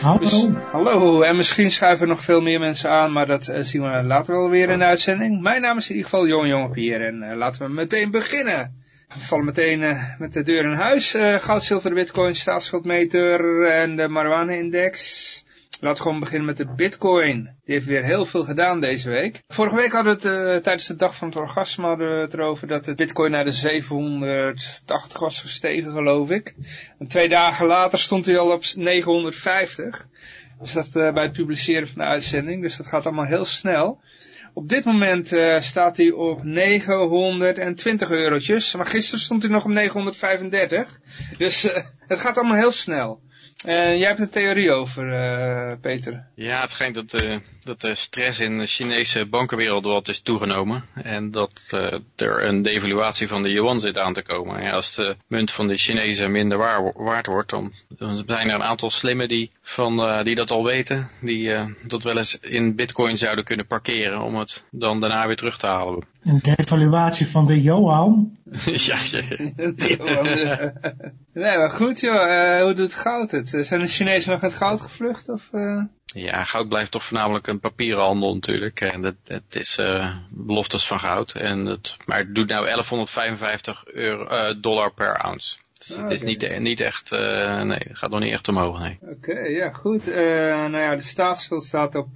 Hallo. Dus- hallo, en misschien schuiven nog veel meer mensen aan, maar dat eh, zien we later wel weer in de uitzending. Mijn naam is in ieder geval Jong Pier en eh, laten we meteen beginnen. We vallen meteen eh, met de deur in huis. Goud, zilver, de bitcoin, staatsschuldmeter en de marijuana-index. Laten we gewoon beginnen met de bitcoin. Die heeft weer heel veel gedaan deze week. Vorige week hadden we het uh, tijdens de dag van het orgasme het erover dat de bitcoin naar de 780 was gestegen geloof ik. En twee dagen later stond hij al op 950. Dus dat uh, bij het publiceren van de uitzending. Dus dat gaat allemaal heel snel. Op dit moment uh, staat hij op 920 eurotjes. Maar gisteren stond hij nog op 935. Dus het gaat allemaal heel snel. Uh, jij hebt een theorie over, uh, Peter. Ja, het schijnt dat, uh, dat de stress in de Chinese bankenwereld wat is toegenomen. En dat er een devaluatie van de yuan zit aan te komen. Ja, als de munt van de Chinezen minder waar, waard wordt, dan, dan, zijn er een aantal slimmen die, van, die dat al weten. Die dat wel eens in bitcoin zouden kunnen parkeren om het dan daarna weer terug te halen. Een devaluatie van de Johan? ja, ja. nee, maar goed joh, hoe doet goud het? Zijn de Chinezen nog het goud gevlucht? Of, uh... Ja, goud blijft toch voornamelijk een papieren handel natuurlijk. En het, het is uh, beloftes van goud. En het, maar het doet nou 1155 euro, uh, dollar per ounce. Dus Ah, het is niet, niet echt, nee, het gaat nog niet echt omhoog, nee. Oké, okay, ja goed. nou ja, de staatsschuld staat op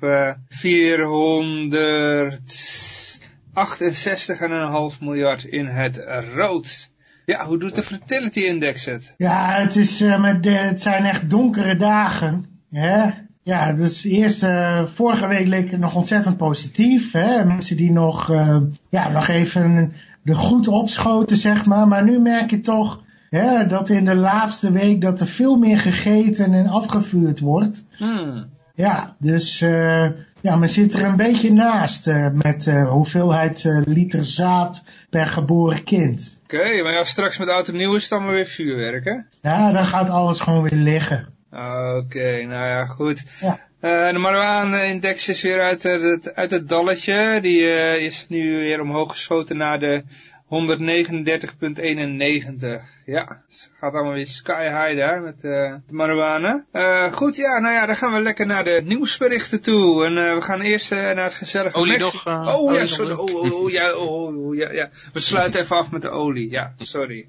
468,5 miljard in het rood. Ja, hoe doet de fertility index het? Ja, het, is, uh, met de, het zijn echt donkere dagen. Hè? Ja, dus eerst, uh, vorige week leek het nog ontzettend positief. Hè? Mensen die nog, uh, ja, nog even er goed opschoten, zeg maar. Maar nu merk je toch hè, dat in de laatste week dat er veel meer gegeten en afgevuurd wordt. Hmm. Ja, dus uh, ja, men zit er een beetje naast uh, met uh, hoeveelheid liter zaad per geboren kind. Oké, okay, maar ja, straks met oud en nieuw is het dan maar weer vuurwerk, hè? Ja, dan gaat alles gewoon weer liggen. Oké, okay, nou ja, goed. Ja. De marijuana-index is weer uit het, uit het dalletje. Die is nu weer omhoog geschoten naar de 139,91. Ja, het gaat allemaal weer sky high daar met uh, de marijuana. Uh, goed, ja, nou ja, dan gaan we lekker naar de nieuwsberichten toe. En uh, we gaan eerst naar het gezellige Olie nog? oh, olie ja, sorry. Oh, oh, oh, ja, oh, oh, ja, ja. We sluiten even af met de olie. Ja, sorry.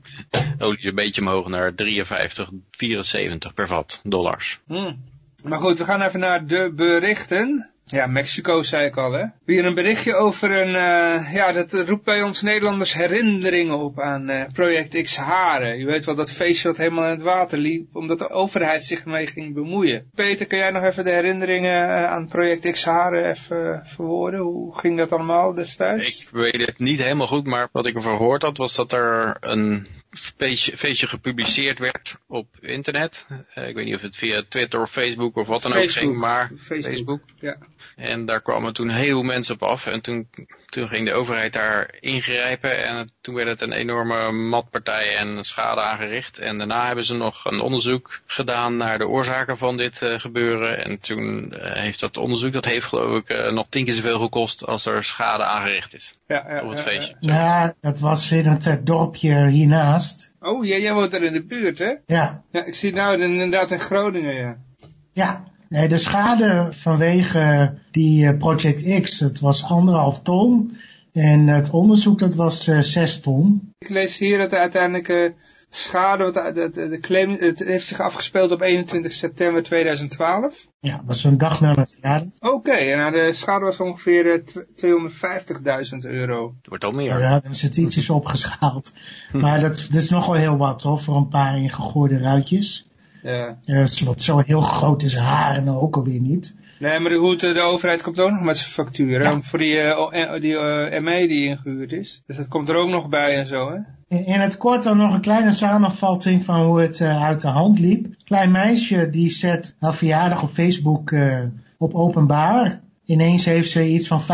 Olie is een beetje omhoog naar 53, 74 per vat dollars. Hmm. Maar goed, we gaan even naar de berichten. Ja, Mexico zei ik al, hè. Weer een berichtje over een, uh, ja, dat roept bij ons Nederlanders herinneringen op aan uh, Project X Haren. Je weet wel, dat feestje wat helemaal in het water liep, omdat de overheid zich mee ging bemoeien. Peter, kun jij nog even de herinneringen uh, aan Project X Haren even verwoorden? Hoe ging dat allemaal destijds? Ik weet het niet helemaal goed, maar wat ik ervan gehoord had, was dat er een feestje, feestje gepubliceerd werd op internet. Uh, ik weet niet of het via Twitter of Facebook of wat dan Facebook. ook ging, maar Facebook. Facebook. Ja. En daar kwamen toen heel veel mensen op af. En toen, toen ging de overheid daar ingrijpen. En toen werd het een enorme matpartij en schade aangericht. En daarna hebben ze nog een onderzoek gedaan naar de oorzaken van dit uh, gebeuren. En toen uh, heeft dat onderzoek, dat heeft geloof ik uh, nog tien keer zoveel gekost als er schade aangericht is. Ja, ja, op het ja, feestje. Ja, ja, dat was in het dorpje hiernaast. Oh, jij, jij woont er in de buurt, hè? Ja. Ja, ik zie het nou inderdaad in Groningen, ja. Ja, nee, de schade vanwege die uh, Project X, dat was anderhalf ton. En het onderzoek, dat was uh, zes ton. Ik lees hier dat de uiteindelijke schade, wat de, de, de claim, het heeft zich afgespeeld op 21 september 2012. Ja, dat was een dag na mijn verjaardag. Oké, okay, en nou, de schade was ongeveer uh, 250.000 euro. Het wordt al meer. Ja, dan is het ietsjes opgeschaald. maar dat, dat is nog wel heel wat hoor, voor een paar ingegooide ruitjes. Ja. Wat zo heel groot is haren ook alweer niet. Nee, maar de, goed, de overheid komt ook nog met zijn factuur. Ja. Voor die, uh, die uh, ME die ingehuurd is. Dus dat komt er ook nog bij en zo, hè? In, in het kort dan nog een kleine samenvatting van hoe het uh, uit de hand liep. Klein meisje die zet haar verjaardag op Facebook op openbaar. ineens heeft ze iets van 50.000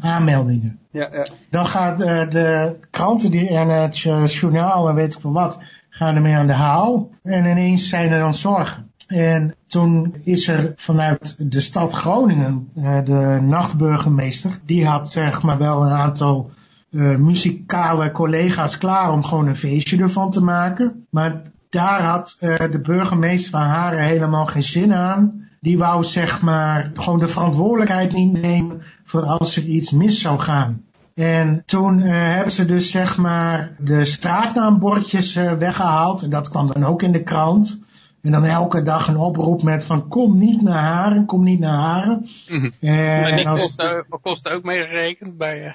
aanmeldingen. Ja, ja. Dan gaat de kranten die, en het journaal en weet ik veel wat, gaan ermee aan de haal. En ineens zijn er dan zorgen. En toen is er vanuit de stad Groningen, uh, de nachtburgemeester, die had zeg maar wel een aantal uh, muzikale collega's klaar om gewoon een feestje ervan te maken. Maar daar had uh, de burgemeester van Haren helemaal geen zin aan. Die wou zeg maar gewoon de verantwoordelijkheid niet nemen voor als er iets mis zou gaan. En toen uh, hebben ze dus zeg maar de straatnaambordjes uh, weggehaald. En dat kwam dan ook in de krant. En dan elke dag een oproep met van kom niet naar Haren, kom niet naar Haren. Mm -hmm. en die als... kosten, kosten ook meegerekend bij...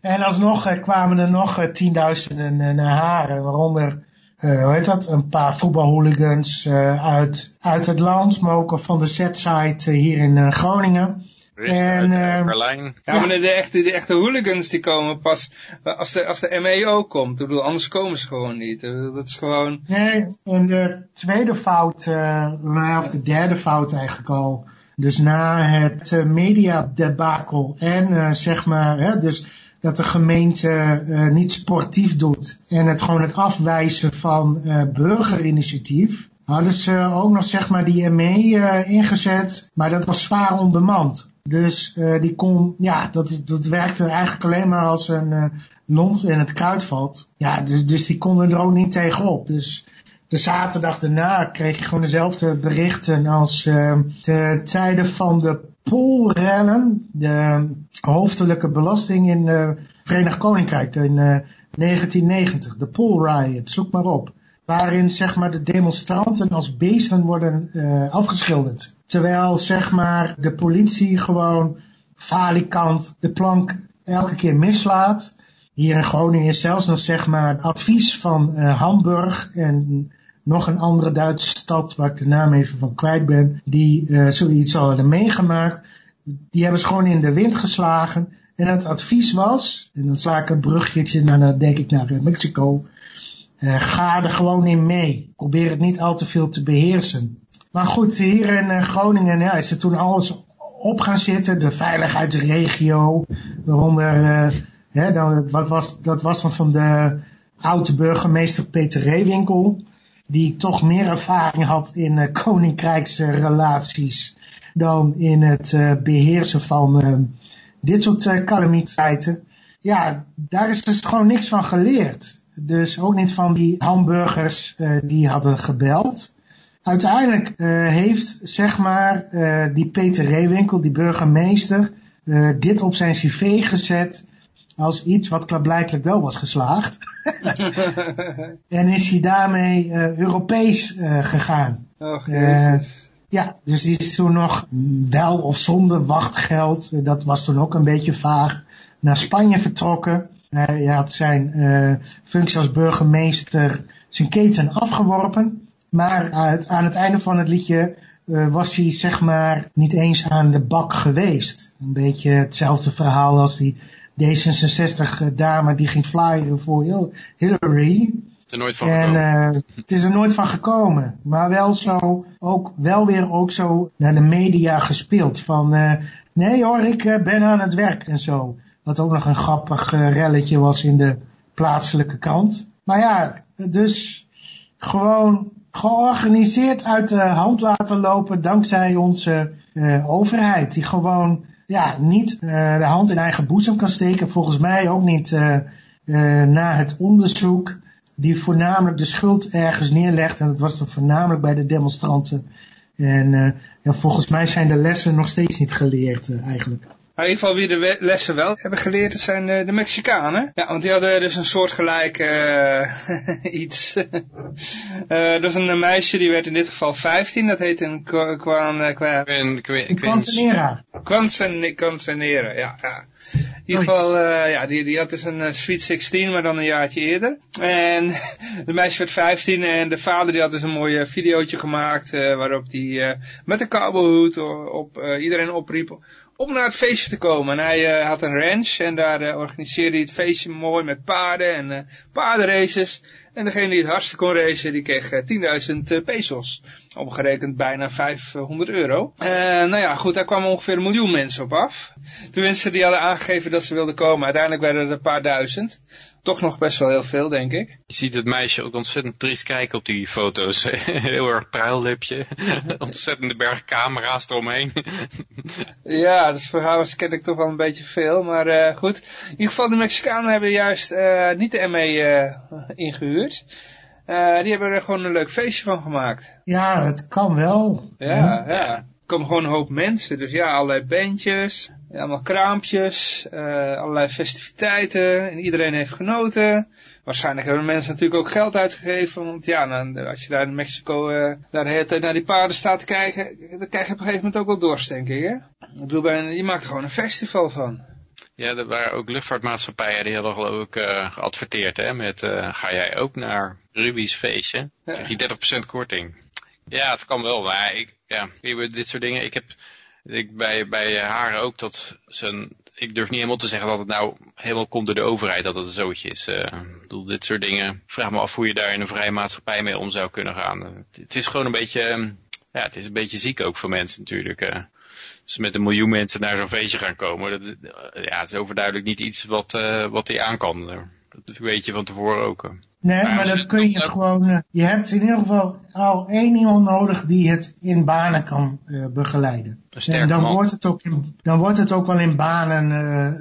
en alsnog kwamen er nog tienduizenden naar Haren, waaronder uh, hoe heet dat, een paar voetbalhooligans uh, uit, uit het land, maar ook van de Z-site hier in Groningen. En, uh, Berlijn. Ja, maar de echte, de echte hooligans die komen pas als de, als de MEO komt. Ik bedoel, anders komen ze gewoon niet. Dat is gewoon... Nee, en de tweede fout, uh, of de derde fout eigenlijk al. Dus na het uh, media debakel en uh, zeg maar, hè, dus dat de gemeente uh, niet sportief doet en het gewoon het afwijzen van uh, burgerinitiatief, hadden ze ook nog zeg maar die ME uh, ingezet, maar dat was zwaar onbemand. Dus uh, die kon, ja, dat, dat werkte eigenlijk alleen maar als een uh, lont in het kruidvat. Ja, dus, dus die konden er ook niet tegenop. Dus de zaterdag daarna kreeg je gewoon dezelfde berichten als uh, de tijden van de polrellen, de hoofdelijke belasting in het Verenigd Koninkrijk in 1990, de Poll Riot, zoek maar op. Waarin zeg maar de demonstranten als beesten worden afgeschilderd. Terwijl zeg maar de politie gewoon falikant de plank elke keer mislaat. Hier in Groningen is zelfs nog zeg maar advies van uh, Hamburg en nog een andere Duitse stad, waar ik de naam even van kwijt ben, die uh, zoiets al hadden meegemaakt. Die hebben ze gewoon in de wind geslagen. En het advies was, en dan sla ik een bruggetje naar, denk ik, naar Mexico. Uh, ga er gewoon in mee. Probeer het niet al te veel te beheersen. Maar goed, hier in uh, Groningen is er toen alles op gaan zitten. De veiligheidsregio, waaronder, uh, hè, dan, wat was, dat was dan van de oude burgemeester Peter Reewinkel die toch meer ervaring had in uh, koninkrijksrelaties dan in het beheersen van dit soort calamiteiten. Ja, daar is dus gewoon niks van geleerd. Dus ook niet van die hamburgers die hadden gebeld. Uiteindelijk heeft, zeg maar, die Peter Reewinkel, die burgemeester, dit op zijn cv gezet als iets wat klaarblijkelijk wel was geslaagd. en is hij daarmee uh, Europees uh, gegaan. Oh, uh, ja, dus die is toen nog wel of zonder wachtgeld, dat was toen ook een beetje vaag, naar Spanje vertrokken. Hij had zijn functie als burgemeester zijn keten afgeworpen. Maar aan het einde van het liedje was hij zeg maar niet eens aan de bak geweest. Een beetje hetzelfde verhaal als die D66-dame die ging flyeren voor Hillary. Het is er nooit van en uh, het is er nooit van gekomen. Maar wel zo, ook wel weer ook zo naar de media gespeeld. Van uh, nee hoor, ik ben aan het werk en zo. Wat ook nog een grappig relletje was in de plaatselijke krant. Maar ja, dus gewoon georganiseerd uit de hand laten lopen dankzij onze overheid. Die gewoon ja, niet uh, de hand in eigen boezem kan steken. Volgens mij ook niet uh, na het onderzoek die voornamelijk de schuld ergens neerlegt. En dat was dan voornamelijk bij de demonstranten. En ja, volgens mij zijn de lessen nog steeds niet geleerd eigenlijk. Maar in ieder geval wie de lessen wel hebben geleerd, dat zijn de, de Mexicanen. Ja, want die hadden dus een soortgelijk uh, iets. uh, dat was een meisje, die werd in dit geval 15. Dat heet een Kwan... Quancenera. Quancenera, ja. ja. In ieder geval, uh, ja, die, die had dus een Sweet 16, maar dan een jaartje eerder. En de meisje werd 15 en de vader die had dus een mooi videootje gemaakt... waarop die met een cowboyhoed op, iedereen opriep om naar het feestje te komen. En hij had een ranch en daar organiseerde hij het feestje mooi met paarden en paardenraces. En degene die het hardste kon racen, die kreeg 10.000 pesos. Omgerekend bijna 500 euro. nou ja, goed, daar kwamen ongeveer een miljoen mensen op af. Tenminste, die hadden aangegeven dat ze wilden komen. Uiteindelijk werden het een paar duizend toch nog best wel heel veel, denk ik. Je ziet het meisje ook ontzettend triest kijken op die foto's. heel erg pruillipje. Ontzettende berg camera's eromheen. ja, dus voor haar was ken ik toch wel een beetje veel. Maar uh, goed, in ieder geval de Mexicanen hebben juist uh, niet de ME uh, ingehuurd. die hebben er gewoon een leuk feestje van gemaakt. Ja, het kan wel. Ja, ja komen gewoon een hoop mensen. Dus ja, allerlei bandjes, allemaal kraampjes, uh, allerlei festiviteiten. En iedereen heeft genoten. Waarschijnlijk hebben mensen natuurlijk ook geld uitgegeven. Want ja, nou, als je daar in Mexico uh, daar de hele tijd naar die paarden staat te kijken, dan krijg je op een gegeven moment ook wel dorst, denk ik. Hè? Ik bedoel, je maakt er gewoon een festival van. Ja, er waren ook luchtvaartmaatschappijen die hadden geloof ik uh, geadverteerd hè, met ga jij ook naar Ruby's feestje? Ja. krijg je 30% korting. Ja, het kan wel, maar ik, ja, dit soort dingen, ik heb ik, bij, bij haar ook dat ze ik durf niet helemaal te zeggen dat het nou helemaal komt door de overheid dat het een zootje is. Uh, ik bedoel, dit soort dingen, vraag me af hoe je daar in een vrije maatschappij mee om zou kunnen gaan. het, is gewoon een beetje, ja, het is een beetje ziek ook voor mensen natuurlijk. Uh, dus met een miljoen mensen naar zo'n feestje gaan komen, dat, ja, het is overduidelijk niet iets wat, uh, wat hij aan kan. Dat weet je van tevoren ook. Nee, maar, dat kun je gewoon... Uh, je hebt in ieder geval al één iemand nodig die het in banen kan uh, begeleiden. En dan wordt, het ook in, dan wordt het ook wel in banen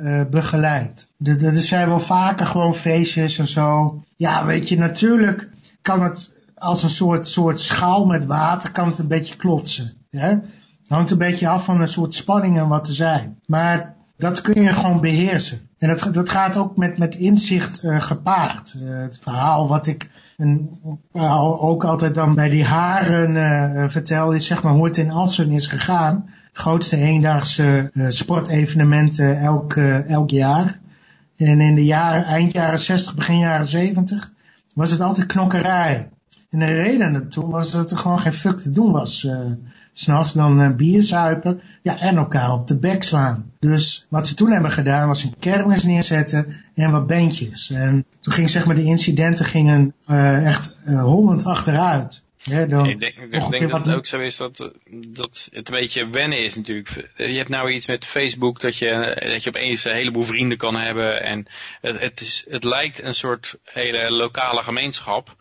uh, begeleid. Er zijn wel vaker gewoon feestjes en zo. Ja, weet je, natuurlijk kan het als een soort, soort schaal met water kan het een beetje klotsen. Hè? Het hangt een beetje af van een soort spanningen wat er zijn. Maar dat kun je gewoon beheersen. En dat, dat gaat ook met, met inzicht uh, gepaard. Uh, het verhaal wat ik uh, ook altijd dan bij die haren vertel is zeg maar hoe het in Assen is gegaan. Grootste eendaagse sportevenementen elk, elk jaar. En in de jaren, eind jaren 60, begin jaren 70 was het altijd knokkerij. En de reden daartoe was dat er gewoon geen fuck te doen was. S'nachts dan uh, bier zuipen. Ja, en elkaar op de bek slaan. Dus wat ze toen hebben gedaan was een kermis neerzetten en wat bandjes. En toen ging zeg maar de incidenten gingen uh, echt uh, honderd achteruit. Ja, dan ik denk, ik denk dat het ook zo is dat, dat het een beetje wennen is natuurlijk. Je hebt nou iets met Facebook dat je, dat je opeens een heleboel vrienden kan hebben. En het, het, is, het lijkt een soort hele lokale gemeenschap.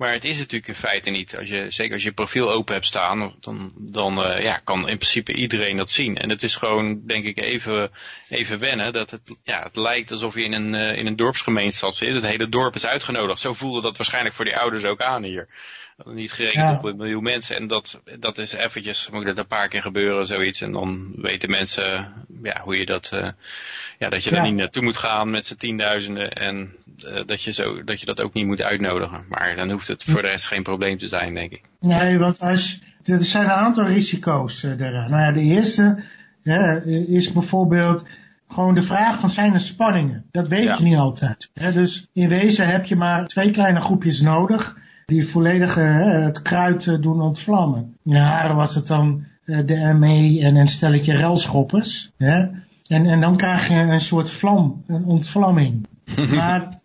Maar het is natuurlijk in feite niet. Als je, zeker als je profiel open hebt staan, dan, dan uh, ja, kan in principe iedereen dat zien. En het is gewoon, denk ik, even, even wennen. Dat het, ja, het lijkt alsof je in een, uh, in een dorpsgemeenschap zit. Het hele dorp is uitgenodigd. Zo voelde dat waarschijnlijk voor die ouders ook aan hier. Niet gerekend op een miljoen mensen. En dat, dat is eventjes, moet dat een paar keer gebeuren, zoiets. En dan weten mensen ja, hoe je dat, uh, ja, dat je ja. er niet naartoe moet gaan met z'n tienduizenden. En uh, dat, je zo, dat je dat ook niet moet uitnodigen. Maar dan hoeft het voor de rest geen probleem te zijn, denk ik. Nee, want als, er zijn een aantal risico's uh. Nou ja, de eerste is bijvoorbeeld gewoon de vraag van zijn er spanningen. Dat weet ja. je niet altijd. dus in wezen heb je maar twee kleine groepjes nodig die volledig het kruid doen ontvlammen. In Haren was het dan de ME en een stelletje relschoppers. Hè? En, en dan krijg je een soort vlam, een ontvlamming. maar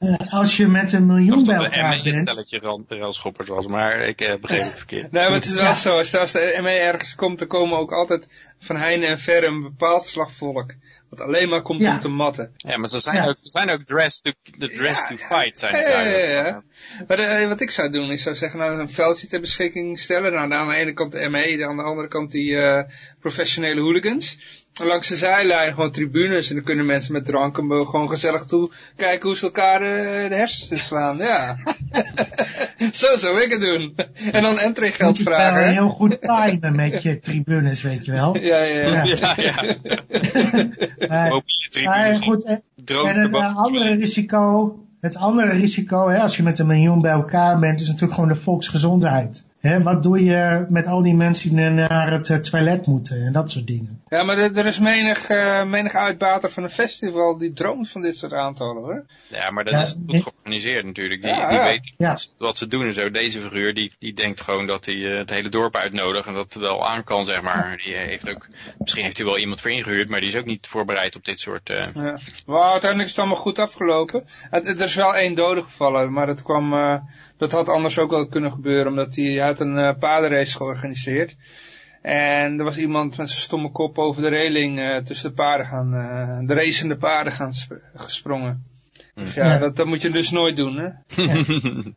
uh, als je met een miljoen bij elkaar bent... De ME een relschoppers was, maar ik uh, begreep het verkeerd. nee, maar het is wel ja. zo. Als, als de ME ergens komt, dan komen ook altijd van heine en verre een bepaald slagvolk. Wat alleen maar komt ja. om te matten. Ja, maar ze zijn, ja. ook, ze zijn ook dressed to, the dress to fight. Zijn ja, ja, ja, Maar uh, wat ik zou doen, is zou zeggen, nou, een veldje ter beschikking stellen. Nou, aan de ene kant de ME, aan de andere kant die uh, professionele hooligans. En langs de zijlijn gewoon tribunes. En dan kunnen mensen met dranken gewoon gezellig toe kijken hoe ze elkaar uh, de hersens slaan. Ja. Zo zou ik het doen. En dan entree geld Moet vragen. Je heel goed timen met je tribunes, weet je wel. Ja, ja, ja. ja, ja. maar, maar goed, en, en het uh, andere risico, het andere risico, hè, als je met een miljoen bij elkaar bent, is natuurlijk gewoon de volksgezondheid. Hè, wat doe je met al die mensen die naar het eh, toilet moeten en dat soort dingen. Ja, maar er, er is menig, uh, menig uitbater van een festival die droomt van dit soort aantallen hoor. Ja, maar dat ja, is goed georganiseerd natuurlijk. Die, ja, die weet ja. wat ze doen en zo. Deze figuur die, die denkt gewoon dat hij uh, het hele dorp uitnodigt en dat het wel aan kan zeg maar. Die heeft ook, misschien heeft hij wel iemand voor ingehuurd, maar die is ook niet voorbereid op dit soort... Uh... Ja. Maar uiteindelijk is het allemaal goed afgelopen. Het, er is wel één dode gevallen, maar dat kwam... dat had anders ook wel kunnen gebeuren, omdat hij had een uh, paardenrace georganiseerd. En er was iemand met zijn stomme kop over de reling uh, tussen de paarden gaan, uh, de racende paarden gaan gesprongen. Dus ja, Dat, dat moet je dus nooit doen, hè? Ja.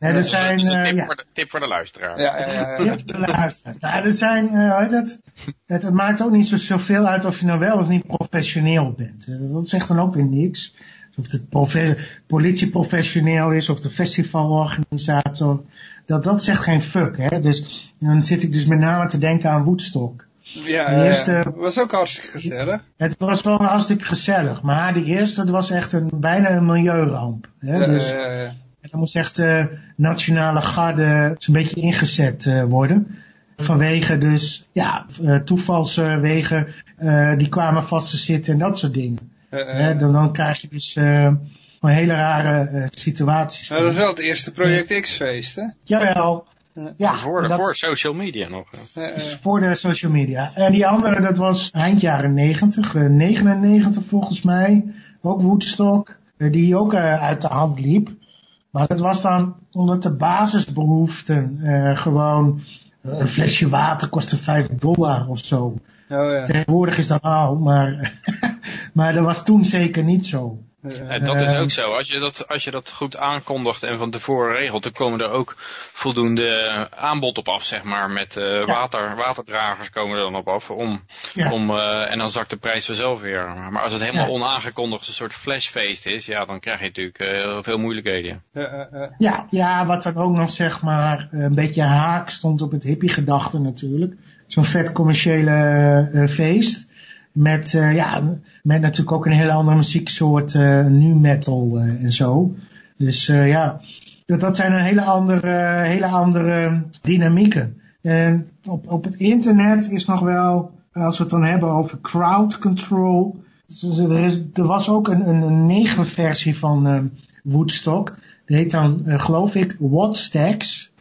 ja er zijn, dat is een tip, ja. voor de, tip voor de luisteraar. Ja, ja, ja. Tip voor de luisteraar. Er zijn, uh, het, het maakt ook niet zoveel uit of je nou wel of niet professioneel bent. Dat zegt dan ook weer niks. Of de politieprofessioneel is, of de festivalorganisator. Dat, dat zegt geen fuck, hè. Dus dan zit ik dus met name te denken aan Woodstock. Ja, de eerste, het was ook hartstikke gezellig. Het was wel hartstikke gezellig. Maar de eerste dat was echt een, bijna een milieuramp. Hè? Ja, dus, ja, ja. Er moest echt de nationale garde zo'n beetje ingezet uh, worden. Vanwege dus, ja, uh, toevalswegen, uh, die kwamen vast te zitten en dat soort dingen. Hè? Dan, dan krijg je dus een hele rare situaties. Nou, dat is wel het eerste Project X-feest, hè? Jawel. Ja, voor, dat, voor social media nog. Voor de social media. En die andere, dat was eind jaren 90, uh, 99 volgens mij. Ook Woodstock, uh, die ook uh, uit de hand liep. Maar dat was dan omdat de basisbehoeften gewoon een flesje water kostte 5 dollar of zo. Oh, ja. Tegenwoordig is dat nou, maar, maar dat was toen zeker niet zo. Ja, dat is ook zo. Als je dat, als je dat goed aankondigt en van tevoren regelt, dan komen er ook voldoende aanbod op af, zeg maar. Met uh, ja. water, waterdragers komen er dan op af. Om, ja. om, uh, en dan zakt de prijs vanzelf weer. Maar als het helemaal onaangekondigd een soort flashfeest is, ja, dan krijg je natuurlijk uh, heel veel moeilijkheden. Ja, ja, wat dan ook nog zeg maar een beetje haak stond op het hippie-gedachte natuurlijk. Zo'n vet commerciële feest. Met, uh, ja, met natuurlijk ook een hele andere muzieksoort, uh, nu metal uh, en zo. Dus ja, dat, dat zijn een hele andere, hele andere dynamieken. En op, op het internet is nog wel, als we het dan hebben over crowd control. Dus er, is, er was ook een, een, een negerversie van Woodstock. Die heet dan, geloof ik, Wattstacks.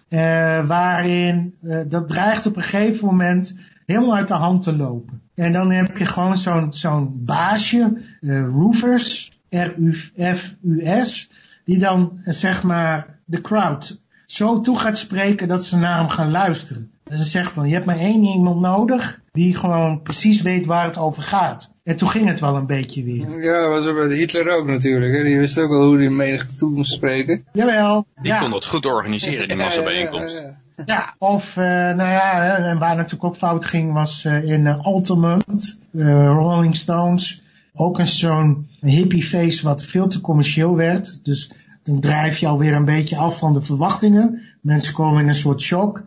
waarin dat dreigt op een gegeven moment helemaal uit de hand te lopen. En dan heb je gewoon zo'n zo'n baasje, uh, roofers, R-U-F-U-S, die dan uh, zeg maar de crowd zo toe gaat spreken dat ze naar hem gaan luisteren. En ze zegt van, je hebt maar één iemand nodig die gewoon precies weet waar het over gaat. En toen ging het wel een beetje weer. Ja, dat was er bij Hitler ook natuurlijk. Hè? Die wist ook wel hoe hij menigte toe moest spreken. Jawel. Die ja. kon dat goed organiseren, die massabijeenkomst. Ja, ja, ja, of, uh, nou ja, en waar natuurlijk ook fout ging was uh, in uh, Altamont, Rolling Stones. Ook een zo'n hippiefeest wat veel te commercieel werd. Dus dan drijf je alweer een beetje af van de verwachtingen. Mensen komen in een soort shock.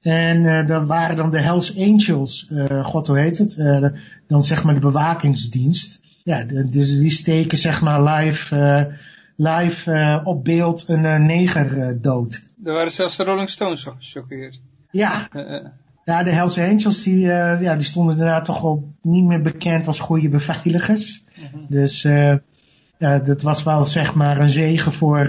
En dan waren dan de Hells Angels, god hoe heet het, dan zeg maar de bewakingsdienst. Ja, dus die steken zeg maar live, live op beeld een neger dood. Er waren zelfs de Rolling Stones al gechoqueerd. Ja. ja, de Hells Angels die, ja, die stonden inderdaad toch wel niet meer bekend als goede beveiligers. -huh. Dus ja, dat was wel zeg maar een zegen voor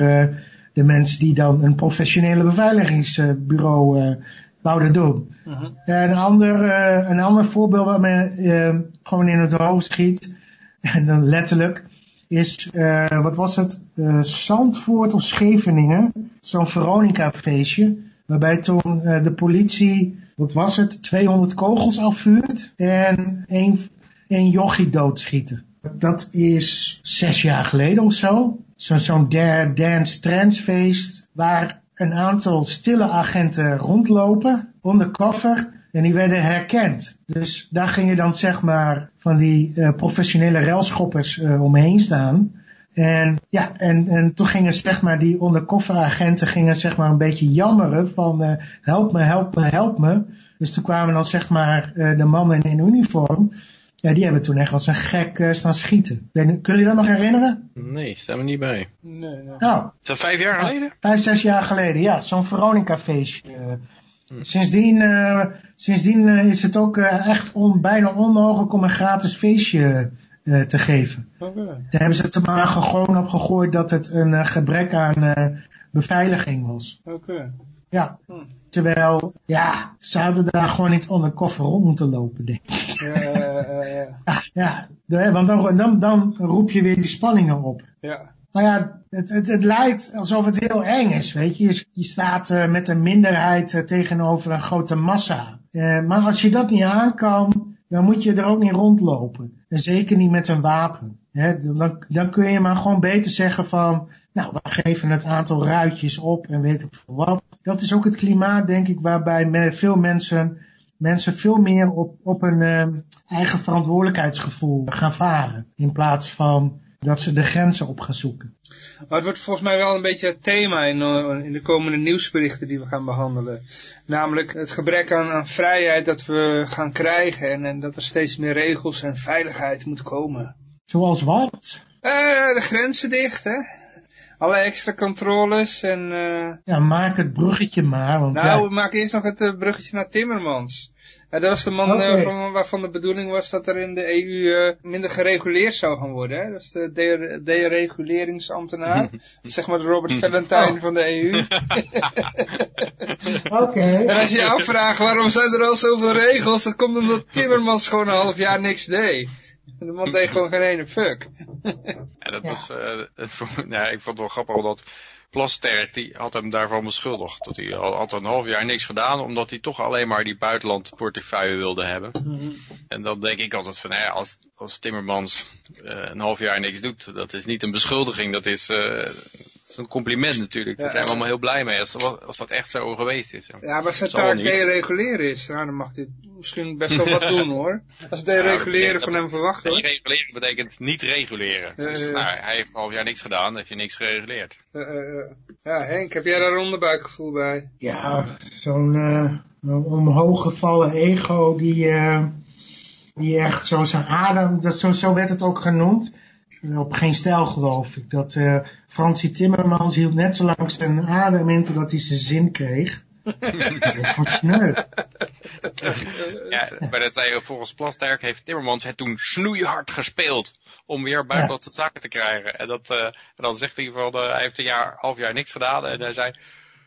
de mensen die dan een professionele beveiligingsbureau wouden doen. Uh -huh. Een, ander, uh, een ander voorbeeld wat me uh, gewoon in het hoofd schiet, en dan letterlijk, is, uh, wat was het, Zandvoort of Scheveningen, zo'n Veronica feestje, waarbij toen de politie, wat was het, 200 kogels afvuurt en één, één jochie doodschieten. Dat is zes jaar geleden of zo. Zo'n zo dance trance feest waar een aantal stille agenten rondlopen, undercover, en die werden herkend. Dus daar gingen dan zeg maar van die uh, professionele railschoppers uh, omheen staan. En ja, en, en toen gingen zeg maar die undercover agenten gingen zeg maar een beetje jammeren van uh, help me, help me, help me. Dus toen kwamen dan zeg maar de mannen in uniform. Ja, die hebben toen echt als een gek uh, staan schieten. Kunnen jullie dat nog herinneren? Nee, staan we niet bij. Nee, nee. Nou, is dat vijf jaar geleden? Vijf, zes jaar geleden, ja. Zo'n Veronica feestje. Uh, Sindsdien, eh, sindsdien eh, is het ook eh, echt on, bijna onmogelijk om een gratis feestje te geven. Oké. Daar hebben ze het er maar gewoon op gegooid dat het een gebrek aan beveiliging was. Oké. Ja, Hm. terwijl, ja, ze hadden daar gewoon niet onder koffer rond moeten lopen, denk ik. Ja, ja, ja, Ja, ja de- want dan, dan, dan roep je weer die spanningen op. ja. Maar ja, het, het, het lijkt alsof het heel eng is, weet je. Je, staat eh, met een minderheid eh, tegenover een grote massa. Eh, maar als je dat niet aan kan, dan moet je er ook niet rondlopen. En zeker niet met een wapen. Hè, dan, dan kun je maar gewoon beter zeggen van, nou, we geven het aantal ruitjes op en weet ik wat. Dat is ook het klimaat, denk ik, waarbij veel mensen, mensen veel meer op, op een eigen verantwoordelijkheidsgevoel gaan varen. In plaats van dat ze de grenzen op gaan zoeken. Maar het wordt volgens mij wel een beetje het thema in, eh, in de komende nieuwsberichten die we gaan behandelen. Namelijk het gebrek aan, aan vrijheid dat we gaan krijgen en, en dat er steeds meer regels en veiligheid moet komen. Zoals wat? Eh, de grenzen dicht, hè? Alle extra controles en... eh, Ja, maak het bruggetje maar. Want nou, ja, we maken eerst nog het eh, bruggetje naar Timmermans. Ja, dat was de man eh, van, waarvan de bedoeling was dat er in de EU eh, minder gereguleerd zou gaan worden. Hè? Dat is de de- dereguleringsambtenaar. zeg maar de Robert Valentine van de EU. Oké. En als je je afvraagt waarom zijn er al zoveel regels, dat komt omdat Timmermans gewoon een half jaar niks deed. En de man deed gewoon geen ene fuck. Ja, dat Ja. was, eh, het, ja, ik vond het wel grappig omdat Plasterk, die had hem daarvan beschuldigd. Dat hij al had een half jaar niks gedaan, omdat hij toch alleen maar die buitenlandportefeuille wilde hebben. En dan denk ik altijd van, nou ja, als, als Timmermans eh, een half jaar niks doet, dat is niet een beschuldiging, dat is, eh, is een compliment natuurlijk. Daar Ja. zijn we allemaal heel blij mee, als, dat- als dat echt zo geweest is. Ja, maar zijn Zal taak dereguleren is, nou, dan mag hij misschien best wel wat doen hoor. Als dereguleren van hem verwacht wordt. Dereguleren betekent niet reguleren. Dus, nou, hij heeft een half jaar niks gedaan, heeft hij niks gereguleerd. Eh, eh, eh. ja, Henk, heb jij daar een onderbuikgevoel bij? Ja, zo'n eh, omhooggevallen ego die, eh, die echt zo zijn adem, dat, zo, zo werd het ook genoemd. Eh, Op geen stijl geloof ik. Dat eh Fransie Timmermans hield net zo lang zijn adem in totdat hij zijn zin kreeg. Dat is gewoon sneu. Ja, maar dat zei je, volgens Plasterk heeft Timmermans het toen snoeihard gespeeld om weer buitenlandse zaken te krijgen. En, dat, eh, en dan zegt hij van, eh, hij heeft een jaar, half jaar niks gedaan en hij zei,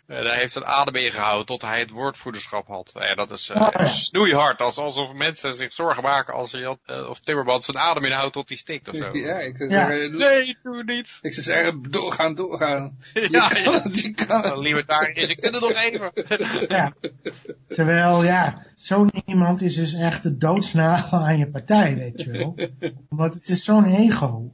hij heeft zijn adem ingehouden tot hij het woordvoerderschap had. Nou ja, dat is eh, Oh, ja. snoeihard, als, alsof mensen zich zorgen maken als je, eh, of Timmermans zijn adem inhoudt tot hij stikt of zo. Ja, ik zou Ja. zeggen, Nee, doe het niet. ik zou zeggen, doorgaan, doorgaan. Ja, Die ja. kan, kan. Libertariërs, ik kan het nog even. Ja. Terwijl, ja, zo'n iemand is dus echt de doodsnagel aan je partij, weet je wel. Want het is zo'n ego.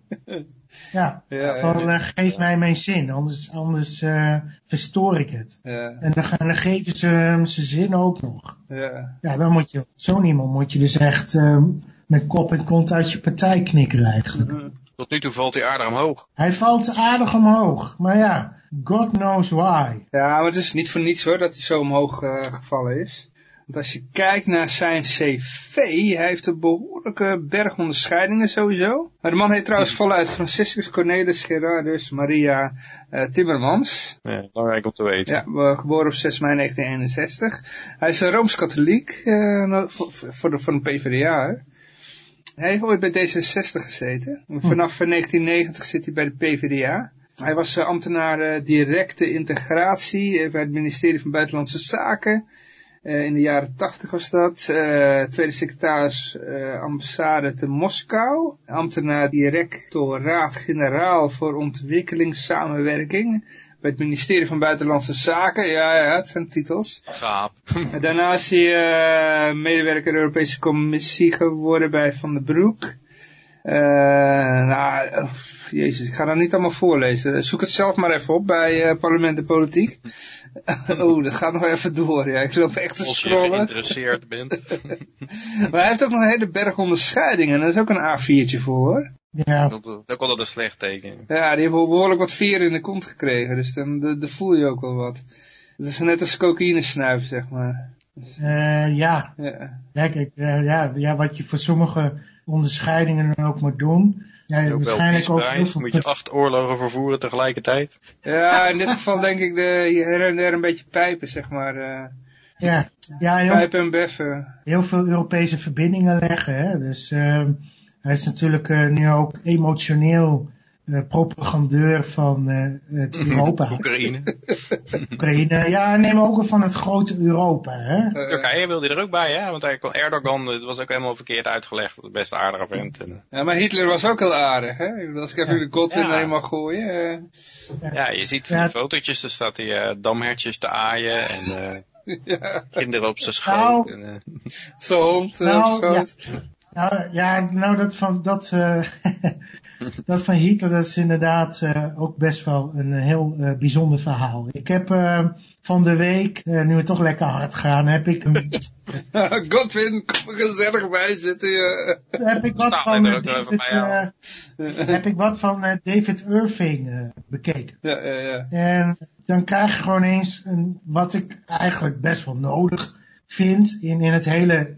Ja, Ja, van eh, geef mij mijn zin, anders, anders eh, verstoor ik het. ja, En dan, gaan, dan geven ze hem zijn zin ook nog. ja. Ja, dan moet je, zo'n iemand moet je dus echt ehm, met kop en kont uit je partij knikkeren eigenlijk. Tot nu toe valt hij aardig omhoog. Hij valt aardig omhoog, maar ja, God knows why. Ja, maar het is niet voor niets hoor dat hij zo omhoog eh, gevallen is. Want als je kijkt naar zijn cv, hij heeft een behoorlijke berg onderscheidingen sowieso. Maar de man heet trouwens voluit Franciscus Cornelis Gerardus Maria eh, Timmermans. Ja, belangrijk om te weten. Ja, geboren op 6 mei 1961. Hij is een Rooms-Katholiek eh, nou, voor, voor de, van de PvdA. hè. Hij heeft ooit bij D66 gezeten. En Vanaf eh, 1990 zit hij bij de PvdA. Hij was eh, ambtenaar eh, directe integratie eh, bij het ministerie van Buitenlandse Zaken. Eh, in de jaren 80 was dat. Eh, tweede secretaris eh, ambassade te Moskou. Ambtenaar directoraat-generaal voor ontwikkelingssamenwerking. Bij het ministerie van Buitenlandse Zaken. Ja, ja, het zijn titels. Gaap. Daarna is hij medewerker Europese Commissie geworden bij Van den Broek. Eh, nou, jezus, ik ga dat niet allemaal voorlezen. Zoek het zelf maar even op bij eh, Parlement en Politiek. Oeh, dat gaat nog even door. Ja. Ik loop echt te Als je scrollen. geïnteresseerd bent. Maar hij heeft ook nog een hele berg onderscheidingen. En dat is ook een A4'tje voor hoor. Ja, Dat, dat is ook altijd een slecht teken. Ja, die hebben behoorlijk wat vier in de kont gekregen. Dus dan, dan, dan voel je ook wel wat. Het is net als cocaïne snuiven, zeg maar. eh, ja. Ja. Ja, kijk, eh, ja, ja, wat je voor sommige onderscheidingen dan ook moet doen. Ja, waarschijnlijk ook heel veel Moet je acht oorlogen vervoeren tegelijkertijd. Ja, in dit geval denk ik de, hier en der een beetje pijpen, zeg maar. eh. ja, ja heel, Pijp en beffen. heel veel Europese verbindingen leggen. Hè? Dus ehm, hij is natuurlijk eh, nu ook emotioneel eh, propagandeur van eh, het Europa. Oekraïne. Oekraïne, ja, neem ook van het grote Europa. Hè? Turkije wilde er ook bij, hè? Want hij kon- Erdogan het was ook helemaal verkeerd uitgelegd. Dat is best een aardige vent. En, Ja, maar Hitler was ook heel aardig, hè? Als ik even de Godwin Ja. erin mag gooien. eh, ja, je ziet van Ja. die fotootjes, er staat hij eh, damhertjes te aaien en eh, ja, kinderen op zijn schoot. Nou. En, eh, hond. eh, Nou, of zo. ja. Nou ja, nou dat van, dat, eh, dat van Hitler, dat is inderdaad eh, ook best wel een heel eh, bijzonder verhaal. Ik heb eh, van de week, nu we toch lekker hard gaan, heb ik, Godwin, kom er gezellig bij zitten. Heb ik wat van David, heb ik wat van David Irving bekeken. Ja, ja, ja. En dan krijg je gewoon eens een, wat ik eigenlijk best wel nodig vind in, in het hele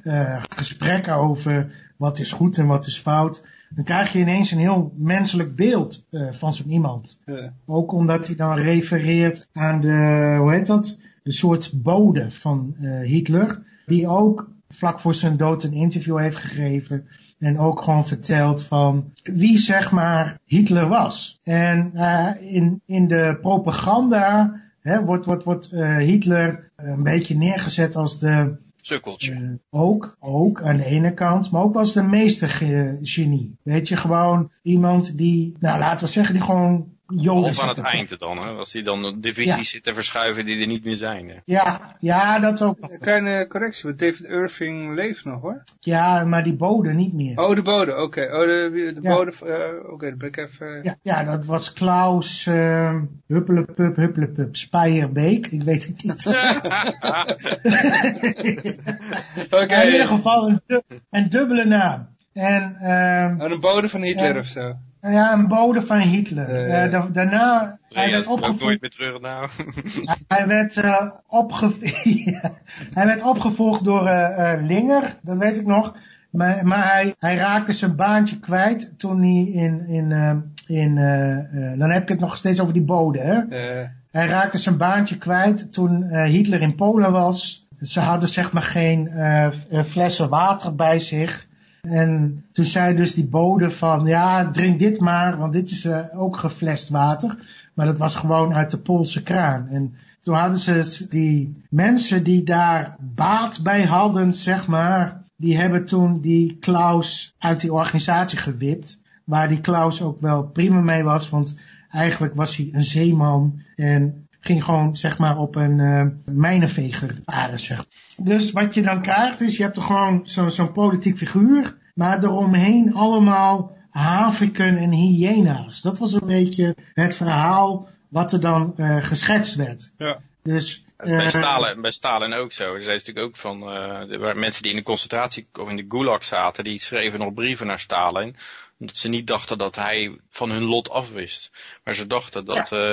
gesprek over wat is goed en wat is fout. Dan krijg je ineens een heel menselijk beeld eh, van zo'n iemand. ja. Ook omdat hij dan refereert aan de, hoe heet dat? De soort bode van eh, Hitler. Die ook vlak voor zijn dood een interview heeft gegeven. En ook gewoon vertelt van wie zeg maar Hitler was. En eh, in, in de propaganda hè, wordt, wordt, wordt Hitler een beetje neergezet als de sukkeltje. eh, ook, ook aan de ene kant, maar ook als de meeste ge- genie. Weet je, gewoon iemand die, nou laten we zeggen, die gewoon Of aan het eind dan, hè? Als hij dan divisies Ja. zit te verschuiven die er niet meer zijn. Hè? Ja, ja, dat ook. nog. Een kleine correctie, want David Irving leeft nog hoor. Ja, maar die boden niet meer. Oh, de bode, oké. Oh, de, de Ja. bode, eh, oké, dan ben ik even... Ja, ja, dat was Klaus uh, Huppelepup, Huppelepup, Speierbeek. Ik weet het niet. Oké, in ieder geval een, du- een dubbele naam. En ehm, oh, de bode van Hitler Ja. of zo. Ja, een bode van Hitler. Eh. Eh, da- daarna, hij werd nooit meer terug nou. Hij werd, eh, opge hij werd opgevolgd door eh, eh, Linger, dat weet ik nog. Maar, maar hij, hij raakte zijn baantje kwijt toen hij in, in, eh, in eh, eh, dan heb ik het nog steeds over die bode, hè. Eh, Hij raakte zijn baantje kwijt toen eh, Hitler in Polen was. Ze hadden zeg maar geen eh, eh, flessen water bij zich. En toen zei dus die bode van, ja, drink dit maar, want dit is eh, ook geflest water. Maar dat was gewoon uit de Poolse kraan. En toen hadden ze die mensen die daar baat bij hadden, zeg maar, die hebben toen die Klaus uit die organisatie gewipt. Waar die Klaus ook wel prima mee was, want eigenlijk was hij een zeeman en ging gewoon zeg maar op een eh mijnenveger varen zeg. Dus wat je dan krijgt is, je hebt er gewoon zo- zo'n politiek figuur, maar eromheen allemaal haviken en hyena's. Dat was een beetje het verhaal wat er dan eh, geschetst werd. ja. Dus Bij eh, Stalin, bij Stalin ook zo. Er zijn natuurlijk ook van, eh, er waren mensen die in de concentratie of in de gulag zaten, die schreven nog brieven naar Stalin. Omdat ze niet dachten dat hij van hun lot afwist. Maar ze dachten dat, eh,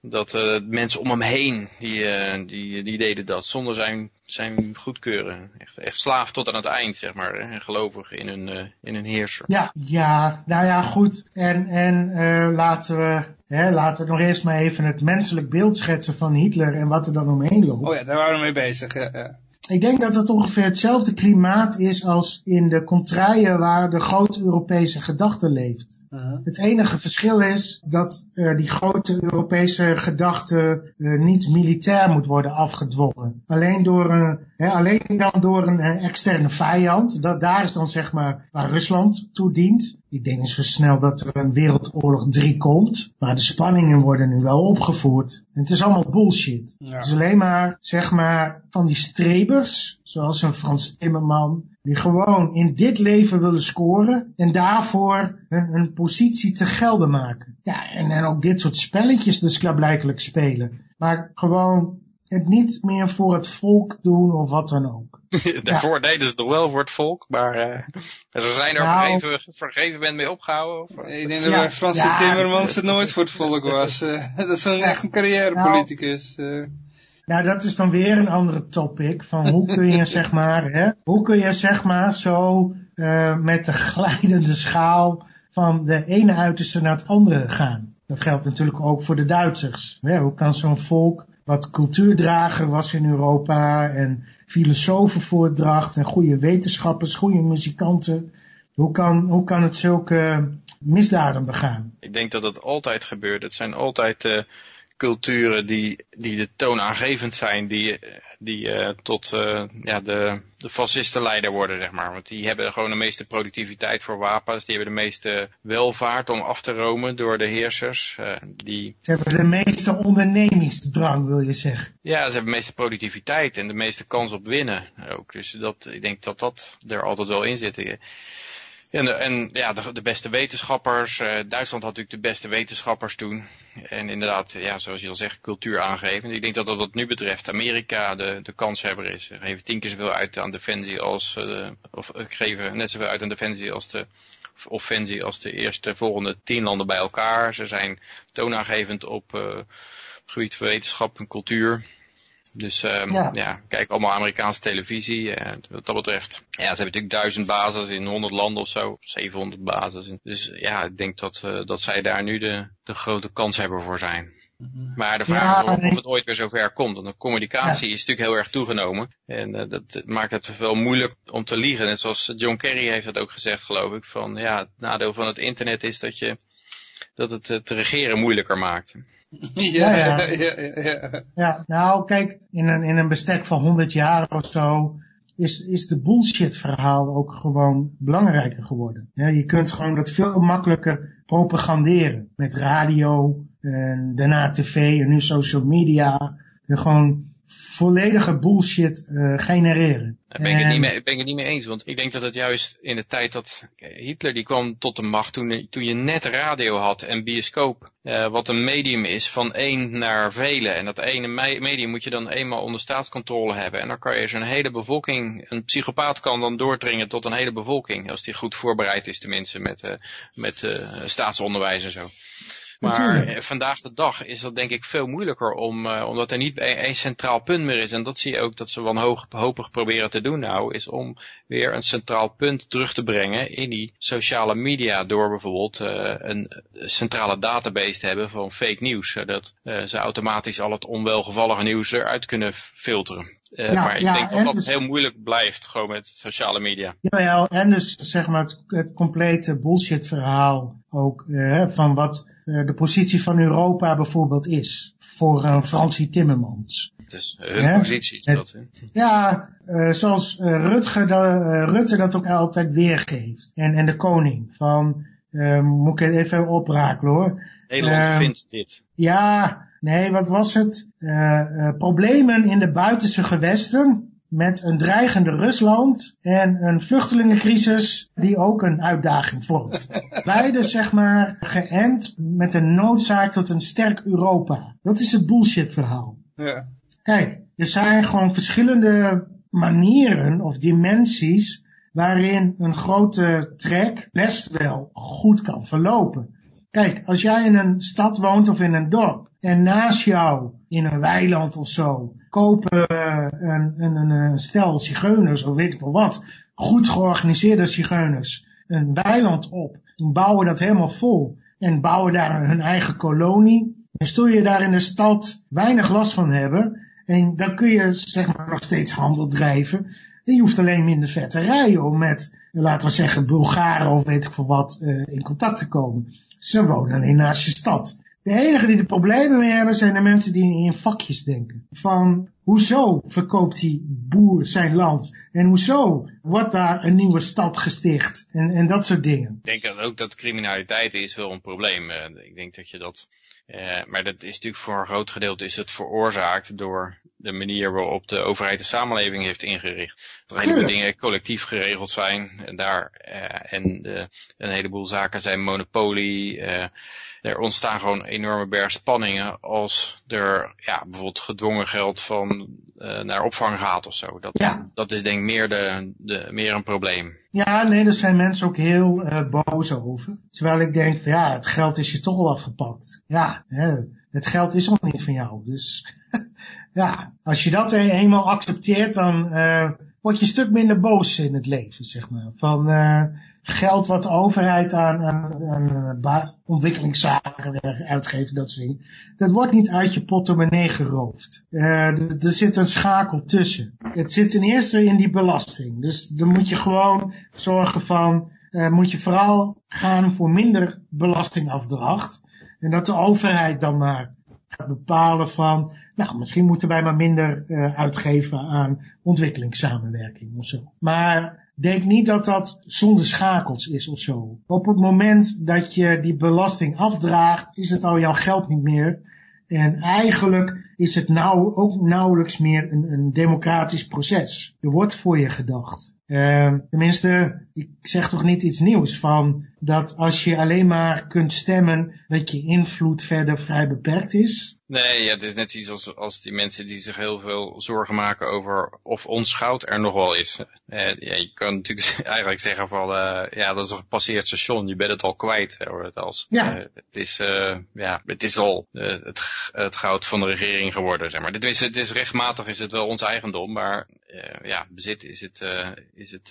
dat eh, mensen om hem heen, die, eh, die, die deden dat zonder zijn, zijn goedkeuren. Echt, echt slaaf tot aan het eind, zeg maar. hè, En gelovig in hun, eh, in hun heerser. Ja, ja, nou ja, goed. En, en eh, laten, we, hè, laten we nog eerst maar even het menselijk beeld schetsen van Hitler en wat er dan omheen loopt. Oh ja, daar waren we mee bezig. Ja, ja. Ik denk dat het ongeveer hetzelfde klimaat is als in de contraien waar de grote Europese gedachte leeft. Het enige verschil is dat eh, die grote Europese gedachte eh, niet militair moet worden afgedwongen. Alleen, door een, hè, alleen dan door een eh, externe vijand. Dat, daar is dan zeg maar waar Rusland toe dient. Ik denk niet zo snel dat er een Wereldoorlog 3 komt. Maar de spanningen worden nu wel opgevoerd. En het is allemaal bullshit. Ja. Het is alleen maar, zeg maar, van die strebers, zoals een Frans Timmerman, die gewoon in dit leven willen scoren en daarvoor hun, hun positie te gelden maken. Ja, en, en ook dit soort spelletjes dus klaarblijkelijk spelen. Maar gewoon het niet meer voor het volk doen of wat dan ook. Daarvoor deden ze het nog wel voor het volk, maar eh, ze zijn er op Nou. een gegeven, voor een gegeven moment mee opgehouden. Of? Ik denk dat Ja. Frans Ja. Timmermans het nooit voor het volk was. Eh, dat is een, echt een carrièrepoliticus. eh. Nou, dat is dan weer een andere topic. Van hoe kun je zeg maar, hè, hoe kun je zeg maar zo eh, met de glijdende schaal van de ene uiterste naar het andere gaan. Dat geldt natuurlijk ook voor de Duitsers. Hè, hoe kan zo'n volk wat cultuurdrager was in Europa en filosofen voordracht en goede wetenschappers, goede muzikanten. Hoe kan, hoe kan het zulke misdaden begaan? Ik denk dat dat altijd gebeurt. Het zijn altijd uh, culturen die, die de toonaangevend zijn, die, die uh, tot uh, ja, de, de fascistenleider worden, zeg maar. Want die hebben gewoon de meeste productiviteit voor wapens, die hebben de meeste welvaart om af te romen door de heersers. Uh, die... Ze hebben de meeste ondernemingsdrang, wil je zeggen. Ja, ze hebben de meeste productiviteit en de meeste kans op winnen ook. Dus dat, ik denk dat dat er altijd wel in zit. En, en ja, de, de, beste wetenschappers. Uh, Duitsland had natuurlijk de beste wetenschappers toen. En inderdaad, ja, zoals je al zegt, cultuur aangegeven. Ik denk dat dat wat nu betreft Amerika de, de kanshebber is. Ze geven tien keer zoveel uit aan defensie als, uh, of geven net zoveel uit aan defensie als de offensie als de eerste volgende tien landen bij elkaar. Ze zijn toonaangevend op uh, gebied van wetenschap en cultuur. Dus um, ja. ja. kijk allemaal Amerikaanse televisie. Uh, wat dat betreft. Ja, ze hebben natuurlijk duizend bases in 100 landen of zo. 700 bases. Dus ja, ik denk dat, uh, dat zij daar nu de, de grote kans hebben voor zijn. Maar de vraag ja, is of, het ooit weer zover komt. Want de communicatie ja. is natuurlijk heel erg toegenomen. En uh, dat maakt het wel moeilijk om te liegen. Net zoals John Kerry heeft dat ook gezegd, geloof ik. Van ja, het nadeel van het internet is dat je dat het het regeren moeilijker maakt. Ja, ja, ja. ja, ja. ja nou kijk, in een, in een bestek van 100 jaar of zo is, is de bullshit verhaal ook gewoon belangrijker geworden. Ja, je kunt gewoon dat veel makkelijker propaganderen met radio en daarna tv en nu social media. En gewoon volledige bullshit uh, genereren. Daar ben ik, het niet mee, ben ik het niet mee eens, want ik denk dat het juist in de tijd dat Hitler die kwam tot de macht, toen, toen je net radio had en bioscoop, uh, wat een medium is van één naar vele. En dat ene medium moet je dan eenmaal onder staatscontrole hebben. En dan kan je zo'n hele bevolking, een psychopaat kan dan doordringen tot een hele bevolking, als die goed voorbereid is tenminste met, uh, met staatsonderwijs en zo. Maar Natuurlijk. vandaag de dag is dat denk ik veel moeilijker om, uh, omdat er niet één centraal punt meer is. En dat zie je ook dat ze wanhopig proberen te doen nou, is om weer een centraal punt terug te brengen in die sociale media. Door bijvoorbeeld uh, een centrale database te hebben van fake nieuws. Zodat uh, ze automatisch al het onwelgevallige nieuws eruit kunnen filteren. Uh, ja, maar ik ja, denk dat dat dus, heel moeilijk blijft, gewoon met sociale media. Ja, en dus zeg maar het, het complete bullshit verhaal ook, uh, van wat uh, de positie van Europa bijvoorbeeld is. Voor uh, Fransie Timmermans. Is hun ja, positie. Is het, dat, ja, zoals Rutge, Rutte dat ook altijd weergeeft. En, en de koning. Van, moet ik het even oprakelen hoor. Nederland vindt dit. Ja, Nee, wat was het? Uh, uh, problemen in de buitenste gewesten met een dreigende Rusland en een vluchtelingencrisis die ook een uitdaging vormt. Beide zeg maar geënt met een noodzaak tot een sterk Europa. Dat is het bullshit verhaal. Ja. Kijk, er zijn gewoon verschillende manieren of dimensies waarin een grote trek best wel goed kan verlopen. Kijk, als jij in een stad woont of in een dorp en naast jou, in een weiland of zo, kopen een, een, een stel zigeuners of weet ik wel wat, goed georganiseerde zigeuners, een weiland op, en bouwen dat helemaal vol en bouwen daar hun eigen kolonie. Dan zul je daar in de stad weinig last van hebben. En dan kun je zeg maar nog steeds handel drijven. En je hoeft alleen minder vet te rijden om met, laten we zeggen, Bulgaren of weet ik veel wat, uh, in contact te komen. Ze wonen alleen naast je stad. De enige die er problemen mee hebben zijn de mensen die in vakjes denken. Van hoezo verkoopt die boer zijn land? En hoezo wordt daar een nieuwe stad gesticht? En, en dat soort dingen. Ik denk ook dat criminaliteit is wel een probleem. Uh, ik denk dat je dat... Uh, maar dat is natuurlijk voor een groot gedeelte is het veroorzaakt door de manier waarop de overheid de samenleving heeft ingericht. Dat een heleboel dingen collectief geregeld zijn. En, daar, en de, een heleboel zaken zijn monopolie er ontstaan gewoon enorme berg spanningen als er ja, bijvoorbeeld gedwongen geld van naar opvang gaat of zo. Dat, ja. dat is denk ik meer, de, de, meer een probleem. Ja, nee, daar zijn mensen ook heel boos over. Terwijl ik denk van ja, het geld is je toch al afgepakt. Ja, hè, het geld is nog niet van jou. Dus ja, als je dat eenmaal accepteert, dan uh, word je een stuk minder boos in het leven, zeg maar. Van uh, geld wat de overheid aan, aan, aan ontwikkelingszaken uitgeeft, dat soort dingen. Dat wordt niet uit je portemonnee geroofd. Uh, er zit een schakel tussen. Het zit ten eerste in die belasting. Dus dan moet je gewoon zorgen van, moet je vooral gaan voor minder belastingafdracht. En dat de overheid dan maar gaat bepalen van, nou, misschien moeten wij maar minder uh, uitgeven aan ontwikkelingssamenwerking of zo. Maar denk niet dat dat zonder schakels is of zo. Op het moment dat je die belasting afdraagt, is het al jouw geld niet meer. En eigenlijk is het nou ook nauwelijks meer een, een democratisch proces. Er wordt voor je gedacht. Uh, tenminste, ik zeg toch niet iets nieuws van dat als je alleen maar kunt stemmen, dat je invloed verder vrij beperkt is. Nee, ja, het is net zoiets als, als die mensen die zich heel veel zorgen maken over of ons goud er nog wel is. Eh, ja, je kan natuurlijk eigenlijk zeggen van, uh, ja, dat is een gepasseerd station, je bent het al kwijt. Hoor, het, als, ja. Uh, het, is, ja, het is al het, het goud van de regering geworden, zeg maar. Dit is, het is rechtmatig is het wel ons eigendom, maar ja, bezit is het, is het,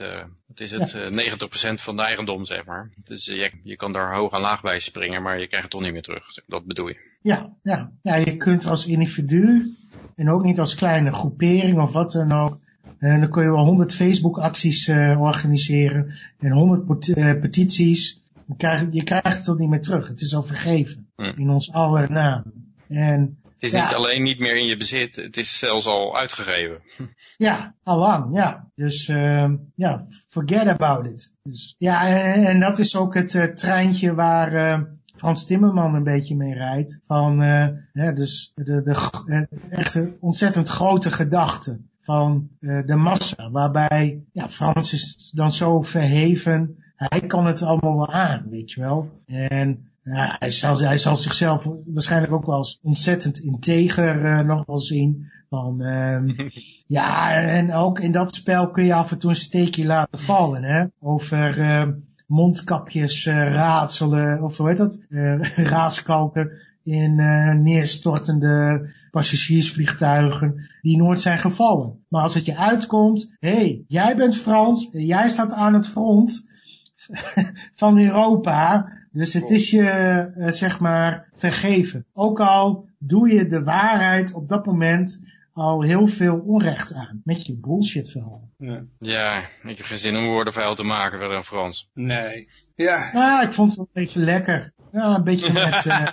wat is het, ja. 90% van de eigendom, zeg maar. Dus je, je kan daar hoog en laag bij springen, maar je krijgt het toch niet meer terug. Dat bedoel je. Ja, ja. ja, je kunt als individu en ook niet als kleine groepering of wat dan ook. En dan kun je wel 100 Facebook acties uh, organiseren en 100 uh, petities. Je krijgt, je krijgt het toch niet meer terug. Het is al vergeven. Hm. In ons aller naam. En, het is ja, niet alleen niet meer in je bezit, het is zelfs al uitgegeven. Ja, allang, ja. Dus uh, ja, forget about it. Dus, ja, en, en dat is ook het uh, treintje waar uh, Frans Timmerman een beetje mee rijdt. Van, uh, ja, dus de, de, de echte ontzettend grote gedachte van uh, de massa. Waarbij, ja, Frans is dan zo verheven. Hij kan het allemaal wel aan, weet je wel. En hij, zal, hij zal zichzelf waarschijnlijk ook wel als ontzettend integer uh, nog wel zien. Van, uh, ja, en ook in dat spel kun je af en toe een steekje laten vallen, hè. Over uh, mondkapjes uh, raadselen, of hoe heet dat? Uh, raaskalken in neerstortende passagiersvliegtuigen die nooit zijn gevallen. Maar als het je uitkomt, hé, hey, jij bent Frans, jij staat aan het front van Europa, dus het is je, uh, zeg maar, vergeven. Ook al doe je de waarheid op dat moment al heel veel onrecht aan. Met je bullshit verhaal. Ja. ja, ik heb geen zin om woorden vuil te maken verder in Frans. Nee. Ja. Ja, ik vond het een beetje lekker. Ja, een beetje met... Uh,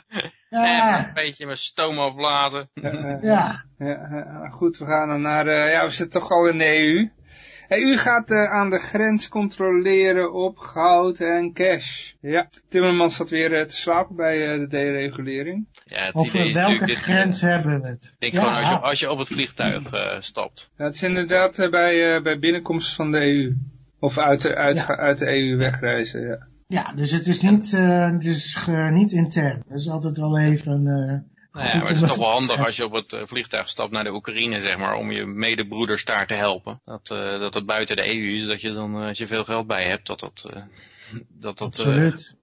ja. een beetje met stoom afblazen. Uh, ja. ja. Goed, we gaan dan naar... Uh, ja, we zitten toch al in de EU. Hey, u gaat uh, aan de grens controleren op goud en cash. Ja, Timmermans zat weer uh, te slapen bij uh, de deregulering. Ja, het Over idee is welke dit, grens hebben we het? Ik denk ja. gewoon als je, als je op het vliegtuig stapt. Ja, het is inderdaad bij, bij binnenkomst van de EU. Of uit de, uit, ja. uit de EU wegreizen, ja. Ja, dus het is niet, het is, niet intern. Dat is altijd wel even... Nou ja, maar het is toch wel handig als je op het vliegtuig stapt naar de Oekraïne, zeg maar, om je medebroeders daar te helpen. Dat, uh, dat het buiten de EU is, dat je dan, uh, als je veel geld bij hebt, dat dat, uh, dat, dat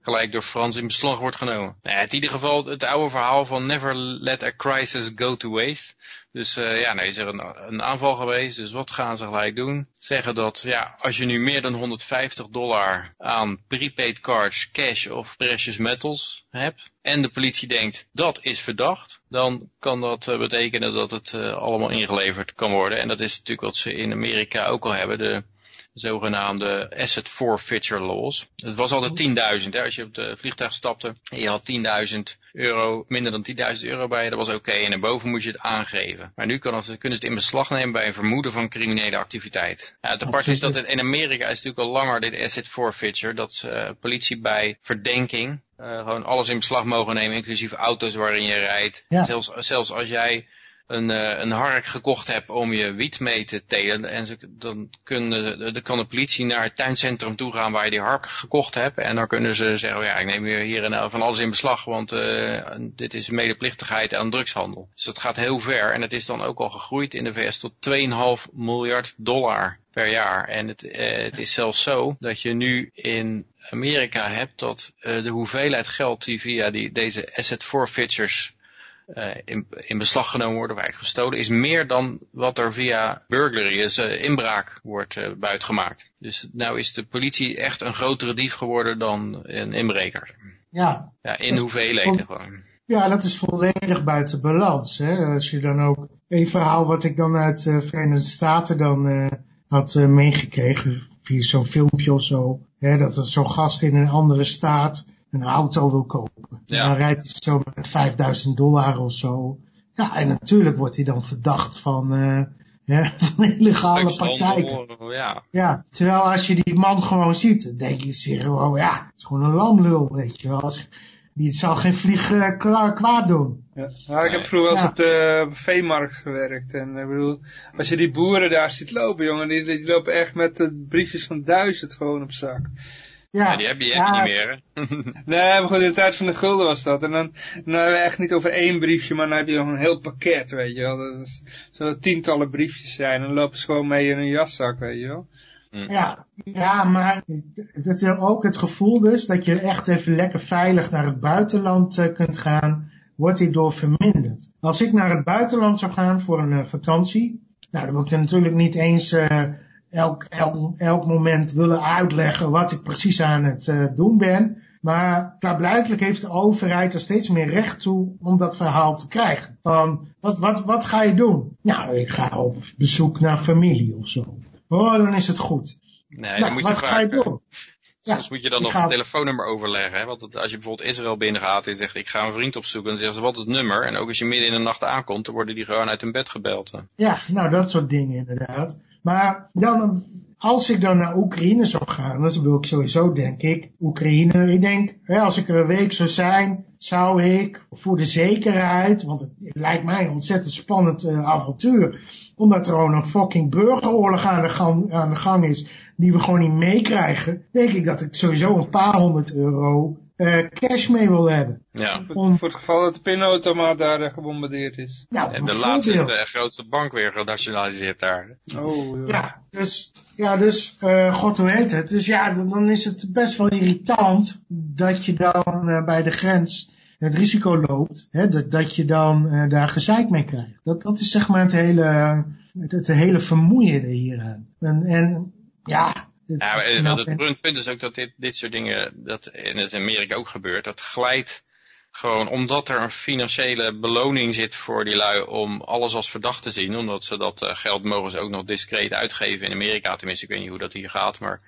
gelijk door Frans in beslag wordt genomen. Nou in ieder geval het oude verhaal van never let a crisis go to waste. Dus uh, ja, nou is er een, een, aanval geweest, dus wat gaan ze gelijk doen? Zeggen dat, ja, als je nu meer dan 150 dollar aan prepaid cards, cash of precious metals hebt, en de politie denkt, dat is verdacht, dan kan dat uh, betekenen dat het allemaal ingeleverd kan worden. En dat is natuurlijk wat ze in Amerika ook al hebben, de zogenaamde asset forfeiture laws. Het was altijd 10.000, als je op het vliegtuig stapte en je had 10.000 euro, minder dan 10.000 euro bij je, dat was oké. Okay. En daarboven moest je het aangeven. Maar nu kan het, kunnen ze het in beslag nemen bij een vermoeden van criminele activiteit. Ja, het apart is dat het in Amerika is natuurlijk al langer dit asset forfeiture, dat uh, politie bij verdenking uh, gewoon alles in beslag mogen nemen, inclusief auto's waarin je rijdt. Ja. Zelfs, zelfs als jij een, uh, een hark gekocht hebt om je wiet mee te telen, en ze, dan, kunnen, dan kan de politie naar het tuincentrum toe gaan waar je die hark gekocht hebt. En dan kunnen ze zeggen, ja, ik neem hier van alles in beslag, want uh, dit is medeplichtigheid aan drugshandel. Dus dat gaat heel ver en het is dan ook al gegroeid in de VS tot 2,5 miljard dollar per jaar. En het, uh, het is zelfs zo dat je nu in Amerika hebt dat uh, de hoeveelheid geld die via die, deze asset forfeitures in, in, beslag genomen worden, of eigenlijk gestolen, is meer dan wat er via burglary, is uh, inbraak, wordt uh, buitgemaakt. Dus nou is de politie echt een grotere dief geworden dan een inbreker. Ja. Ja, in hoeveelheden gewoon. Ja, dat is volledig buiten balans. Hè? Als je dan ook een verhaal wat ik dan uit de Verenigde Staten dan had meegekregen, via zo'n filmpje of zo, hè, dat er zo'n gast in een andere staat een auto wil kopen. Ja. dan rijdt hij zo met 5000 dollar of zo. Ja, en natuurlijk wordt hij dan verdacht van, uh, ja, van illegale praktijken. Ja. ja, terwijl als je die man gewoon ziet, dan denk je serieus, oh ja, het is gewoon een lamlul, weet je wel. Als, die zal geen vlieg uh, kwaad doen. Ja. Nou, ik heb vroeger wel eens op de veemarkt gewerkt. En ik bedoel, als je die boeren daar ziet lopen, jongen, die, die lopen echt met uh, briefjes van duizend gewoon op zak. Ja, die heb je, heb je niet meer. nee, maar goed, in de tijd van de gulden was dat. En dan, dan hebben we echt niet over één briefje, maar dan heb je nog een heel pakket, weet je wel. Dat is, zo tientallen briefjes zijn en dan lopen ze gewoon mee in een jaszak, weet je wel. Hm. Ja, ja, maar het is ook het gevoel dus dat je echt even lekker veilig naar het buitenland uh, kunt gaan, wordt hierdoor verminderd. Als ik naar het buitenland zou gaan voor een uh, vakantie, nou dan moet ik er natuurlijk niet eens uh, elk, elk, elk moment willen uitleggen wat ik precies aan het uh, doen ben. Maar klaarblijkelijk heeft de overheid er steeds meer recht toe om dat verhaal te krijgen. Van, wat, wat, wat ga je doen? Nou, ik ga op bezoek naar familie of zo. Oh, dan is het goed. Nee, nou, dan moet wat je ga je doen? Soms moet je dan nog ga... een telefoonnummer overleggen. Hè? Want als je bijvoorbeeld Israël binnengaat en zegt ik ga een vriend opzoeken. Dan zeggen ze wat is het nummer? En ook als je midden in de nacht aankomt, dan worden die gewoon uit hun bed gebeld. Hè? Ja, nou dat soort dingen inderdaad. Maar dan, als ik dan naar Oekraïne zou gaan, dan wil ik sowieso, denk ik, Oekraïne. Ik denk, hè, als ik er een week zou zijn, zou ik voor de zekerheid, want het, lijkt mij een ontzettend spannend uh, avontuur, omdat er gewoon een fucking burgeroorlog aan de, gang, aan de gang is, die we gewoon niet meekrijgen, denk ik dat ik sowieso een paar honderd euro uh, cash mee wil hebben. Ja. Om... Voor het geval dat de pinautomaat daar uh, gebombardeerd is. Nou, en de laatste is de grootste bank weer genationaliseerd daar. Oh, ja. ja dus, ja, dus uh, god hoe heet het. Dus ja, dan is het best wel irritant dat je dan bij de grens het risico loopt hè, dat, dat je dan daar gezeik mee krijgt. Dat, dat is zeg maar het hele, het, het hele vermoeiende hieraan. En, en ja, ja, het, het punt is ook dat dit, dit soort dingen, dat, en dat is in Amerika ook gebeurt, dat glijdt gewoon omdat er een financiële beloning zit voor die lui om alles als verdacht te zien. Omdat ze dat uh, geld mogen ze ook nog discreet uitgeven in Amerika. Tenminste, ik weet niet hoe dat hier gaat, maar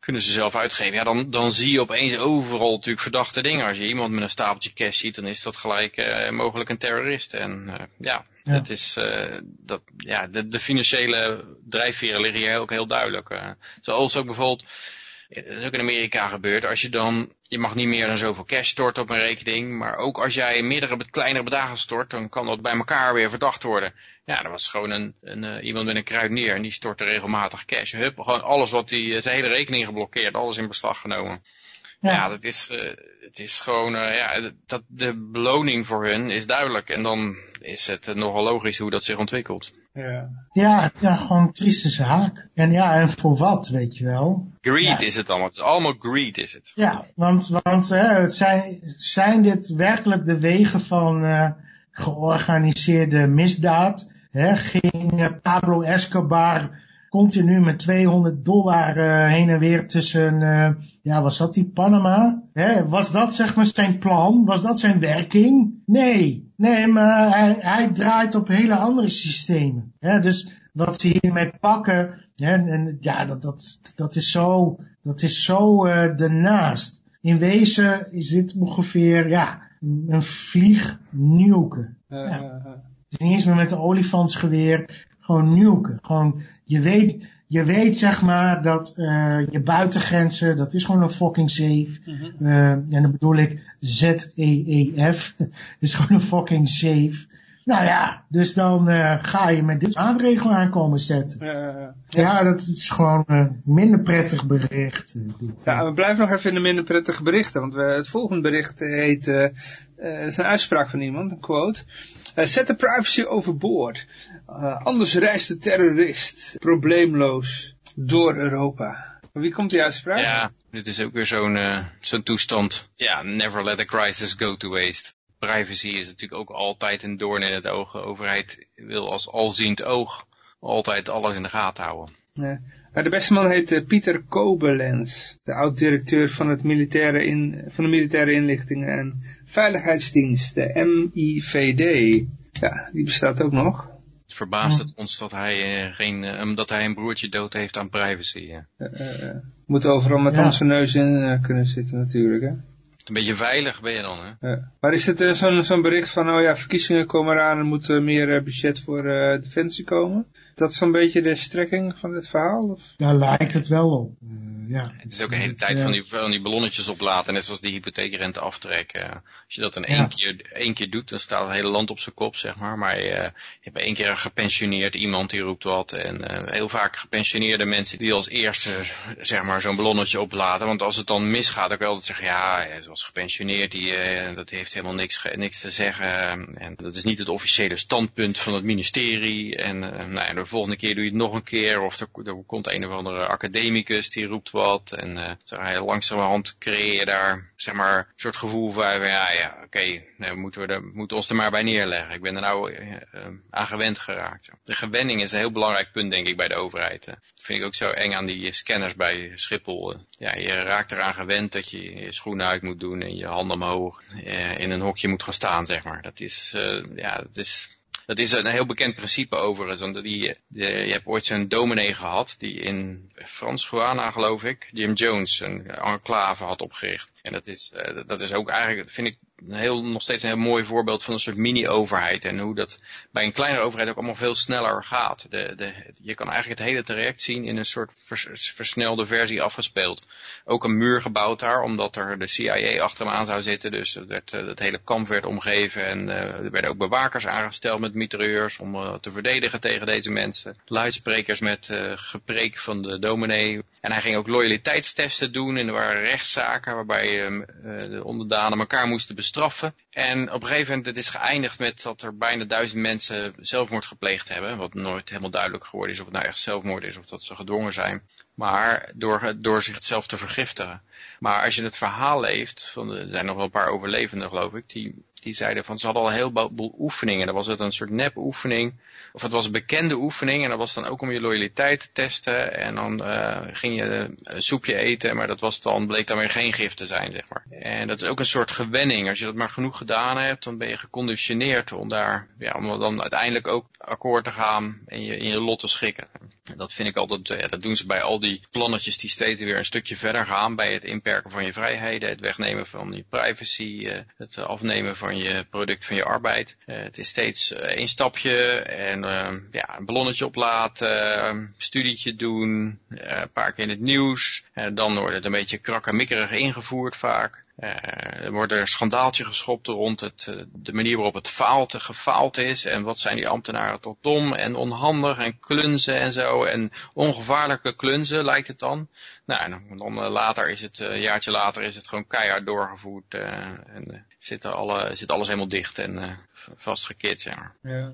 kunnen ze zelf uitgeven. Ja, dan, dan zie je opeens overal natuurlijk verdachte dingen. Als je iemand met een stapeltje cash ziet, dan is dat gelijk uh, mogelijk een terrorist. En uh, ja, ja, het is, uh, dat, ja de, financiële drijfveren liggen hier ook heel duidelijk. zoals ook bijvoorbeeld, dat is ook in Amerika gebeurd, als je dan, je mag niet meer dan zoveel cash storten op een rekening, maar ook als jij meerdere kleinere bedragen stort, dan kan dat bij elkaar weer verdacht worden. Ja, er was gewoon een, een iemand met een kruidenier en die stortte regelmatig cash. Hup, gewoon alles wat die, zijn hele rekening geblokkeerd, alles in beslag genomen. Ja, ja dat is, uh, het is gewoon, uh, ja, dat, de beloning voor hun is duidelijk. En dan is het nogal logisch hoe dat zich ontwikkelt. Ja, ja, ja gewoon een trieste zaak. En ja, en voor wat, weet je wel. Greed is het allemaal. Het is allemaal greed is het. Ja, want, want uh, zijn, zijn dit werkelijk de wegen van uh, georganiseerde misdaad? Hè, ging Pablo Escobar continu met 200 dollar uh, heen en weer tussen, uh, ja, was dat die Panama? Hè, was dat zeg maar zijn plan? Was dat zijn werking? Nee, nee, maar hij, hij draait op hele andere systemen. Hè, dus wat ze hiermee pakken, hè, en ja, dat, dat, dat is zo, dat is zo uh, ernaast. In wezen is dit ongeveer, ja, een vliegnuken. Ja. Het is niet eens meer met een olifantsgeweer, gewoon nuken. Gewoon, je weet, je weet zeg maar dat uh, je buitengrenzen, dat is gewoon een fucking safe. Mm -hmm. uh, en dan bedoel ik Z-E-E-F. is gewoon een fucking safe. Nou ja, dus dan uh, ga je met dit maatregel aankomen zetten. Ja, ja dat is gewoon een minder prettig bericht. Dit, ja, we blijven nog even in de minder prettige berichten. Want we, het volgende bericht heet, uh, is een uitspraak van iemand, een quote. zet de privacy overboord. Anders reist de terrorist probleemloos door Europa. Wie komt die uitspraak? Ja, dit is ook weer zo'n zo'n toestand. Ja, never let a crisis go to waste. privacy is natuurlijk ook altijd een doorn in het oog. De overheid wil als alziend oog altijd alles in de gaten houden. Ja. Maar de beste man heet uh, Pieter Kobelens, de oud-directeur van, het militaire in, van de Militaire Inlichtingen en Veiligheidsdienst, de MIVD. Ja, die bestaat ook nog. Het verbaast het ons dat hij, uh, geen, uh, dat hij een broertje dood heeft aan privacy. Ja. moet overal met ja. onze neus in kunnen zitten natuurlijk. Hè? Een beetje veilig ben je dan, hè? Ja. Maar is het uh, zo'n zo'n bericht van, oh ja, verkiezingen komen eraan, er moet meer budget voor uh, defensie komen? Dat is zo'n beetje de strekking van dit verhaal? Of? Daar lijkt het wel op. Uh, ja. Het is ook een hele tijd van die, van die ballonnetjes oplaten, net zoals die hypotheekrente aftrekken. Als je dat dan één, ja. keer, één keer doet, dan staat het hele land op zijn kop, zeg maar. Maar je, je hebt één keer een gepensioneerd iemand die roept wat. En heel vaak gepensioneerde mensen die als eerste, zeg maar, zo'n ballonnetje oplaten. Want als het dan misgaat, dan kan je altijd zeggen, ja, was gepensioneerd, die, dat heeft helemaal niks, niks te zeggen. En dat is niet het officiële standpunt van het ministerie. En nou ja, de volgende keer doe je het nog een keer. Of er, er komt een of andere academicus die roept wat. En uh, zo, langzamerhand creëer je daar zeg maar een soort gevoel van ja, ja oké, okay, nou, moeten we er, moeten ons er maar bij neerleggen. Ik ben er nou uh, aan gewend geraakt. De gewenning is een heel belangrijk punt denk ik bij de overheid. Dat vind ik ook zo eng aan die scanners bij Schiphol. Ja, je raakt eraan gewend dat je je schoenen uit moet doen en je handen omhoog in een hokje moet gaan staan, zeg maar. Dat is, ja, dat is dat is een heel bekend principe overigens. Want die, je hebt ooit zo'n dominee gehad die in Frans Guana geloof ik, Jim Jones, een enclave had opgericht. En dat is, uh, dat is ook eigenlijk, vind ik, een heel, nog steeds een heel mooi voorbeeld van een soort mini-overheid. En hoe dat bij een kleinere overheid ook allemaal veel sneller gaat. De, de, je kan eigenlijk het hele traject zien in een soort vers, versnelde versie afgespeeld. Ook een muur gebouwd daar, omdat er de CIA achter hem aan zou zitten. Dus werd, het hele kamp werd omgeven. En uh, er werden ook bewakers aangesteld met mitrailleurs om te verdedigen tegen deze mensen. Luidsprekers met gepreek van de dominee. En hij ging ook loyaliteitstesten doen. En er waren rechtszaken waarbij de onderdanen elkaar moesten bestraffen. En op een gegeven moment het is geëindigd met dat er bijna duizend mensen zelfmoord gepleegd hebben. Wat nooit helemaal duidelijk geworden is of het nou echt zelfmoord is of dat ze gedwongen zijn. Maar door, door zichzelf te vergiftigen. Maar als je het verhaal leeft, van er zijn nog wel een paar overlevenden geloof ik, die, die zeiden van ze hadden al een heleboel oefeningen. Dan was het een soort nep oefening. Of het was een bekende oefening en dat was dan ook om je loyaliteit te testen. En dan uh, ging je een soepje eten, maar dat was dan, bleek dan weer geen gif te zijn, zeg maar. En dat is ook een soort gewenning. Als je dat maar genoeg gedaan hebt, dan ben je geconditioneerd om daar, ja, om dan uiteindelijk ook akkoord te gaan en je in je lot te schikken. Dat vind ik altijd, ja, dat doen ze bij al die plannetjes die steeds weer een stukje verder gaan. Bij het inperken van je vrijheden, het wegnemen van je privacy, het afnemen van je product, van je arbeid. Het is steeds één stapje en ja, een ballonnetje oplaten, studietje doen, een paar keer in het nieuws. dan wordt het een beetje krakkemikkerig ingevoerd vaak. Uh, er wordt een schandaaltje geschopt rond het, uh, de manier waarop het faalt, gefaald is. En wat zijn die ambtenaren toch dom en onhandig en klunzen en zo. En ongevaarlijke klunzen lijkt het dan. Nou, en dan uh, later is het, een jaartje later is het gewoon keihard doorgevoerd. en zit, er alle, zit alles helemaal dicht en vastgekit, zeg maar. Ja.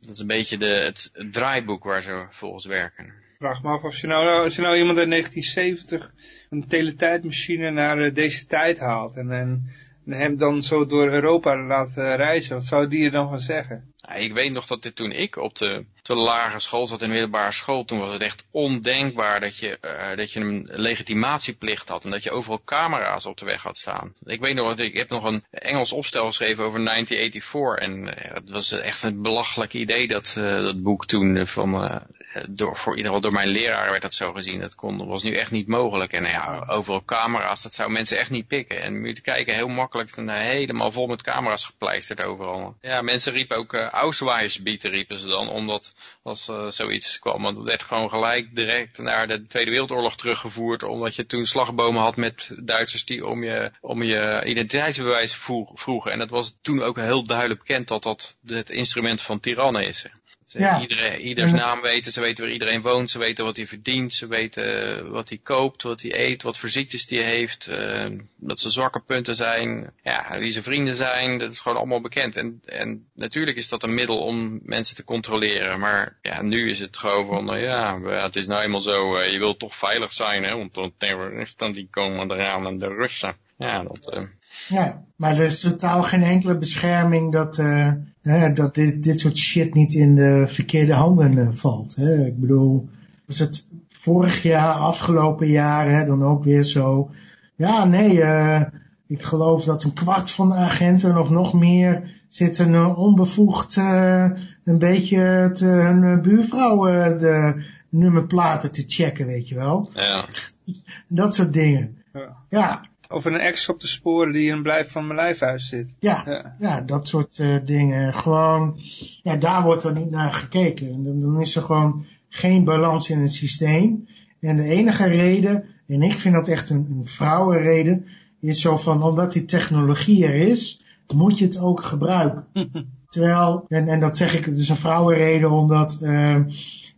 Dat is een beetje de, het, het draaiboek waar ze volgens werken vraag me af of je nou, als je nou iemand in 1970 een teletijdmachine naar uh, deze tijd haalt en, en, hem dan zo door Europa laat uh, reizen, wat zou die er dan van zeggen? Ik weet nog dat dit toen ik op de, de lagere school zat in de middelbare school, toen was het echt ondenkbaar dat je, dat je een legitimatieplicht had en dat je overal camera's op de weg had staan. Ik weet nog, ik heb nog een Engels opstel geschreven over 1984 en het was echt een belachelijk idee dat, dat boek toen van door, voor ieder geval door mijn leraar werd dat zo gezien. Dat kon, was nu echt niet mogelijk. En ja, overal camera's, dat zou mensen echt niet pikken. En moet je kijken, heel makkelijk, helemaal vol met camera's gepleisterd overal. Ja, mensen riepen ook uh, Ausweisbieten riepen ze dan, omdat als uh, zoiets kwam. Want het werd gewoon gelijk direct naar de Tweede Wereldoorlog teruggevoerd, omdat je toen slagbomen had met Duitsers die om je, om je identiteitsbewijs vroegen. En dat was toen ook heel duidelijk bekend dat dat het instrument van tirannen is. Ze Ja. iedereen, ieders naam weten, ze weten waar iedereen woont, ze weten wat hij verdient, ze weten eh, wat hij koopt, wat hij eet, wat voor ziektes hij heeft, eh, dat ze zwakke punten zijn, ja, wie zijn vrienden zijn, dat is gewoon allemaal bekend. En, en natuurlijk is dat een middel om mensen te controleren, maar ja, nu is het gewoon van, nou ja, ja, het is nou eenmaal zo, eh, je wilt toch veilig zijn, hè, want de terroristen die komen eraan en de Russen. Ja, dat, eh, Ja, maar er is totaal geen enkele bescherming dat, eh, hè, dat dit, dit soort shit niet in de verkeerde handen eh, valt. Hè. Ik bedoel, was het vorig jaar, afgelopen jaar, hè, dan ook weer zo. Ja, nee, eh, ik geloof dat een kwart van de agenten of nog meer zitten uh, onbevoegd eh, een beetje te, hun buurvrouw eh, de nummerplaten te checken, weet je wel. ja. Dat soort dingen. Ja. Ja, Of een ex op de sporen die in een blijf van mijn lijfhuis zit. ja. Ja. Ja, dat soort eh, dingen. Gewoon, ja, daar wordt er niet naar gekeken. En dan, dan is er gewoon geen balans in het systeem. En de enige reden, en ik vind dat echt een, een vrouwenreden, is zo van, omdat die technologie er is, moet je het ook gebruiken. Terwijl, en, en dat zeg ik, het is een vrouwenreden omdat, eh,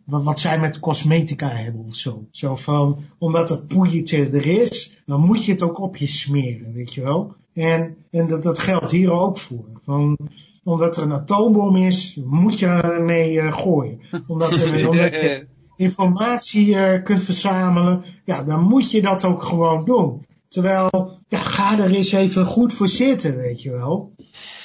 wat, wat zij met cosmetica hebben of zo. Zo van, omdat het poeiertje er is, dan moet je het ook op je smeren, weet je wel. En, en dat, dat geldt hier ook voor. Van, omdat er een atoombom is, moet je ermee eh, gooien. Omdat, er, omdat je informatie eh, kunt verzamelen, ja, dan moet je dat ook gewoon doen. Terwijl, ja, ga er eens even goed voor zitten, weet je wel.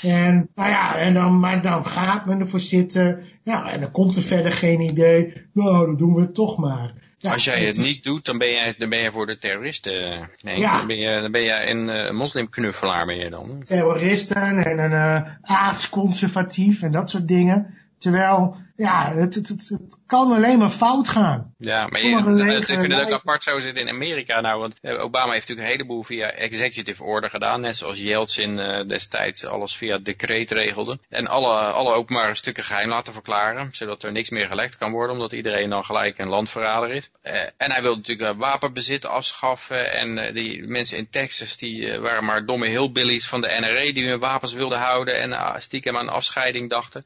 En, nou ja, en dan, maar dan gaat men ervoor zitten. Ja, en dan komt er verder geen idee. Nou, dan doen we het toch maar. Ja, Als jij het niet doet, dan ben jij, dan ben jij voor de terroristen. Nee, Ja. dan ben je, dan ben jij een eh, moslimknuffelaar ben je dan. terroristen en een uh, aardsconservatief en dat soort dingen. Terwijl, ja, het, het, het, het kan alleen maar fout gaan. Ja, maar je, ik vind het ook apart zo zitten in Amerika nou, want eh, Obama heeft natuurlijk een heleboel via executive order gedaan, net zoals Yeltsin eh, destijds alles via decreet regelde. En alle, alle openbare stukken geheim laten verklaren, zodat er niks meer gelekt kan worden, omdat iedereen dan gelijk een landverrader is. Eh, en hij wilde natuurlijk wapenbezit afschaffen en die mensen in Texas, die waren maar domme hillbillies van de NRA die hun wapens wilden houden en stiekem aan afscheiding dachten.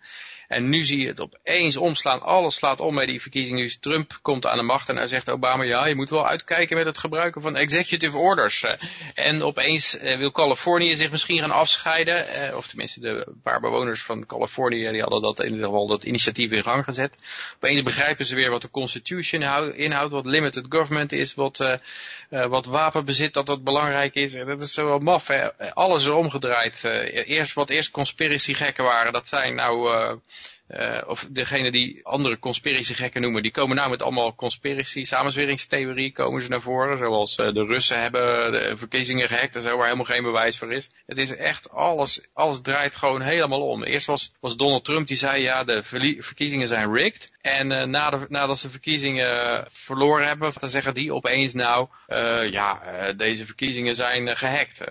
En nu zie je het opeens omslaan. Alles slaat om bij die verkiezingen. Nu is Trump komt aan de macht en dan zegt Obama, ja, je moet wel uitkijken met het gebruiken van executive orders. Eh, En opeens eh, wil Californië zich misschien gaan afscheiden. eh, Of tenminste, de paar bewoners van Californië, die hadden dat in ieder geval dat initiatief in gang gezet. Opeens begrijpen ze weer wat de constitution hou- inhoudt, wat limited government is, wat, wat wapenbezit, dat dat belangrijk is. En dat is zo wel maf, hè. Alles is omgedraaid. Eh, eerst wat eerst conspiracy gekken waren, dat zijn nou... eh, eh, of degene die andere conspiratiegekken noemen, die komen nou met allemaal conspiracy, samenzweringstheorie komen ze naar voren. Zoals eh, de Russen hebben de verkiezingen gehackt en zo, waar helemaal geen bewijs voor is. Het is echt alles, alles draait gewoon helemaal om. Eerst was, was Donald Trump die zei, ja, de verkiezingen zijn rigged. En eh, na de, nadat ze verkiezingen verloren hebben, dan zeggen die opeens nou, eh, ja, eh, deze verkiezingen zijn eh, gehackt.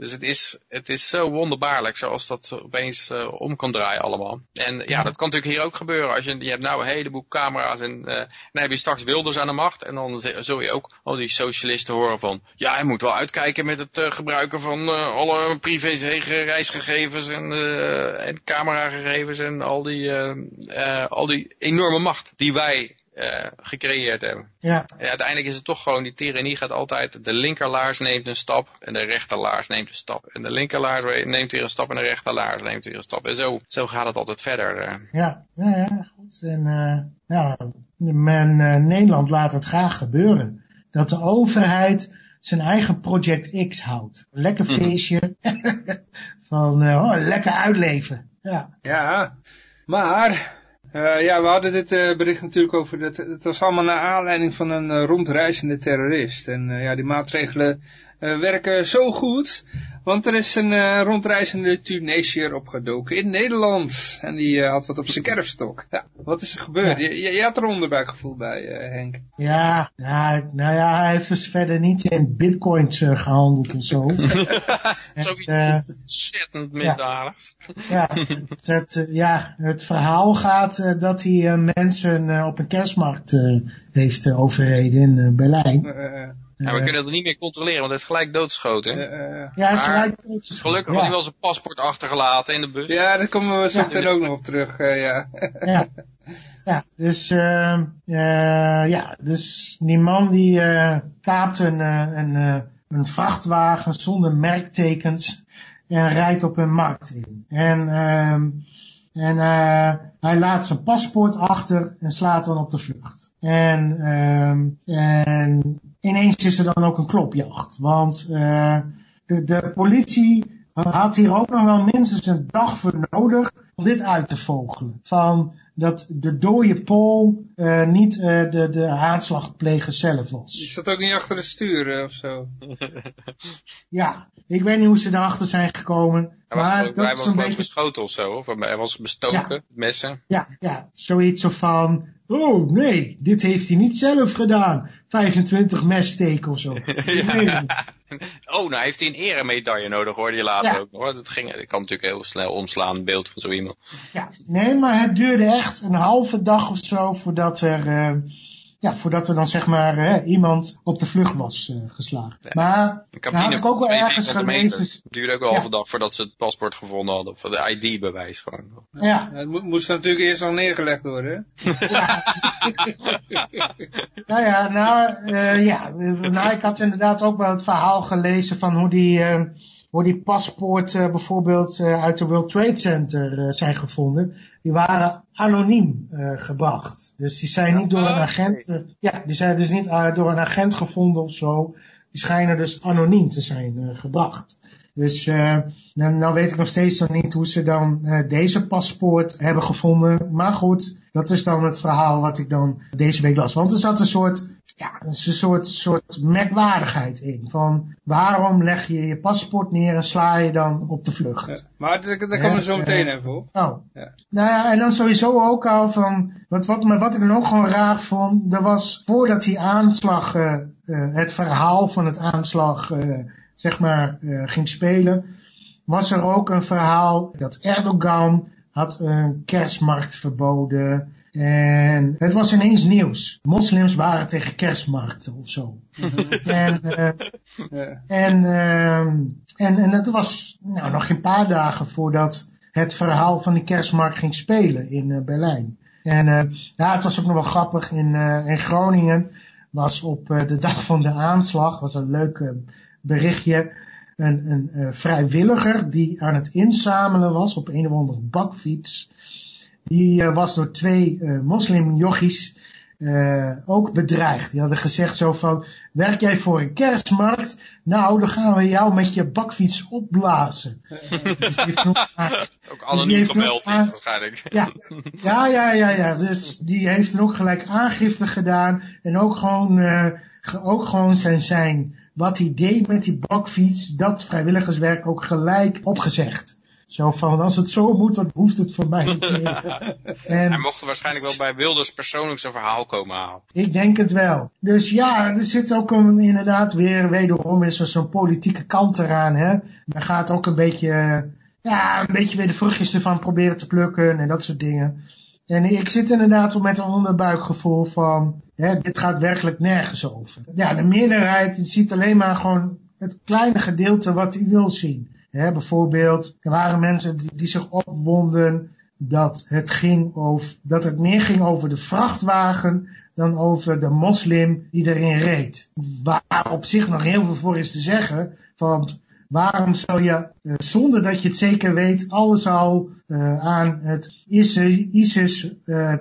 Dus het is, het is zo wonderbaarlijk zoals dat opeens eh, om kan draaien allemaal. En ja, dat kan natuurlijk hier ook gebeuren. Als je, je hebt nou een heleboel camera's en eh, dan heb je straks Wilders aan de macht. En dan zul je ook al die socialisten horen van... Ja, je moet wel uitkijken met het eh, gebruiken van eh, alle privé reisgegevens en, eh, en cameragegevens en al die, eh, eh, al die enorme macht die wij eh, gecreëerd hebben. Ja, En uiteindelijk is het toch gewoon, die tirannie gaat altijd, de linkerlaars neemt een stap en de rechterlaars neemt een stap. En de linkerlaars neemt weer een stap en de rechterlaars neemt weer een stap. En zo, zo gaat het altijd verder. eh. ja, ja, ja goed. En eh, ja, men, eh, Nederland laat het graag gebeuren. Dat de overheid zijn eigen Project X houdt. Lekker feestje. Van, eh, oh, lekker uitleven. Ja, Ja, maar eh, ja, we hadden dit eh, bericht natuurlijk over, dat, het was allemaal naar aanleiding van een eh, rondreizende terrorist. En ja, die maatregelen werken zo goed, want er is een eh, rondreizende Tunesiër opgedoken in Nederland. En die eh, had wat op zijn kerfstok. Ja, wat is er gebeurd? Ja. Je, je, had er onderbuikgevoel bij, eh, Henk. ja, nou ja, hij heeft dus verder niet in bitcoins eh, gehandeld of zo. Zoiets eh, ontzettend misdadig. Ja, het, het, eh, ja, het verhaal gaat eh, dat hij eh, mensen eh, op een kerstmarkt eh, heeft eh, overreden in eh, Berlijn. Ja, we kunnen dat niet meer controleren, want hij is gelijk doodgeschoten. eh, eh, ja, hij is gelijk. Gelukkig ja, had hij wel zijn paspoort achtergelaten in de bus. ja, daar komen we zo meteen ook nog op terug, eh, ja. Ja, Ja, dus, uh, uh, ja, dus die man die uh, kaapt een, een, een vrachtwagen zonder merktekens en rijdt op een markt in. En, en hij laat zijn paspoort achter en slaat dan op de vlucht. En, en ineens is er dan ook een klopjacht. Want de, de politie had hier ook nog wel minstens een dag voor nodig om dit uit te vogelen. Van dat de dode Paul uh, niet uh, de, de aanslagpleger zelf was. Die zat ook niet achter de stuur uh, of zo. ja, ik weet niet hoe ze daarachter zijn gekomen. Hij was, maar hij was beetje... beschoten of zo, of hij was bestoken, ja. messen. Ja, ja, zoiets van, oh nee, dit heeft hij niet zelf gedaan. 25 messteken of zo. ja. Oh, nou heeft hij een eremedaille nodig, hoorde je later ja. ook. Hoor. Dat, ging, dat kan natuurlijk heel snel omslaan, beeld van zo iemand. Ja, nee, maar het duurde echt een halve dag of zo voordat er, uh, ja, voordat er dan zeg maar uh, iemand op de vlucht was uh, geslagen. Ja. Maar had ik ook wel ergens gelezen. Het duurde ook wel een halve dag voordat ze het paspoort gevonden hadden, of de ID-bewijs gewoon. Ja. Het moest natuurlijk eerst al neergelegd worden, hè? Ja. nou ja, nou, ja, nou, ik had inderdaad ook wel het verhaal gelezen van hoe die hoe die paspoorten bijvoorbeeld uit de World Trade Center zijn gevonden die waren anoniem uh, gebracht. Dus die zijn niet door een agent, uh, ja, die zijn dus niet uh, door een agent gevonden of zo. Die schijnen dus anoniem te zijn gebracht. Dus nou, nou, weet ik nog steeds nog niet hoe ze dan deze paspoort hebben gevonden. Maar goed, dat is dan het verhaal wat ik dan deze week las. Want er zat een soort ja, een soort, soort merkwaardigheid in. Van waarom leg je je paspoort neer en sla je dan op de vlucht? Ja, maar daar komen we zo meteen uh, even op. Oh. Ja. Nou ja, en dan sowieso ook al van, wat, wat, maar wat ik dan ook gewoon raar vond, er was voordat die aanslag, uh, uh, het verhaal van het aanslag, zeg maar, ging spelen, was er ook een verhaal dat Erdogan had een kerstmarkt verboden. En het was ineens nieuws. Moslims waren tegen kerstmarkten of zo. en, uh, en, uh, en, en het was nou, nog geen paar dagen voordat het verhaal van de kerstmarkt ging spelen in uh, Berlijn. En ja, het was ook nog wel grappig. In, in Groningen was op de dag van de aanslag, was een leuk berichtje, een, een vrijwilliger die aan het inzamelen was op een of andere bakfiets die uh, was door twee uh, moslimjochies uh, ook bedreigd. Die hadden gezegd zo van, werk jij voor een kerstmarkt? Nou, dan gaan we jou met je bakfiets opblazen. dus die heeft nog, ook anoniem dus gemeld waarschijnlijk. Ja, ja, ja, ja, ja. Dus die heeft er ook gelijk aangifte gedaan. En ook gewoon, uh, ook gewoon zijn, zijn, wat hij deed met die bakfiets, dat vrijwilligerswerk ook gelijk opgezegd. Zo van, als het zo moet, dan hoeft het voor mij niet meer. en, Hij mocht waarschijnlijk wel bij Wilders persoonlijk zijn verhaal komen halen. Ik denk het wel. Dus ja, er zit ook een, inderdaad weer, wederom is er zo'n politieke kant eraan. Hè? Dan gaat ook een beetje, ja, een beetje weer de vruchtjes ervan proberen te plukken en dat soort dingen. En ik zit inderdaad met een onderbuikgevoel van, hè, dit gaat werkelijk nergens over. Ja, de meerderheid ziet alleen maar gewoon het kleine gedeelte wat hij wil zien. Hè, bijvoorbeeld, er waren mensen die, die, zich opwonden dat het, ging over, dat het meer ging over de vrachtwagen dan over de moslim die erin reed. Waar op zich nog heel veel voor is te zeggen, want waarom zou je, uh, zonder dat je het zeker weet, alles al uh, aan het ISIS, uh,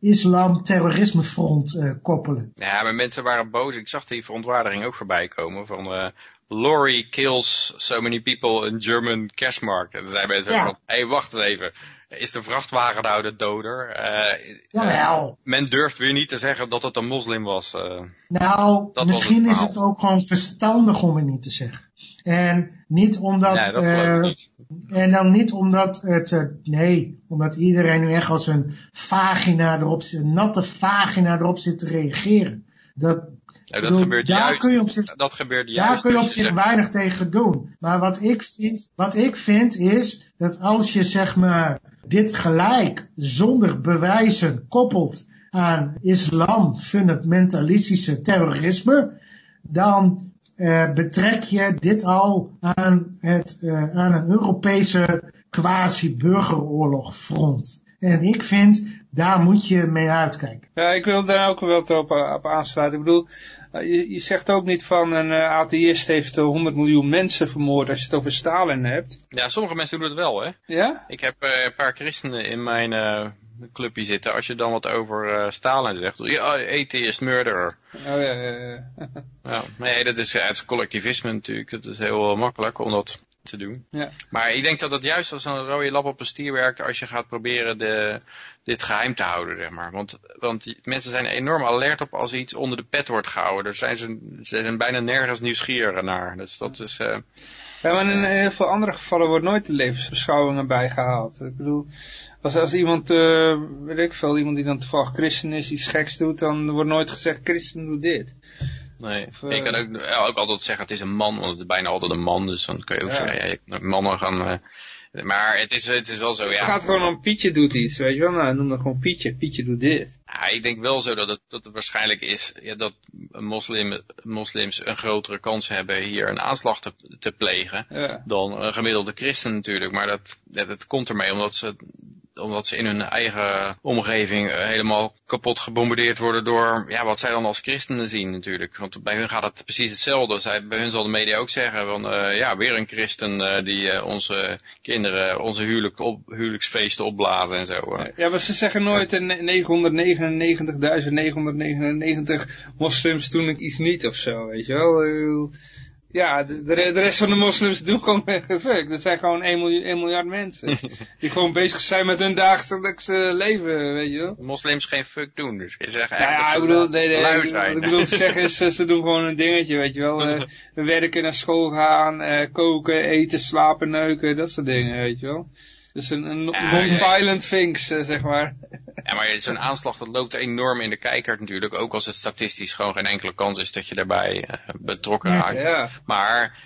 islam terrorismefront koppelen. Ja, maar mensen waren boos. Ik zag die verontwaardiging ook voorbij komen van lorry kills so many people in German kerstmarkt. En dan zijn mensen ja. van, hé, hey, wacht eens even. Is de vrachtwagen nou de doder? Uh, Jawel. Uh, men durft weer niet te zeggen dat het een moslim was. Uh, nou, misschien het is het ook gewoon verstandig om het niet te zeggen. En niet omdat... Nee, niet. En dan niet omdat het... nee, omdat iedereen nu echt als een vagina erop zit, een natte vagina erop zit te reageren. Dat, nou, dat, gebeurt daar juist, kun je op zich, dat gebeurt juist. Daar kun je op zich weinig tegen doen. Maar wat ik vind, wat ik vind is dat als je zeg maar dit gelijk zonder bewijzen koppelt aan islam fundamentalistische terrorisme, dan uh, betrek je dit al aan, het, uh, aan een Europese quasi-burgeroorlog front. En ik vind daar moet je mee uitkijken. Ja, ik wil daar ook wel op, op aansluiten. Ik bedoel, je, je zegt ook niet van een atheïst heeft 100 miljoen mensen vermoord als je het over Stalin hebt. Ja, sommige mensen doen het wel, hè? Ja? Ik heb uh, een paar christenen in mijn clubje zitten. Als je dan wat over Stalin zegt, ja, atheist murderer. Oh ja, ja, ja. ja nee, dat is, het is collectivisme natuurlijk. Het is heel makkelijk om dat te doen. Ja. Maar ik denk dat dat juist als een rode lap op een stier werkt als je gaat proberen de, dit geheim te houden, zeg maar. Want, want mensen zijn enorm alert op als iets onder de pet wordt gehouden. Daar zijn ze, ze zijn bijna nergens nieuwsgierig naar. Dus dat is... Uh... Ja, maar in heel veel andere gevallen wordt nooit de levensbeschouwingen bijgehaald. Ik bedoel, als, als iemand, uh, weet ik veel, iemand die dan toevallig christen is, iets geks doet, dan wordt nooit gezegd, christen doet dit. Nee, of, ik kan ook, ook, altijd zeggen het is een man, want het is bijna altijd een man, dus dan kan je ook ja. zeggen, ja, mannen gaan... Uh, maar het is, het is wel zo, ja. Het gaat gewoon om Pietje doet iets, weet je wel, nou, noem dan gewoon Pietje, Pietje doet dit. Ja, ik denk wel zo dat het, dat het waarschijnlijk is ja, dat moslim, moslims een grotere kans hebben hier een aanslag te, te plegen ja. dan een gemiddelde christen natuurlijk. Maar dat, dat, dat komt ermee omdat ze omdat ze in hun eigen omgeving helemaal kapot gebombardeerd worden door ja, wat zij dan als christenen zien natuurlijk. Want bij hun gaat het precies hetzelfde. Zij, bij hun zal de media ook zeggen van uh, ja, weer een christen uh, die uh, onze kinderen, onze huwelijk op, huwelijksfeesten opblazen en zo. Ja, maar ze zeggen nooit 999.999 moslims doen ik iets niet of zo, weet je wel. Ja, de, de, rest van de moslims doen gewoon fuck. Dat zijn gewoon 1 miljard, 1 miljard mensen. die gewoon bezig zijn met hun dagelijkse leven, weet je wel. Moslims geen fuck doen, dus je zegt ja, ja, ik bedoel, nee, nee, Wat ik bedoel te zeggen is, ze doen gewoon een dingetje, weet je wel. Uh, we werken, naar school gaan, uh, koken, eten, slapen, neuken, dat soort dingen, weet je wel. Dus een, een ja, non-violent things, uh, zeg maar. Ja, maar zo'n aanslag dat loopt enorm in de kijker natuurlijk. Ook als het statistisch gewoon geen enkele kans is dat je daarbij uh, betrokken raakt. Ja. Maar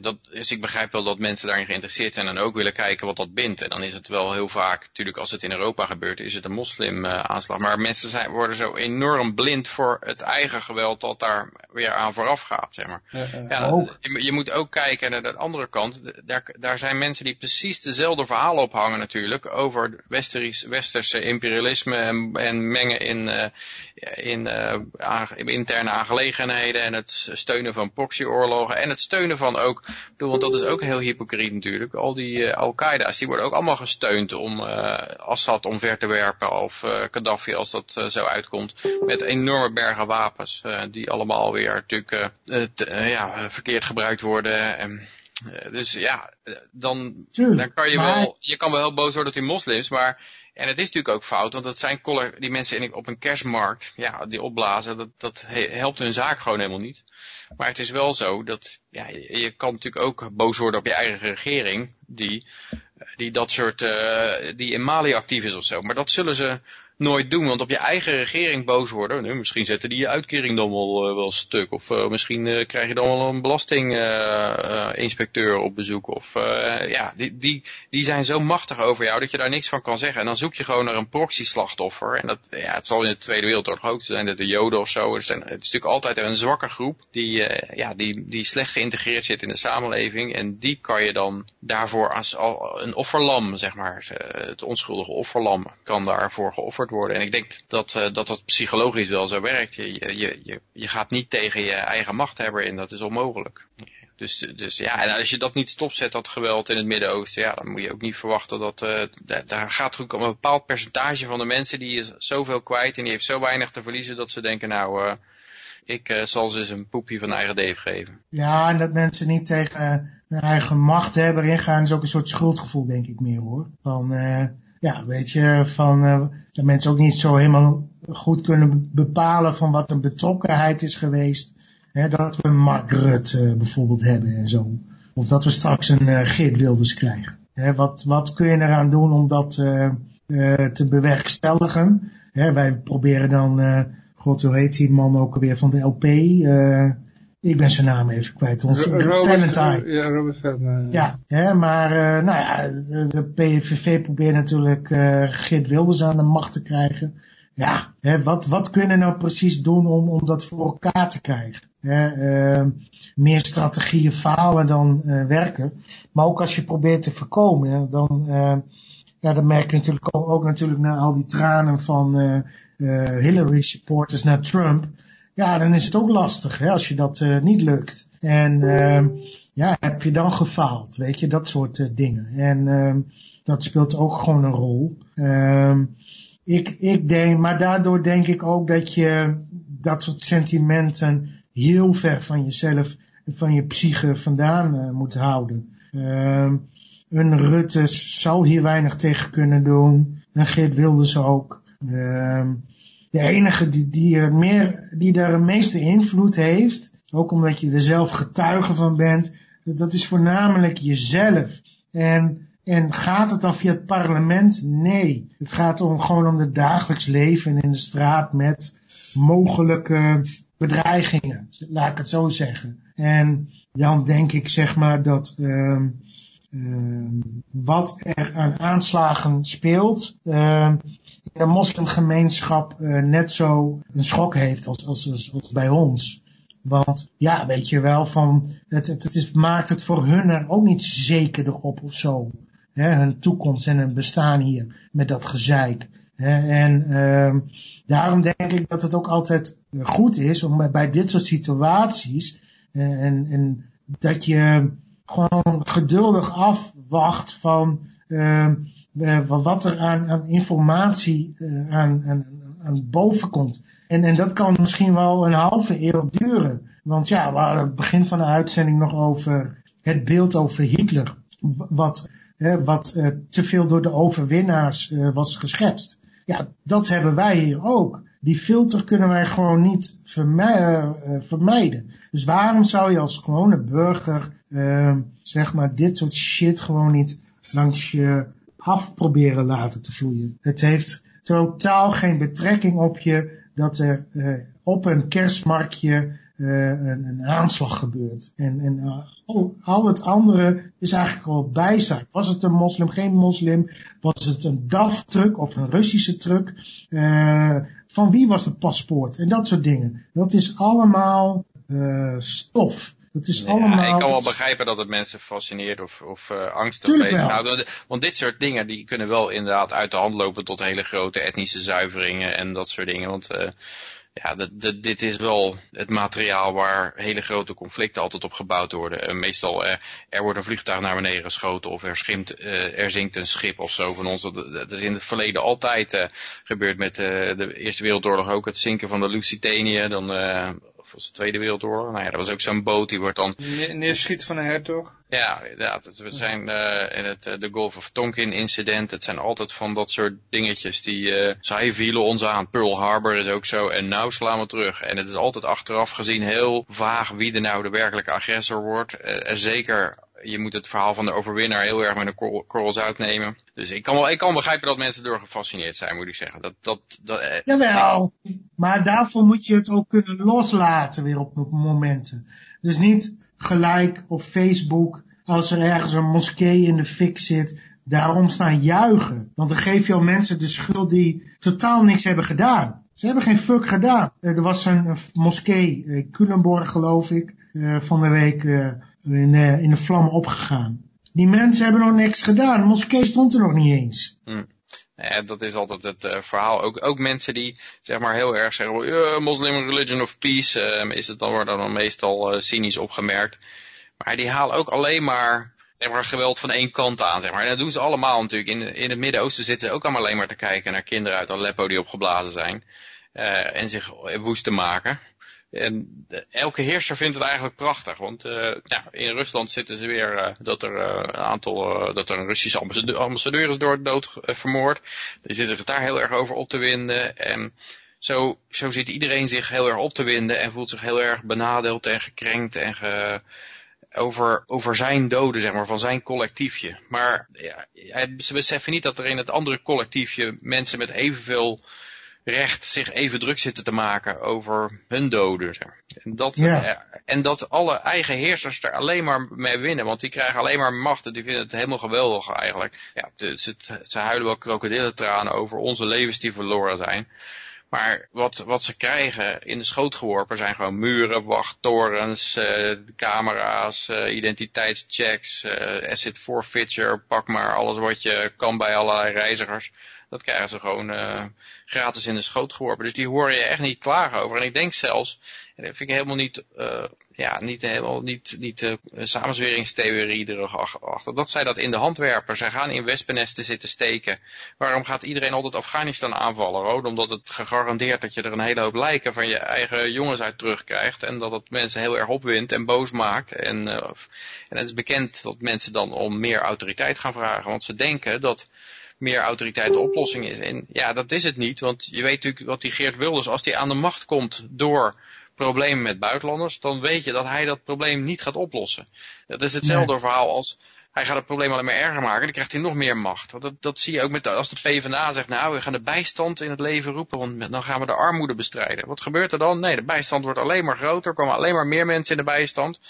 dat, dus ik begrijp wel dat mensen daarin geïnteresseerd zijn en ook willen kijken wat dat bindt. En dan is het wel heel vaak, natuurlijk als het in Europa gebeurt, is het een moslim aanslag. Maar mensen zijn, worden zo enorm blind voor het eigen geweld dat daar weer aan vooraf gaat. Zeg maar. Ja, ja, je, je, moet ook kijken naar de andere kant. Daar, daar zijn mensen die precies dezelfde verhalen ophangen natuurlijk. Over westeris, westerse imperialisme en, en mengen in, uh, in aan, interne aangelegenheden. En het steunen van proxyoorlogen. En het steunen van ook, bedoel, want dat is ook heel hypocriet natuurlijk. Al die uh, Al-Qaeda's, die worden ook allemaal gesteund om uh, Assad omver te werpen of uh, Gaddafi als dat zo uitkomt. Met enorme bergen wapens die allemaal weer natuurlijk ja, verkeerd gebruikt worden. En, dus ja, dan, dan kan je wel, je kan wel heel boos worden op die moslims, maar en het is natuurlijk ook fout, want dat zijn die mensen op een kerstmarkt, ja, die opblazen, dat, dat helpt hun zaak gewoon helemaal niet. Maar het is wel zo dat ja, je kan natuurlijk ook boos worden op je eigen regering, die, die dat soort, uh, die in Mali actief is of zo. Maar dat zullen ze nooit doen. Want op je eigen regering boos worden, nu, misschien zetten die je uitkering dan wel, uh, wel stuk. Of uh, misschien uh, krijg je dan wel een belastinginspecteur op bezoek. Of ja, die, die, die zijn zo machtig over jou dat je daar niks van kan zeggen. En dan zoek je gewoon naar een proxy slachtoffer. En dat, ja, het zal in de Tweede Wereldoorlog ook zijn, dat de Joden of zo. Het, zijn, het is natuurlijk altijd een zwakke groep die, ja, die, die slecht geïntegreerd zit in de samenleving. En die kan je dan daarvoor als, als een offerlam, zeg maar, het onschuldige offerlam kan daarvoor geofferd worden. En ik denk dat uh, dat, dat psychologisch wel zo werkt. Je, je, je, je gaat niet tegen je eigen machthebber in, dat is onmogelijk. Dus, dus ja, en als je dat niet stopzet, dat geweld in het Midden-Oosten, ja, dan moet je ook niet verwachten dat, uh, daar gaat ook om een bepaald percentage van de mensen, die is zoveel kwijt en die heeft zo weinig te verliezen, dat ze denken, nou, uh, ik zal ze eens een poepje van eigen deeg geven. Ja, en dat mensen niet tegen hun eigen machthebber ingaan, is ook een soort schuldgevoel, denk ik meer hoor. Van, ja, weet je, van uh, dat mensen ook niet zo helemaal goed kunnen bepalen van wat een betrokkenheid is geweest. Hè, dat we Mark Rutte bijvoorbeeld hebben en zo. Of dat we straks een uh, Geert Wilders krijgen. Hè, wat, wat kun je eraan doen om dat te bewerkstelligen? Hè, wij proberen dan, god hoe heet die man ook alweer van de LP? Ik ben zijn naam even kwijt. Ons, Robert, Ja, Robert Valentine. Ja, hè, maar uh, nou ja, de, de PVV probeert natuurlijk uh, Geert Wilders aan de macht te krijgen. Ja, hè, wat, wat kunnen we nou precies doen om, om dat voor elkaar te krijgen? Hè, uh, meer strategieën falen dan werken. Maar ook als je probeert te voorkomen, dan ja, dat merk je natuurlijk ook, ook natuurlijk na al die tranen van Hillary supporters naar Trump. Ja, dan is het ook lastig hè, als je dat niet lukt. En ehm, ja, heb je dan gefaald, weet je, dat soort dingen. En ehm, dat speelt ook gewoon een rol. Um, ik, ik denk, maar daardoor denk ik ook dat je dat soort sentimenten heel ver van jezelf, van je psyche vandaan uh, moet houden. Een Ruttes zal hier weinig tegen kunnen doen. En Geert Wilders ook. Uh, de enige die, die, er meer, die daar de meeste invloed heeft, ook omdat je er zelf getuige van bent, dat is voornamelijk jezelf. En en gaat het dan via het parlement? Nee. Het gaat om, gewoon om het dagelijks leven in de straat met mogelijke bedreigingen. Laat ik het zo zeggen. En dan denk ik zeg maar dat uh, uh, wat er aan aanslagen speelt uh, in de moslimgemeenschap uh, net zo een schok heeft als, als, als, bij ons. Want ja, weet je wel, van, het, het, is, maakt het voor hun er ook niet zekerder op of zo hè, hun toekomst en hun bestaan hier met dat gezeik. Hè, en uh, daarom denk ik dat het ook altijd goed is om bij dit soort situaties uh, en, en dat je gewoon geduldig afwacht van uh, wat er aan, aan informatie uh, aan, aan, boven komt. En, en dat kan misschien wel een halve eeuw duren. Want ja, we hadden het begin van de uitzending nog over het beeld over Hitler. Wat wat uh, te veel door de overwinnaars uh, was geschetst. Ja, dat hebben wij hier ook. Die filter kunnen wij gewoon niet. Uh, vermijden. Dus waarom zou je als gewone burger, zeg maar, dit soort shit gewoon niet langs je af proberen laten te vloeien? Het heeft totaal geen betrekking op je dat er op een kerstmarktje uh, een, een, aanslag gebeurt. En, en uh, al, al, het andere is eigenlijk wel bijzaak. Was het een moslim, geen moslim? Was het een DAF-truck of een Russische truck? Van wie was het paspoort? En dat soort dingen. Dat is allemaal stof. Dat is ja, allemaal... Ik kan wel begrijpen dat het mensen fascineert of, of uh, angstig bezighoudt. Want dit soort dingen die kunnen wel inderdaad uit de hand lopen tot hele grote etnische zuiveringen en dat soort dingen. Want uh, ja, dit is wel het materiaal waar hele grote conflicten altijd op gebouwd worden. Uh, meestal uh, er wordt een vliegtuig naar beneden geschoten of er, schimpt, uh, er zinkt een schip of zo van ons. Dat, dat is in het verleden altijd gebeurd met de Eerste Wereldoorlog ook. Het zinken van de Lusitanië, dan was de Tweede Wereldoorlog. Nou ja, dat was ook zo'n boot die wordt dan... Neerschiet van een hertog. Ja, inderdaad. Het zijn uh, in het uh, de Gulf of Tonkin incident. Het zijn altijd van dat soort dingetjes die... Uh, zij vielen ons aan. Pearl Harbor is ook zo. En nou slaan we terug. En het is altijd achteraf gezien heel vaag wie er nou de werkelijke agressor wordt. en zeker je moet het verhaal van de overwinnaar heel erg met een korrels uitnemen. Dus ik kan, wel, ik kan begrijpen dat mensen door gefascineerd zijn, moet ik zeggen. Dat, dat, dat, eh, Jawel, maar daarvoor moet je het ook kunnen loslaten weer op momenten. Dus niet gelijk op Facebook, als er ergens een moskee in de fik zit, daarom staan juichen. Want dan geef je al mensen de schuld die totaal niks hebben gedaan. Ze hebben geen fuck gedaan. Eh, er was een, moskee, in eh, Culemborg geloof ik, van de week in, uh, in de vlammen opgegaan. Die mensen hebben nog niks gedaan. De moskee stond er nog niet eens. Hm. Ja, dat is altijd het uh, verhaal. Ook, ook mensen die zeg maar heel erg zeggen, uh, Muslim religion of peace, uh, is het dan, wordt dan meestal cynisch opgemerkt. Maar die halen ook alleen maar, zeg maar geweld van één kant aan. Zeg maar. En dat doen ze allemaal natuurlijk. In, in het Midden-Oosten zitten ze ook allemaal alleen maar te kijken naar kinderen uit Aleppo die opgeblazen zijn. en zich woest te maken. En elke heerser vindt het eigenlijk prachtig, want uh, in Rusland zitten ze weer uh, dat er uh, een aantal, dat er een Russische ambassadeur, is door dood vermoord. Die zitten zich daar heel erg over op te winden en zo, zo zit iedereen zich heel erg op te winden en voelt zich heel erg benadeeld en gekrenkt en ge, over, over zijn doden, zeg maar, van zijn collectiefje. Maar ja, ze beseffen niet dat er in het andere collectiefje mensen met evenveel recht zich even druk zitten te maken over hun doden. En, dat, eh, en dat alle eigen heersers er alleen maar mee winnen, want die krijgen alleen maar macht en die vinden het helemaal geweldig eigenlijk. Ja, ze, ze huilen wel krokodillentranen over onze levens die verloren zijn. Maar wat, wat ze krijgen in de schoot geworpen zijn gewoon muren, wachttorens, uh, camera's, uh, identiteitschecks, uh, asset forfeiture, pak maar alles wat je kan bij allerlei reizigers. Dat krijgen ze gewoon gratis in de schoot geworpen. Dus die hoor je echt niet klagen over. En ik denk zelfs, en dat vind ik helemaal niet, uh, ja, niet helemaal niet, niet uh, samenzweringstheorie erachter, dat zij dat in de hand werpen. Zij gaan in wespennesten zitten steken. Waarom gaat iedereen altijd Afghanistan aanvallen, Rood? Omdat het gegarandeerd dat je er een hele hoop lijken van je eigen jongens uit terugkrijgt. En dat het mensen heel erg opwindt en boos maakt. En, uh, en het is bekend dat mensen dan om meer autoriteit gaan vragen. Want ze denken dat meer autoriteit de oplossing is. En ja, dat is het niet, want je weet natuurlijk wat die Geert Wilders, als hij aan de macht komt door problemen met buitenlanders, dan weet je dat hij dat probleem niet gaat oplossen. Dat is hetzelfde verhaal als hij gaat het probleem alleen maar erger maken, dan krijgt hij nog meer macht. Dat, dat zie je ook met de, als de PvdA zegt, nou we gaan de bijstand in het leven roepen, want dan gaan we de armoede bestrijden. Wat gebeurt er dan? Nee, de bijstand wordt alleen maar groter, er komen alleen maar meer mensen in de bijstand.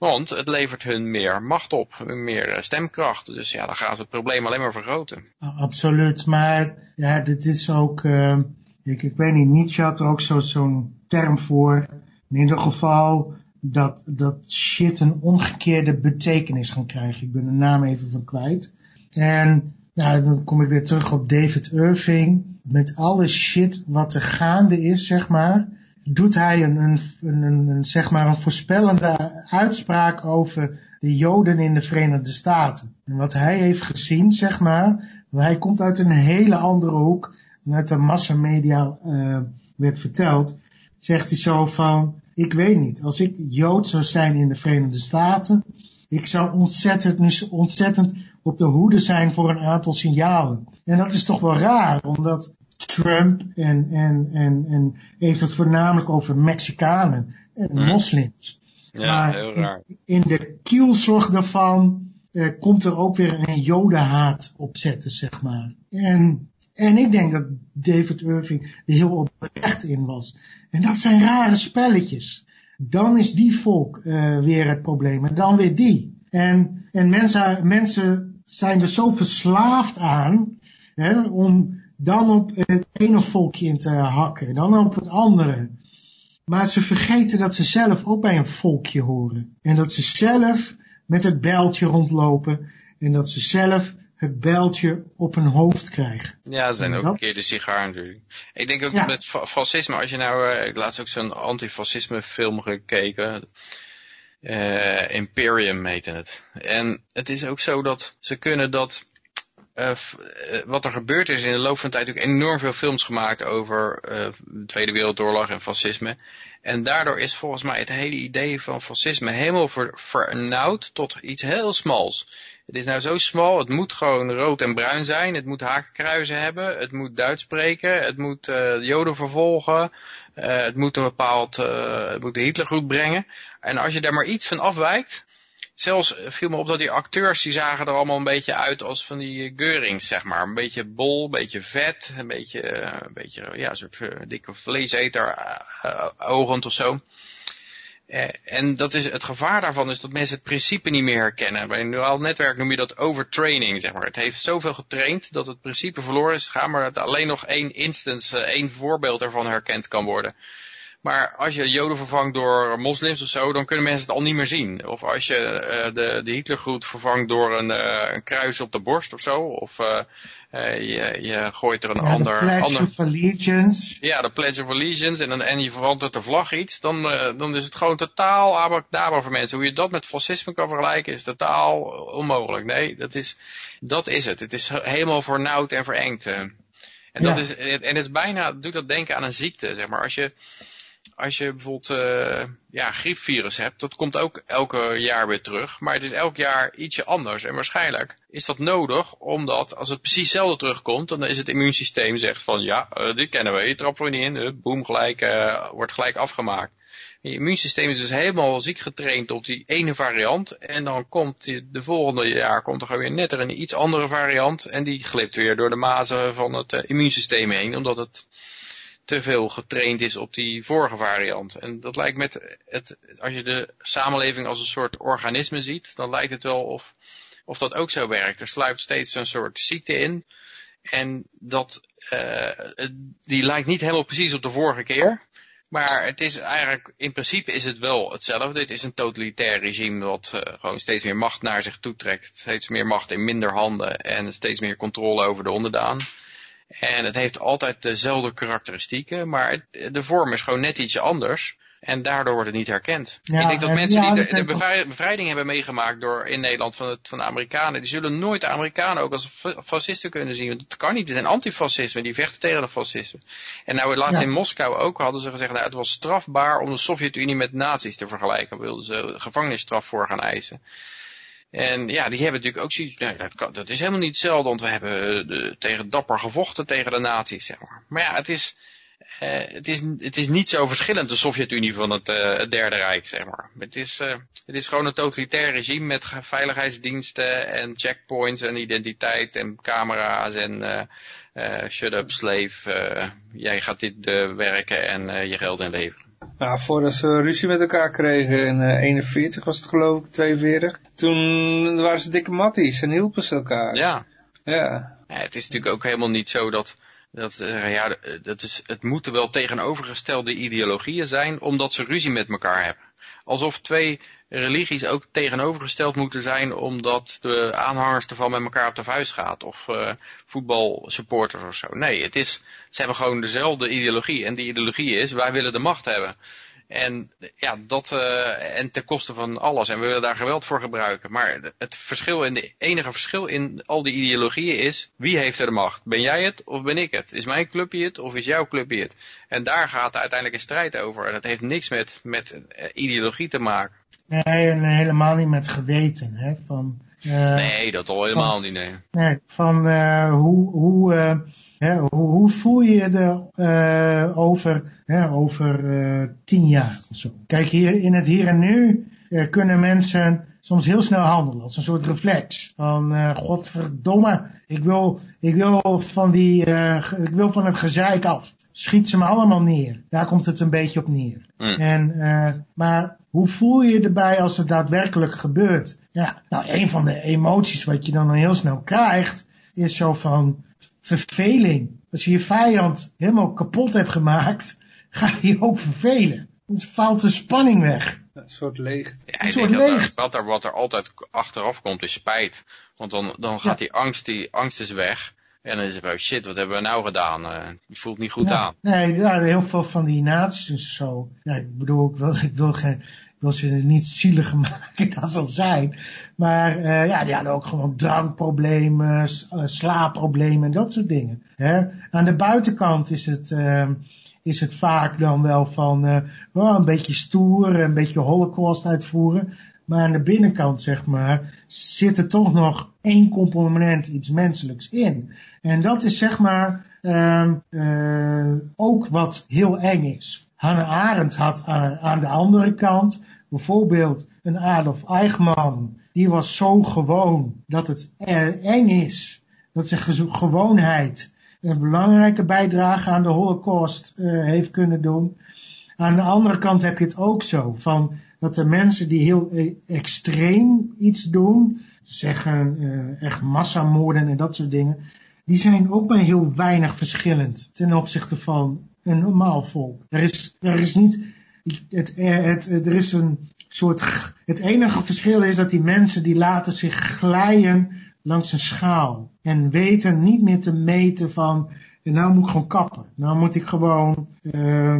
Want het levert hun meer macht op, meer eh, stemkracht. Dus ja, dan gaan ze het probleem alleen maar vergroten. Absoluut, maar ja, dit is ook, uh, ik, ik weet niet, Nietzsche had er ook zo'n term voor. In ieder geval dat, dat shit een omgekeerde betekenis gaan krijgen. Ik ben de naam even van kwijt. En nou, dan kom ik weer terug op David Irving. Met alle shit wat er gaande is, zeg maar doet hij een, een, een, zeg maar een voorspellende uitspraak over de Joden in de Verenigde Staten. En wat hij heeft gezien, zeg maar, hij komt uit een hele andere hoek, uit de massamedia uh, werd verteld, zegt hij zo van, ik weet niet, als ik Jood zou zijn in de Verenigde Staten, ik zou ontzettend, ontzettend op de hoede zijn voor een aantal signalen. En dat is toch wel raar, omdat Trump en, en, en, en heeft het voornamelijk over Mexicanen en hm. moslims. Ja, maar heel raar. In de kielzorg daarvan eh, komt er ook weer een jodenhaat op zetten, zeg maar. En, en ik denk dat David Irving er heel oprecht in was. En dat zijn rare spelletjes. Dan is die volk uh, weer het probleem en dan weer die. En, en mensen, mensen zijn er zo verslaafd aan hè, om dan op het ene volkje in te hakken, dan op het andere. Maar ze vergeten dat ze zelf ook bij een volkje horen. En dat ze zelf met het bijltje rondlopen en dat ze zelf het bijltje op hun hoofd krijgen. Ja, dat zijn ook een keer de sigaar natuurlijk. Ik denk ook met fascisme, als je nou, uh, ik laatst ook zo'n antifascisme film gekeken. Uh, Imperium heette het. En het is ook zo dat ze kunnen dat uh, wat er gebeurd is in de loop van de tijd natuurlijk enorm veel films gemaakt over uh, de Tweede Wereldoorlog en fascisme. En daardoor is volgens mij het hele idee van fascisme helemaal ver, vernauwd tot iets heel smals. Het is nou zo smal, het moet gewoon rood en bruin zijn, het moet hakenkruizen hebben, het moet Duits spreken, het moet joden vervolgen, het moet een bepaald, het moet de Hitlergroep brengen. En als je daar maar iets van afwijkt, zelfs viel me op dat die acteurs, die zagen er allemaal een beetje uit als van die Geurings, zeg maar. Een beetje bol, een beetje vet, een beetje, eh, een beetje ja, een soort dikke vleeseter, ogend of zo. en dat is, het gevaar daarvan is dat mensen het principe niet meer herkennen. Bij een neuraal netwerk noem je dat overtraining, zeg maar. Het heeft zoveel getraind dat het principe verloren is gegaan, maar dat alleen nog één instance, één voorbeeld ervan herkend kan worden. Maar als je Joden vervangt door moslims of zo, dan kunnen mensen het al niet meer zien. Of als je uh, de, de Hitlergroet vervangt door een, uh, een, kruis op de borst of zo. Of uh, je, je, gooit er een ja, ander... De Pledge ander, of Allegiance. Ja, de Pledge of Allegiance. En, dan, en je verandert de vlag iets. Dan, dan is het gewoon totaal abracadabra voor mensen. Hoe je dat met fascisme kan vergelijken is totaal onmogelijk. Nee, dat is, dat is het. Het is helemaal vernauwd en verengd. En, dat ja. is, en het is bijna, doet dat denken aan een ziekte. Zeg maar. Als je als je bijvoorbeeld uh, ja, griepvirus hebt, dat komt ook elke jaar weer terug. Maar het is elk jaar ietsje anders. En waarschijnlijk is dat nodig, omdat als het precies hetzelfde terugkomt, dan is het immuunsysteem zegt van ja, uh, dit kennen we, hier trappen we niet in. Boem, gelijk, wordt gelijk afgemaakt. Je immuunsysteem is dus helemaal ziek getraind op die ene variant. En dan komt de volgende jaar komt er gewoon weer net er een iets andere variant. En die glipt weer door de mazen van het immuunsysteem heen. Omdat het te veel getraind is op die vorige variant. En dat lijkt met het, als je de samenleving als een soort organisme ziet, dan lijkt het wel of, of dat ook zo werkt. Er sluipt steeds een soort ziekte in. En dat, uh, die lijkt niet helemaal precies op de vorige keer. Maar het is eigenlijk, in principe is het wel hetzelfde. Het is een totalitair regime wat uh, gewoon steeds meer macht naar zich toe trekt. Steeds meer macht in minder handen en steeds meer controle over de onderdaan. En het heeft altijd dezelfde karakteristieken, maar het, de vorm is gewoon net iets anders. En daardoor wordt het niet herkend. ik denk dat mensen die de, bevrijding hebben meegemaakt door in Nederland van, het, van de Amerikanen, die zullen nooit de Amerikanen ook als fascisten kunnen zien. Want dat kan niet. Die zijn antifascisme, die vechten tegen de fascisme. En nou laatst in Moskou ook hadden ze gezegd, nou, het was strafbaar om de Sovjet-Unie met nazi's te vergelijken. Daar wilden ze gevangenisstraf voor gaan eisen. En ja, die hebben natuurlijk ook zoiets, nee, dat, kan, dat is helemaal niet hetzelfde, want we hebben de, tegen dapper gevochten tegen de nazi's, zeg maar. Maar ja, het is, uh, het, is, het is niet zo verschillend de Sovjet-Unie van het, uh, het, Derde Rijk, zeg maar. Het is, het is gewoon een totalitair regime met veiligheidsdiensten en checkpoints en identiteit en camera's en shut up slave. jij gaat dit werken en je geld inleveren. Nou, voordat ze ruzie met elkaar kregen in 41 was het geloof ik, 42. Toen waren ze dikke matties en hielpen ze elkaar. Ja. Ja. ja het is natuurlijk ook helemaal niet zo dat dat, uh, ja, dat is, het moeten wel tegenovergestelde ideologieën zijn, omdat ze ruzie met elkaar hebben. Alsof twee religies ook tegenovergesteld moeten zijn, omdat de aanhangers ervan met elkaar op de vuist gaat. Of uh, voetbalsupporters of zo. Nee, het is, ze hebben gewoon dezelfde ideologie. En die ideologie is, wij willen de macht hebben. En ja, dat uh, en ten koste van alles. En we willen daar geweld voor gebruiken. Maar het verschil en de enige verschil in al die ideologieën is, wie heeft er de macht? Ben jij het of ben ik het? Is mijn clubje het of is jouw clubje het? En daar gaat uiteindelijk een strijd over. En dat heeft niks met, met eh, ideologie te maken. Nee, helemaal niet met geweten. Hè? Van, uh, nee, dat al helemaal van, niet. Nee. nee van uh, hoe, hoe Hè, hoe, hoe, voel je je er uh, over, hè, over uh, tien jaar of zo? Kijk, hier in het hier en nu uh, kunnen mensen soms heel snel handelen. Als een soort reflex. Van, godverdomme, ik wil, ik wil van die, ik wil van het gezeik af. Schiet ze me allemaal neer. Daar komt het een beetje op neer. Mm. En, maar hoe voel je je erbij als het daadwerkelijk gebeurt? Ja, nou, een van de emoties wat je dan heel snel krijgt, is zo van, verveling. Als je je vijand helemaal kapot hebt gemaakt, ga je je ook vervelen. Dan valt de spanning weg. Een soort leeg. Ja, een soort leeg. Wat er, wat er altijd achteraf komt is spijt. Want dan, dan gaat die angst, die angst is weg. En dan is het wel shit, wat hebben we nou gedaan? Uh, je voelt niet goed ja, aan. Nee, ja, heel veel van die naties en zo. Ja, ik bedoel, ik wil, ik wil geen, wil ze niet zieliger maken dat zal zijn. Maar uh, ja, die hadden ook gewoon drankproblemen, uh, slaapproblemen en dat soort dingen. Hè? Aan de buitenkant is het, uh, is het vaak dan wel van een beetje stoer, een beetje holocaust uitvoeren. Maar aan de binnenkant, zeg maar, zit er toch nog één component iets menselijks in. En dat is zeg maar ehm, ook wat heel eng is. Hannah Arendt had aan, aan de andere kant bijvoorbeeld een Adolf Eichmann, die was zo gewoon dat het eng is. Dat zijn gewoonheid een belangrijke bijdrage aan de holocaust uh, heeft kunnen doen. Aan de andere kant heb je het ook zo, van dat de mensen die heel extreem iets doen, zeggen uh, echt massamoorden en dat soort dingen, die zijn ook maar heel weinig verschillend ten opzichte van een normaal volk. Er is, er is niet, het, het, het, er is een soort, het enige verschil is dat die mensen die laten zich glijden langs een schaal. En weten niet meer te meten van, nou moet ik gewoon kappen. Nou moet ik gewoon, uh,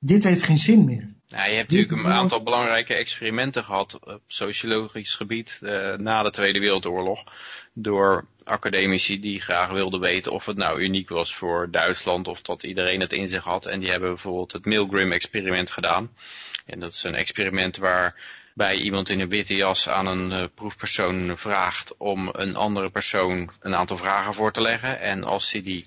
dit heeft geen zin meer. Nou, je hebt natuurlijk een aantal belangrijke experimenten gehad op sociologisch gebied uh, na de Tweede Wereldoorlog. Door academici die graag wilden weten of het nou uniek was voor Duitsland of dat iedereen het in zich had. En die hebben bijvoorbeeld het Milgram-experiment gedaan. En dat is een experiment waarbij iemand in een witte jas aan een uh, proefpersoon vraagt om een andere persoon een aantal vragen voor te leggen. En als hij die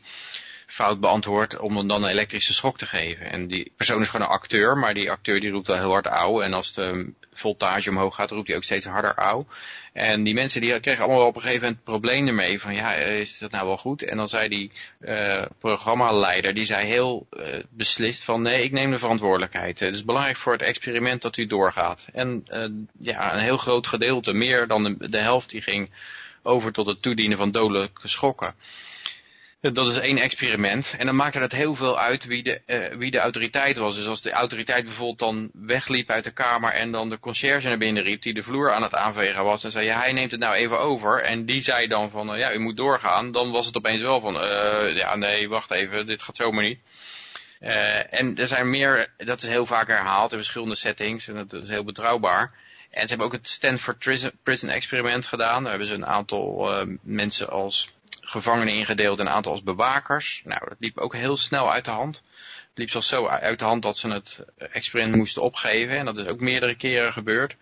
fout beantwoordt om dan een elektrische schok te geven. En die persoon is gewoon een acteur, maar die acteur die roept wel heel hard auw. En als de voltage omhoog gaat, roept hij ook steeds harder auw. En die mensen die kregen allemaal op een gegeven moment het probleem ermee. Van ja, is dat nou wel goed? En dan zei die uh, programmaleider, die zei heel uh, beslist van nee, ik neem de verantwoordelijkheid. Het is belangrijk voor het experiment dat u doorgaat. En uh, ja, een heel groot gedeelte, meer dan de helft, die ging over tot het toedienen van dodelijke schokken. Dat is één experiment. En dan maakte het heel veel uit wie de, uh, wie de autoriteit was. Dus als de autoriteit bijvoorbeeld dan wegliep uit de kamer en dan de conciërge naar binnen riep die de vloer aan het aanvegen was. En zei ja, hij neemt het nou even over. En die zei dan van ja, u moet doorgaan. Dan was het opeens wel van uh, ja nee, wacht even, dit gaat zomaar niet. en er zijn meer, dat is heel vaak herhaald in verschillende settings en dat is heel betrouwbaar. En ze hebben ook het Stanford Prison Experiment gedaan. Daar hebben ze een aantal mensen als gevangenen ingedeeld en een aantal als bewakers. Nou, dat liep ook heel snel uit de hand. Het liep zelfs zo uit de hand dat ze het experiment moesten opgeven. En dat is ook meerdere keren gebeurd.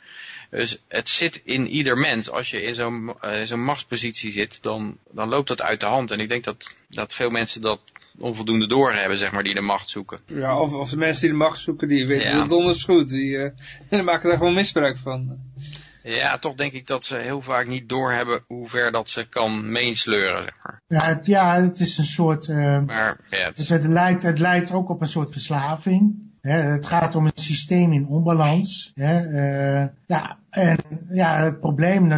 Dus het zit in ieder mens. Als je in zo'n zo'n machtspositie zit, dan, dan loopt dat uit de hand. En ik denk dat, dat veel mensen dat onvoldoende doorhebben, zeg maar, die de macht zoeken. Ja, of, of de mensen die de macht zoeken, die weten ja. het donders goed. Die, uh, maken daar gewoon misbruik van. Ja, toch denk ik dat ze heel vaak niet doorhebben hoe ver dat ze kan meesleuren, zeg maar. Ja, het, ja, het is een soort... Uh, maar, ja, het... het, leidt, het leidt ook op een soort verslaving. Hè? Het gaat om een systeem in onbalans. Hè? Uh, ja, en ja, het probleem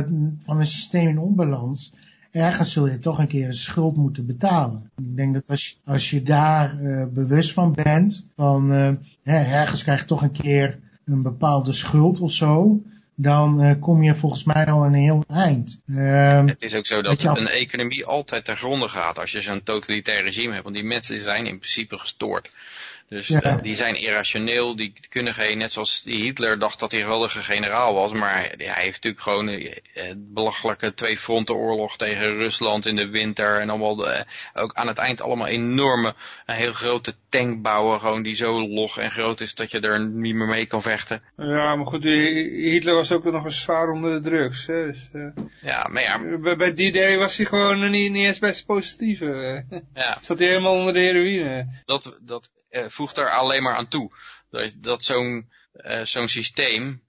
van een systeem in onbalans ergens zul je toch een keer een schuld moeten betalen. Ik denk dat als je, als je daar uh, bewust van bent, van hè, ergens krijg je toch een keer een bepaalde schuld of zo, dan uh, kom je volgens mij al een heel eind. Uh, het is ook zo dat een economie altijd ten gronde gaat als je zo'n totalitair regime hebt. Want die mensen zijn in principe gestoord. Dus ja. uh, die zijn irrationeel, die kunnen geen, net zoals Hitler dacht dat hij een geweldige generaal was, maar hij, hij heeft natuurlijk gewoon uh, belachelijke twee fronten oorlog tegen Rusland in de winter en allemaal de, ook aan het eind allemaal enorme, een heel grote tank bouwen, gewoon die zo log en groot is dat je er niet meer mee kan vechten. Ja, maar goed, Hitler was ook nog eens zwaar onder de drugs. Hè? Dus, uh, ja, maar ja. Bij, bij die day was hij gewoon niet, niet eens best positieve. ja. Zat hij helemaal onder de heroïne. Dat, dat voegt er alleen maar aan toe. Dat, dat zo'n uh, zo'n systeem,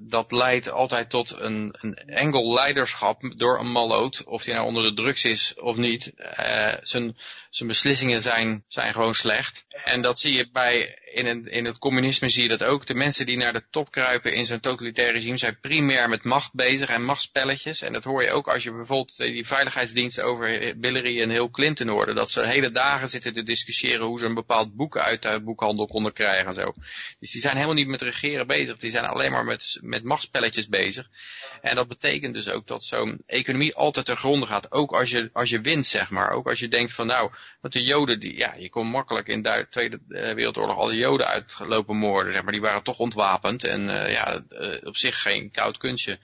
dat leidt altijd tot een, een enkel leiderschap door een malloot, of die nou onder de drugs is of niet. Uh, zijn, zijn beslissingen zijn, zijn gewoon slecht. En dat zie je bij, in, in het communisme zie je dat ook. De mensen die naar de top kruipen in zo'n totalitair regime zijn primair met macht bezig en machtspelletjes. En dat hoor je ook als je bijvoorbeeld die veiligheidsdiensten over Hillary en Hill Clinton hoorde. Dat ze hele dagen zitten te discussiëren hoe ze een bepaald boek uit de boekhandel konden krijgen en zo. Dus die zijn helemaal niet met regeren bezig. Die zijn alleen maar met, met machtspelletjes bezig. En dat betekent dus ook dat zo'n economie altijd ter gronde gaat. Ook als je, als je wint, zeg maar. Ook als je denkt van nou, dat de joden, die, ja, je kon makkelijk in de Tweede Wereldoorlog al die joden uitgelopen moorden, zeg maar. Die waren toch ontwapend en uh, ja, uh, op zich geen koud kunstje.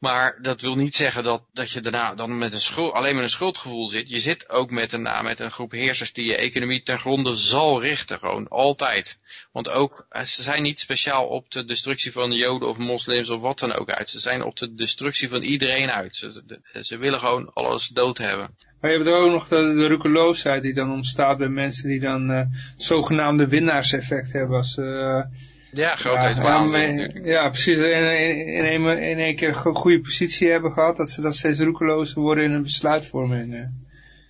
Maar dat wil niet zeggen dat, dat je daarna dan met een schuld, alleen met een schuldgevoel zit. Je zit ook met een, met een groep heersers die je economie ten gronde zal richten. Gewoon altijd. Want ook, eh, ze zijn niet speciaal op de destructie van joden of moslims of wat dan ook uit. Ze zijn op de destructie van iedereen uit. Ze willen gewoon alles dood hebben. Maar je hebt ook nog de, de rukeloosheid die dan ontstaat bij mensen die dan uh, zogenaamde winnaarseffect hebben. Als, uh, ja, grootheidswaanzin ja, ja, precies. In, in, in, een, in keer een goede positie hebben gehad, dat ze dan steeds roekelozer worden in hun besluitvorming.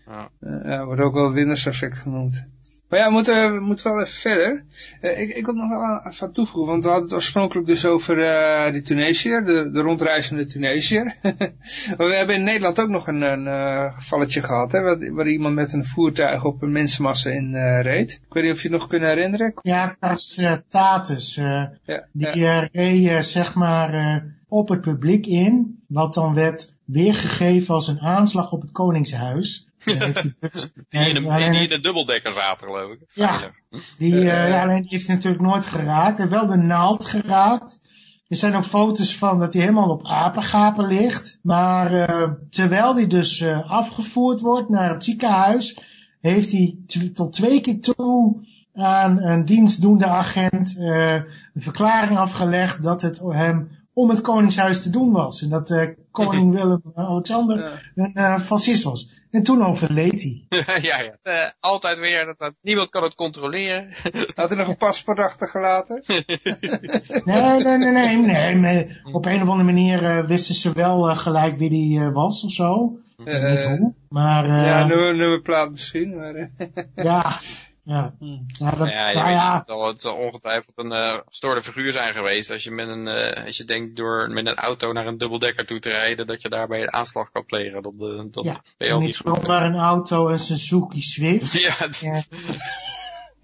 Ja. Uh, wordt ook wel het winnerseffect genoemd. Maar ja, we moeten, we moeten wel even verder. Uh, ik, ik wil nog wel aan, aan toevoegen, want we hadden het oorspronkelijk dus over uh, die Tunesiër, de, de rondreizende Tunesiër. maar we hebben in Nederland ook nog een, een uh, gevalletje gehad, hè, waar, waar, iemand met een voertuig op een mensenmassa in reed. Ik weet niet of je het nog kunt herinneren. Ja, dat is Tatus. Ja, die ja. reed zeg maar op het publiek in, wat dan werd weergegeven als een aanslag op het Koningshuis. die, in een, die in de dubbeldekker zaten, geloof ik. Ja, die, uh, ja, alleen die heeft natuurlijk nooit geraakt. Hij heeft wel de naald geraakt. Er zijn ook foto's van dat hij helemaal op apengapen ligt. Maar uh, terwijl hij dus uh, afgevoerd wordt naar het ziekenhuis, heeft hij tot twee keer toe aan een dienstdoende agent uh, een verklaring afgelegd dat het hem om het koningshuis te doen was. En dat uh, koning Willem-Alexander een uh, fascist was. En toen overleed hij. ja, ja. Uh, altijd weer, dat, dat, niemand kan het controleren. Had hij nog een paspoort achtergelaten? nee, nee, nee, nee, nee, nee. Op een of andere manier uh, wisten ze wel uh, gelijk wie die was of zo. Niet hoe, maar... ja, nummer, nummerplaat misschien. Maar, ja, Ja. Hm. Nou, dat, ja, je nou weet ja, het, zal, het zal ongetwijfeld een eh, gestoorde figuur zijn geweest. Als je, met een, eh, als je denkt door met een auto naar een dubbeldekker toe te rijden, dat je daarbij een aanslag kan plegen. Dat, eh, dat Ja, ben je al niet goed. een auto, een Suzuki Swift. Ja, Ja.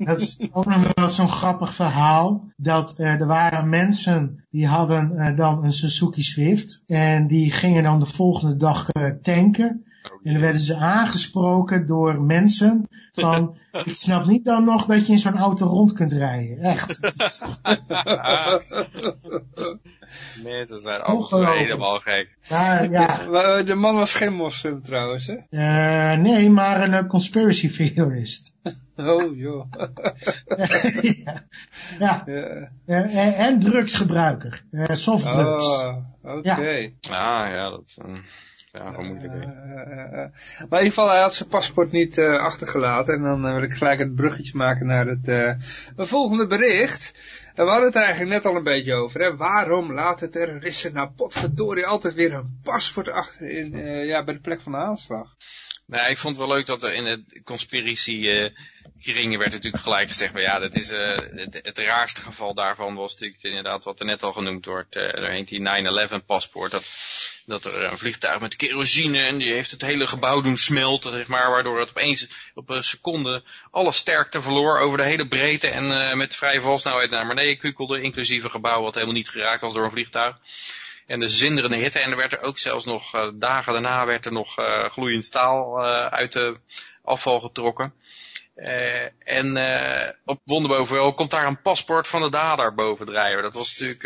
Dat is ook nog wel zo'n grappig verhaal. Dat eh, er waren mensen die hadden dan een Suzuki Swift. En die gingen dan de volgende dag eh, tanken. En dan werden ze aangesproken door mensen van... ik snap niet dan nog dat je in zo'n auto rond kunt rijden. Echt. mensen zijn Ongelooflijk. helemaal gek. Maar, ja, eh, De man was geen moslim trouwens, hè? eh, nee, maar een eh, conspiracy theorist. Oh, joh. ja. ja. Ja. en, en drugsgebruiker. eh softdrugs. Oh, oké. Ah, ja, dat is een... Ja, moet ik Eh, eh, eh, Maar in ieder geval, hij had zijn paspoort niet achtergelaten. En dan wil ik gelijk het bruggetje maken naar het volgende bericht. En we hadden het eigenlijk net al een beetje over. Hè? Waarom laten terroristen nou potverdorie altijd weer een paspoort achter in, ja, bij de plek van de aanslag? Nou, ik vond het wel leuk dat er in het conspiracy eh, kringen werd natuurlijk gelijk gezegd, maar ja, dat is het, het raarste geval daarvan was natuurlijk inderdaad wat er net al genoemd wordt. eh er heet die 9-11 paspoort, dat, dat er een vliegtuig met kerosine en die heeft het hele gebouw doen smelten, zeg maar, waardoor het opeens op een seconde alle sterkte verloor over de hele breedte en eh, met vrije valsnelheid naar beneden kukelde, inclusief een gebouw wat helemaal niet geraakt was door een vliegtuig. En de zinderende hitte. En er werd er ook zelfs nog, eh, dagen daarna werd er nog eh, gloeiend staal uit de afval getrokken. Eh, en eh, op wonderbovenwel komt daar een paspoort van de dader boven drijven. Dat was natuurlijk,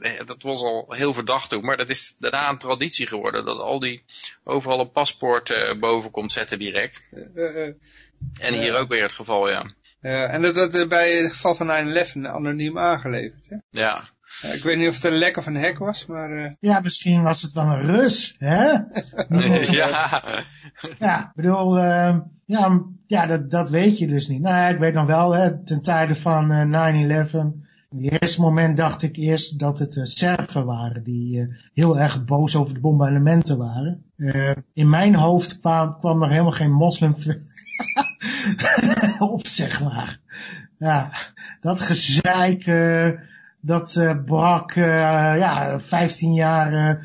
eh, dat was al heel verdacht toen. Maar dat is daarna een traditie geworden. Dat al die, overal een paspoort boven komt zetten direct. En hier ook weer het geval, ja. en dat werd eh, bij het geval van 9-11 anoniem aangeleverd. Hè? Ja, ik weet niet of het een lek of een hek was, maar... eh, Ja, misschien was het wel een Rus, hè? ja. Ja, ik bedoel, eh, ja, ja dat, dat weet je dus niet. Nou, ja, ik weet nog wel, hè, ten tijde van eh 9-11, in het eerste moment dacht ik eerst dat het uh, Serven waren die uh, heel erg boos over de bombardementen waren. Uh, in mijn hoofd kwam, kwam er helemaal geen moslim op, zeg maar. Ja, dat gezeik, dat brak ja, 15 jaar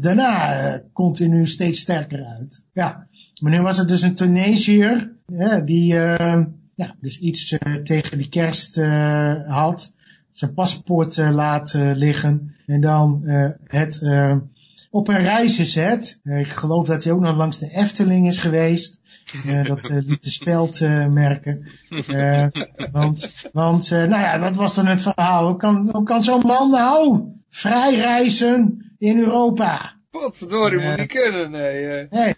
daarna continu steeds sterker uit. Ja, maar nu was het dus een Tunesiër die ja, dus iets tegen die kerst had. Zijn paspoort laten liggen. En dan het op een reisje zet. ik geloof dat hij ook nog langs de Efteling is geweest. Dat liet de speld merken. want, want nou ja, dat was dan het verhaal. Hoe kan, hoe kan zo'n man nou vrij reizen in Europa? Potverdorie, moet niet kunnen, nee. Nee.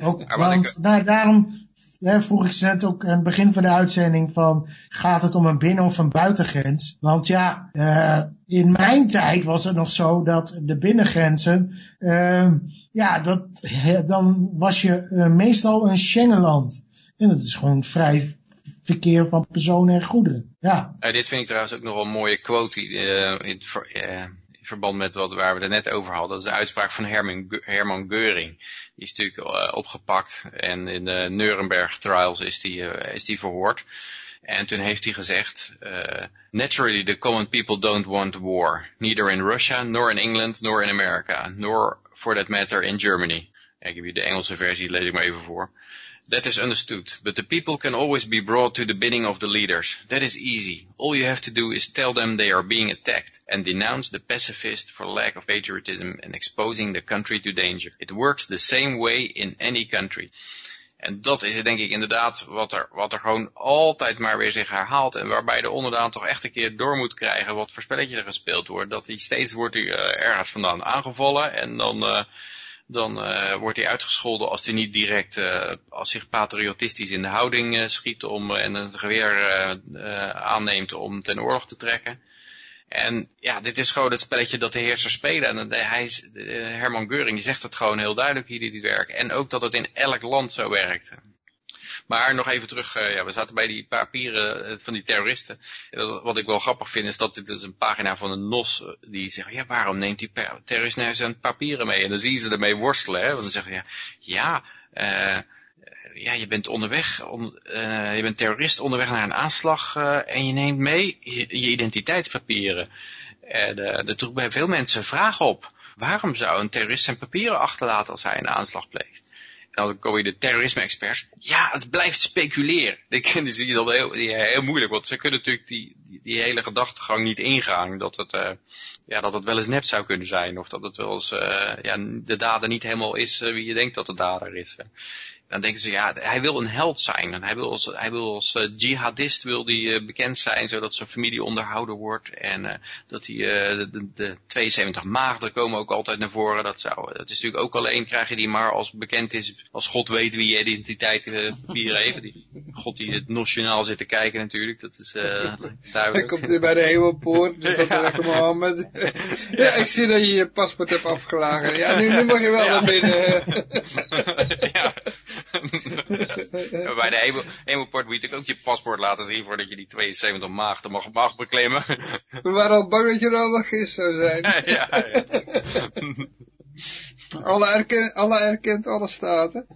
Ook, want, nou, daarom Vroeg ik ze net ook aan het begin van de uitzending van, gaat het om een binnen- of een buitengrens? Want ja, uh, in mijn tijd was het nog zo dat de binnengrenzen, uh, ja, dat, dan was je uh, meestal een Schengenland. En dat is gewoon vrij verkeer van personen en goederen. Ja. dit vind ik trouwens ook nog wel een mooie quote in, in verband met wat, waar we het net over hadden. Dat is de uitspraak van Herman, Herman Geuring. Die is natuurlijk uh, opgepakt en in de Nuremberg trials is die, uh, is die verhoord. En toen heeft hij gezegd, uh, naturally the common people don't want war. Neither in Russia, nor in England, nor in America. Nor for that matter in Germany. Ik heb hier de Engelse versie, lees ik maar even voor. That is understood, but the people can always be brought to the bidding of the leaders. That is easy. All you have to do is tell them they are being attacked and denounce the pacifist for lack of patriotism and exposing the country to danger. It works the same way in any country. En dat is denk ik inderdaad wat er, wat er gewoon altijd maar weer zich herhaalt. En waarbij de onderdaan toch echt een keer door moet krijgen wat voor spelletje er gespeeld wordt. Dat hij steeds wordt uh, ergens vandaan aangevallen en dan... Uh, dan uh, wordt hij uitgescholden als hij niet direct, uh, als hij patriotistisch in de houding uh, schiet om, en een geweer aanneemt om ten oorlog te trekken. En ja, dit is gewoon het spelletje dat de heersers spelen. En hij is, Herman Geuring zegt het gewoon heel duidelijk hier die werkt. En ook dat het in elk land zo werkt. Maar nog even terug, uh, ja, we zaten bij die papieren uh, van die terroristen. Wat ik wel grappig vind is dat dit is een pagina van een NOS die zegt, ja waarom neemt die terrorist nou zijn papieren mee? En dan zien ze ermee worstelen, hè. Want dan zeggen ze, ja, ja ja, je bent onderweg, on, je bent terrorist onderweg naar een aanslag en je neemt mee je, identiteitspapieren. En uh, er droeg bij veel mensen vragen op. Waarom zou een terrorist zijn papieren achterlaten als hij een aanslag pleegt? Dan kom je de terrorisme-experts. Ja, het blijft speculeren. Die zie je dan heel, die, heel moeilijk, want ze kunnen natuurlijk die, die, hele gedachtegang niet ingaan. Dat het, uh, ja, dat het wel eens nep zou kunnen zijn. Of dat het wel eens uh, ja, de dader niet helemaal is wie je denkt dat de dader is. Dan denken ze, ja, hij wil een held zijn. En hij wil als, hij wil als uh, jihadist wil die, uh, bekend zijn, zodat zijn familie onderhouden wordt. En uh, dat hij, de, de 72 maagden komen ook altijd naar voren. Dat, zou, dat is natuurlijk ook alleen, krijg je die maar als bekend is, als God weet wie je identiteit papieren heeft. Die, God die het nationaal zit te kijken natuurlijk, dat is duidelijk. Hij komt bij de hemelpoort, dus dat ja. Mohammed. ja, ik zie dat je je paspoort hebt afgelagen. Ja, nu, nu mag je wel ja. naar binnen. ja. Bij de hemelpoort moet je ook je paspoort laten zien voordat je die 72 maagden mag, mag beklimmen. We waren al bang dat je er al nog is zou zijn. ja, ja. Alle, erken, alle erkent alle staten.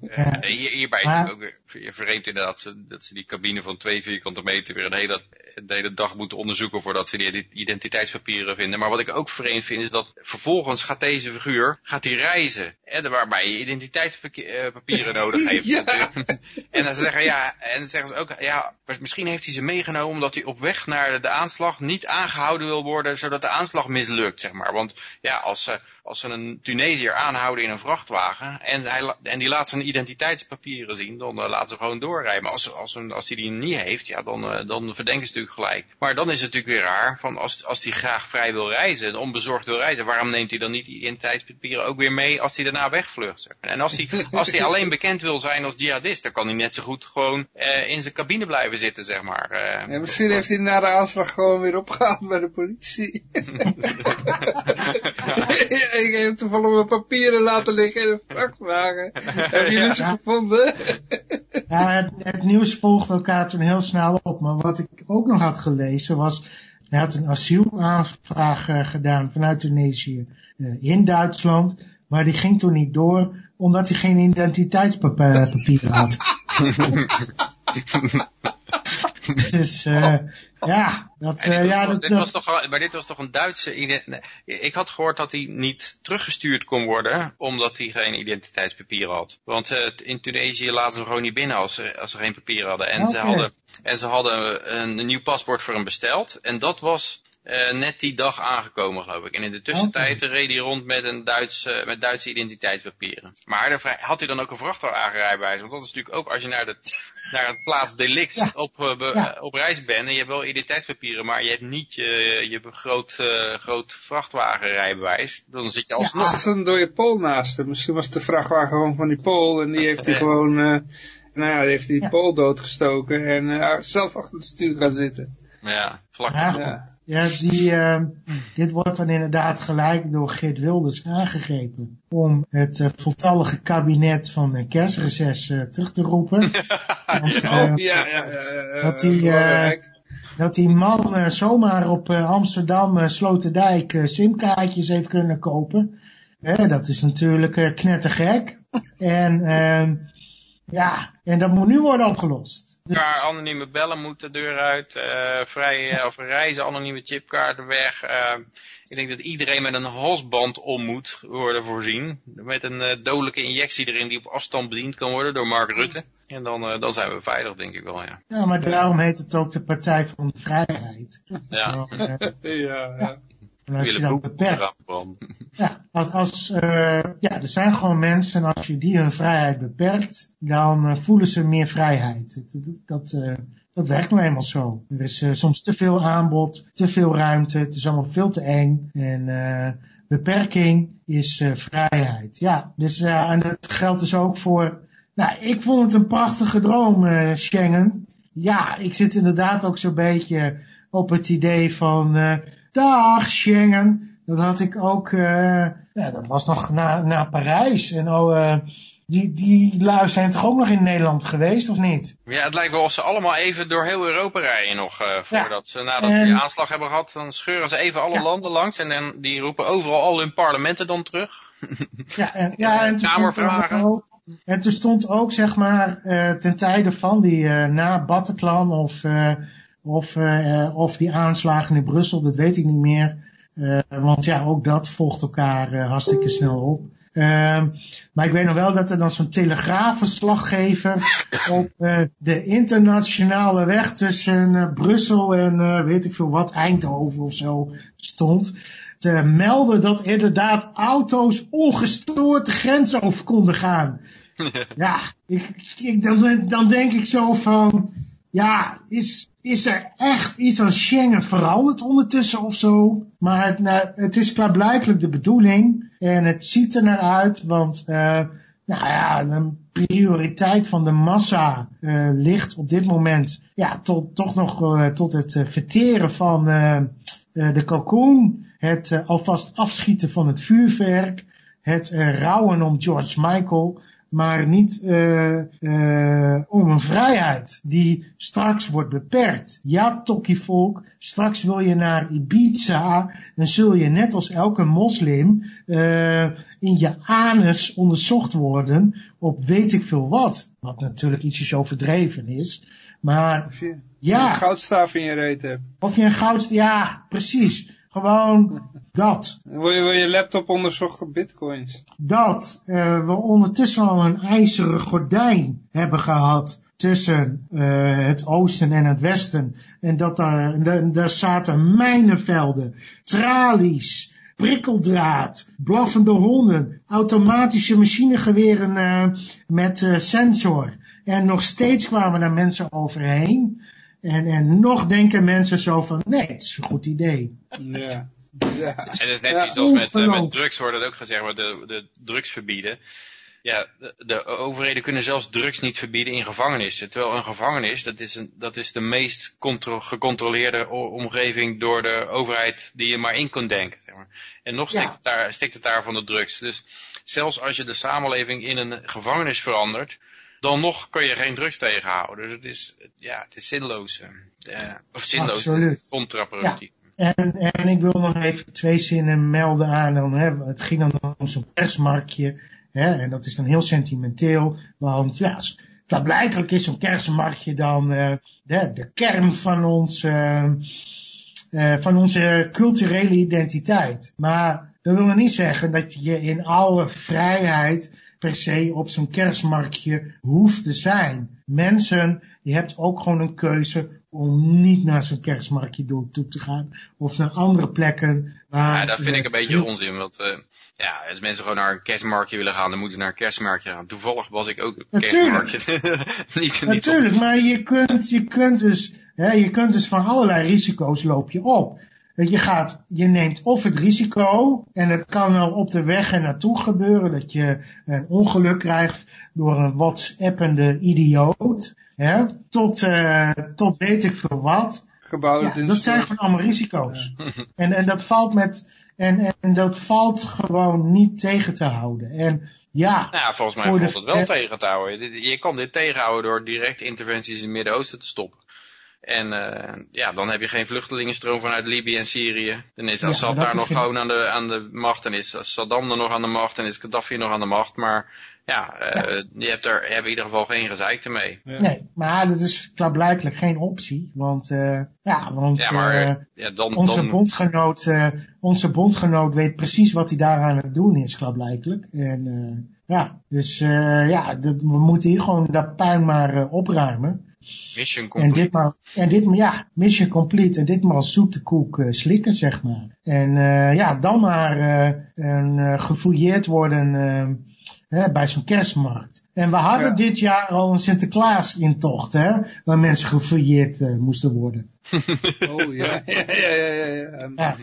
Ja. Hier, hierbij is het ook vreemd inderdaad dat ze die cabine van twee vierkante meter weer een hele, de hele dag moeten onderzoeken voordat ze die identiteitspapieren vinden. Maar wat ik ook vreemd vind is dat vervolgens gaat deze figuur, gaat die reizen. Hè, waarbij je identiteitspapieren nodig heeft. ja. En dan zeggen, ja, en dan zeggen ze ook, ja, misschien heeft hij ze meegenomen omdat hij op weg naar de aanslag niet aangehouden wil worden, zodat de aanslag mislukt, zeg maar. Want ja, als ze, als ze een Tunesiër aanhouden in een vrachtwagen en, hij, en die laat zijn identiteitspapieren zien, dan uh, laten ze gewoon doorrijden. Maar als, als, als hij die niet heeft, ja, dan, uh, dan verdenken ze natuurlijk gelijk. Maar dan is het natuurlijk weer raar, van als, als hij graag vrij wil reizen, onbezorgd wil reizen, waarom neemt hij dan niet die identiteitspapieren ook weer mee als hij daarna wegvlucht? En als hij, als hij alleen bekend wil zijn als jihadist, dan kan hij net zo goed gewoon uh, in zijn cabine blijven zitten, zeg maar. Ja, misschien heeft hij na de aanslag gewoon weer opgehaald bij de politie. ik heb toevallig mijn papieren laten liggen in een vrachtwagen. Heb jullie ze gevonden? ja, het, het, nieuws volgt elkaar toen heel snel op. Maar wat ik ook nog had gelezen was... Hij had een asielaanvraag uh, gedaan vanuit Tunesië uh, in Duitsland. Maar die ging toen niet door, omdat hij geen identiteitspapieren had. dus uh, ja, dat, uh, ja, was, dit was toch, maar dit was toch een Duitse... Ik had gehoord dat hij niet teruggestuurd kon worden, omdat hij geen identiteitspapieren had. Want uh, in Tunesië laten ze hem gewoon niet binnen als ze, als ze geen papieren hadden. En, okay. ze hadden. en ze hadden een, een nieuw paspoort voor hem besteld. En dat was uh, net die dag aangekomen, geloof ik. En in de tussentijd okay. reed hij rond met, een Duits, uh, met Duitse identiteitspapieren. Maar had hij dan ook een vrachtwagenrijbewijs. Want dat is natuurlijk ook als je naar, de, naar het plaats delict ja. op, uh, be, ja. op reis bent. En je hebt wel identiteitspapieren, maar je hebt niet je, je groot, groot vrachtwagenrijbewijs. Dan zit je alsnog... Ja, dan door je pool naast Misschien was de vrachtwagen gewoon van die pool. En die heeft hij gewoon... nou ja, die heeft die pool doodgestoken. En zelf achter het stuur gaan zitten. Ja, vlak. Ja. Ja, die, uh, dit wordt dan inderdaad gelijk door Geert Wilders aangegrepen om het uh, voltallige kabinet van uh, kerstreces terug te roepen. Want, oh, ja, ja, ja, dat die, dat die man zomaar op Amsterdam Sloterdijk simkaartjes heeft kunnen kopen. dat is natuurlijk knettergek. en ehm, ja, en dat moet nu worden opgelost. Ja, anonieme bellen moeten de deur uit, uh, vrij, uh, of reizen, anonieme chipkaarten weg. Uh, ik denk dat iedereen met een halsband om moet worden voorzien. Met een dodelijke injectie erin die op afstand bediend kan worden door Mark Rutte. En dan, dan zijn we veilig, denk ik wel, ja. Ja, maar daarom heet het ook de Partij van de Vrijheid. Ja. ja, ja. En als je dat beperkt, ja, als, als, uh, ja, er zijn gewoon mensen, als je die hun vrijheid beperkt, dan uh, voelen ze meer vrijheid. Dat, dat, uh, dat werkt nou eenmaal zo. Er is soms te veel aanbod, te veel ruimte, het is allemaal veel te eng. En beperking is vrijheid. Ja, dus en dat geldt dus ook voor, nou, ik vond het een prachtige droom, Schengen. Ja, ik zit inderdaad ook zo'n beetje op het idee van dag Schengen. Dat had ik ook, uh, ja, dat was nog naar na Parijs. En oh, uh, die, die lui zijn toch ook nog in Nederland geweest, of niet? Ja, het lijkt wel of ze allemaal even door heel Europa rijden nog. Uh, voordat ja. ze, nadat en... ze die aanslag hebben gehad, dan scheuren ze even alle ja. landen langs. En dan, die roepen overal al hun parlementen dan terug. Ja, en, ja, en Kamervragen. En toen stond ook, zeg maar, ten tijde van die na Bataclan of, of, of die aanslagen in Brussel, dat weet ik niet meer. want ja, ook dat volgt elkaar hartstikke snel op. Ehm, maar ik weet nog wel dat er dan zo'n telegraafverslaggever op de internationale weg tussen Brussel en weet ik veel wat, Eindhoven of zo stond te melden dat inderdaad auto's ongestoord de grens over konden gaan. ja, ik, ik, dan, dan denk ik zo van, ja, is, is er echt iets aan Schengen veranderd ondertussen of zo? Maar het, nou, het is klaarblijkelijk de bedoeling en het ziet er naar uit, want uh, nou ja, de prioriteit van de massa uh, ligt op dit moment ja, tot, toch nog uh, tot het verteren van de kalkoen het alvast afschieten van het vuurwerk, het rouwen om George Michael, maar niet uh, om een vrijheid die straks wordt beperkt. Ja, volk, straks wil je naar Ibiza, dan zul je net als elke moslim in je anus onderzocht worden op weet ik veel wat. Wat natuurlijk ietsjes overdreven is. Maar of je, ja. een goudstaaf in je reet hebt. Of je een goudstaaf, ja, precies. Gewoon dat. Wil je, wil je laptop onderzocht op bitcoins? Dat uh, we ondertussen al een ijzeren gordijn hebben gehad tussen uh, het oosten en het westen. En dat daar, daar zaten mijnenvelden, tralies, prikkeldraad, blaffende honden, automatische machinegeweren uh, met uh, sensor. En nog steeds kwamen er mensen overheen. En, en nog denken mensen zo van, nee, het is een goed idee. Ja. Ja. En het is net ja, zoals met, uh, met drugs wordt het ook gezegd, maar de, de drugs verbieden. Ja, de, de, overheden kunnen zelfs drugs niet verbieden in gevangenissen. Terwijl een gevangenis, dat is, een, dat is de meest gecontroleerde omgeving door de overheid die je maar in kunt denken. Zeg maar. En nog stikt, ja. het daar, stikt het daar van de drugs. Dus zelfs als je de samenleving in een gevangenis verandert, dan nog kun je geen drugs tegenhouden. Dus het is, ja, het is zinloos. Uh, of zinloos, contraproductief. Ja. En, en ik wil nog even twee zinnen melden aan. Dan, hè, het ging dan om zo'n persmarktje. Hè, en dat is dan heel sentimenteel. Want ja, blijkbaar is zo'n kerstmarktje dan uh, de, de, kern van, ons, uh, uh, van onze culturele identiteit. Maar dat wil niet zeggen dat je in alle vrijheid per se op zo'n kerstmarktje hoeft te zijn. Mensen, je hebt ook gewoon een keuze om niet naar zo'n kerstmarktje toe te gaan. Of naar andere plekken. Waar ja, dat vind ik een beetje onzin. Want uh, ja, als mensen gewoon naar een kerstmarktje willen gaan, dan moeten ze naar een kerstmarktje gaan. Toevallig was ik ook een kerstmarktje. niet, Natuurlijk, niet maar je kunt, je kunt dus, hè, je kunt dus van allerlei risico's loop je op. Je gaat, je neemt of het risico, en het kan al op de weg er naartoe gebeuren, dat je een ongeluk krijgt door een WhatsAppende idioot, hè, tot, uh, tot weet ik veel wat. Ja, dat zijn gewoon allemaal risico's. Ja. En, en dat valt met, en, en dat valt gewoon niet tegen te houden. En ja. Nou, volgens mij valt het wel tegen te houden. Je kan dit tegenhouden door direct interventies in het Midden-Oosten te stoppen. En uh, ja, dan heb je geen vluchtelingenstroom vanuit Libië en Syrië. Dan is Assad ja, daar nog geen... gewoon aan de, aan de macht. En is Saddam er nog aan de macht. En is Gaddafi nog aan de macht. Maar ja, uh, ja. je hebt er hebt in ieder geval geen gezeik mee. Ja. Nee, maar dat is klaarblijkelijk geen optie. Want, uh, ja, want ja, maar, ja, dan, onze, dan... Bondgenoot, onze bondgenoot weet precies wat hij daar aan het doen is, klaarblijkelijk. En ja, dus ja, dat, we moeten hier gewoon dat puin maar opruimen. Mission complete. En ditmaal, en dit, ja, mission complete. En ditmaal zoek de koek uh, slikken, zeg maar. En uh, ja, dan maar uh, gefouilleerd worden bij zo'n kerstmarkt. En we hadden ja. dit jaar al een Sinterklaas intocht, hè, waar mensen gefouilleerd moesten worden. oh ja, ja, ja, ja. ja. ja.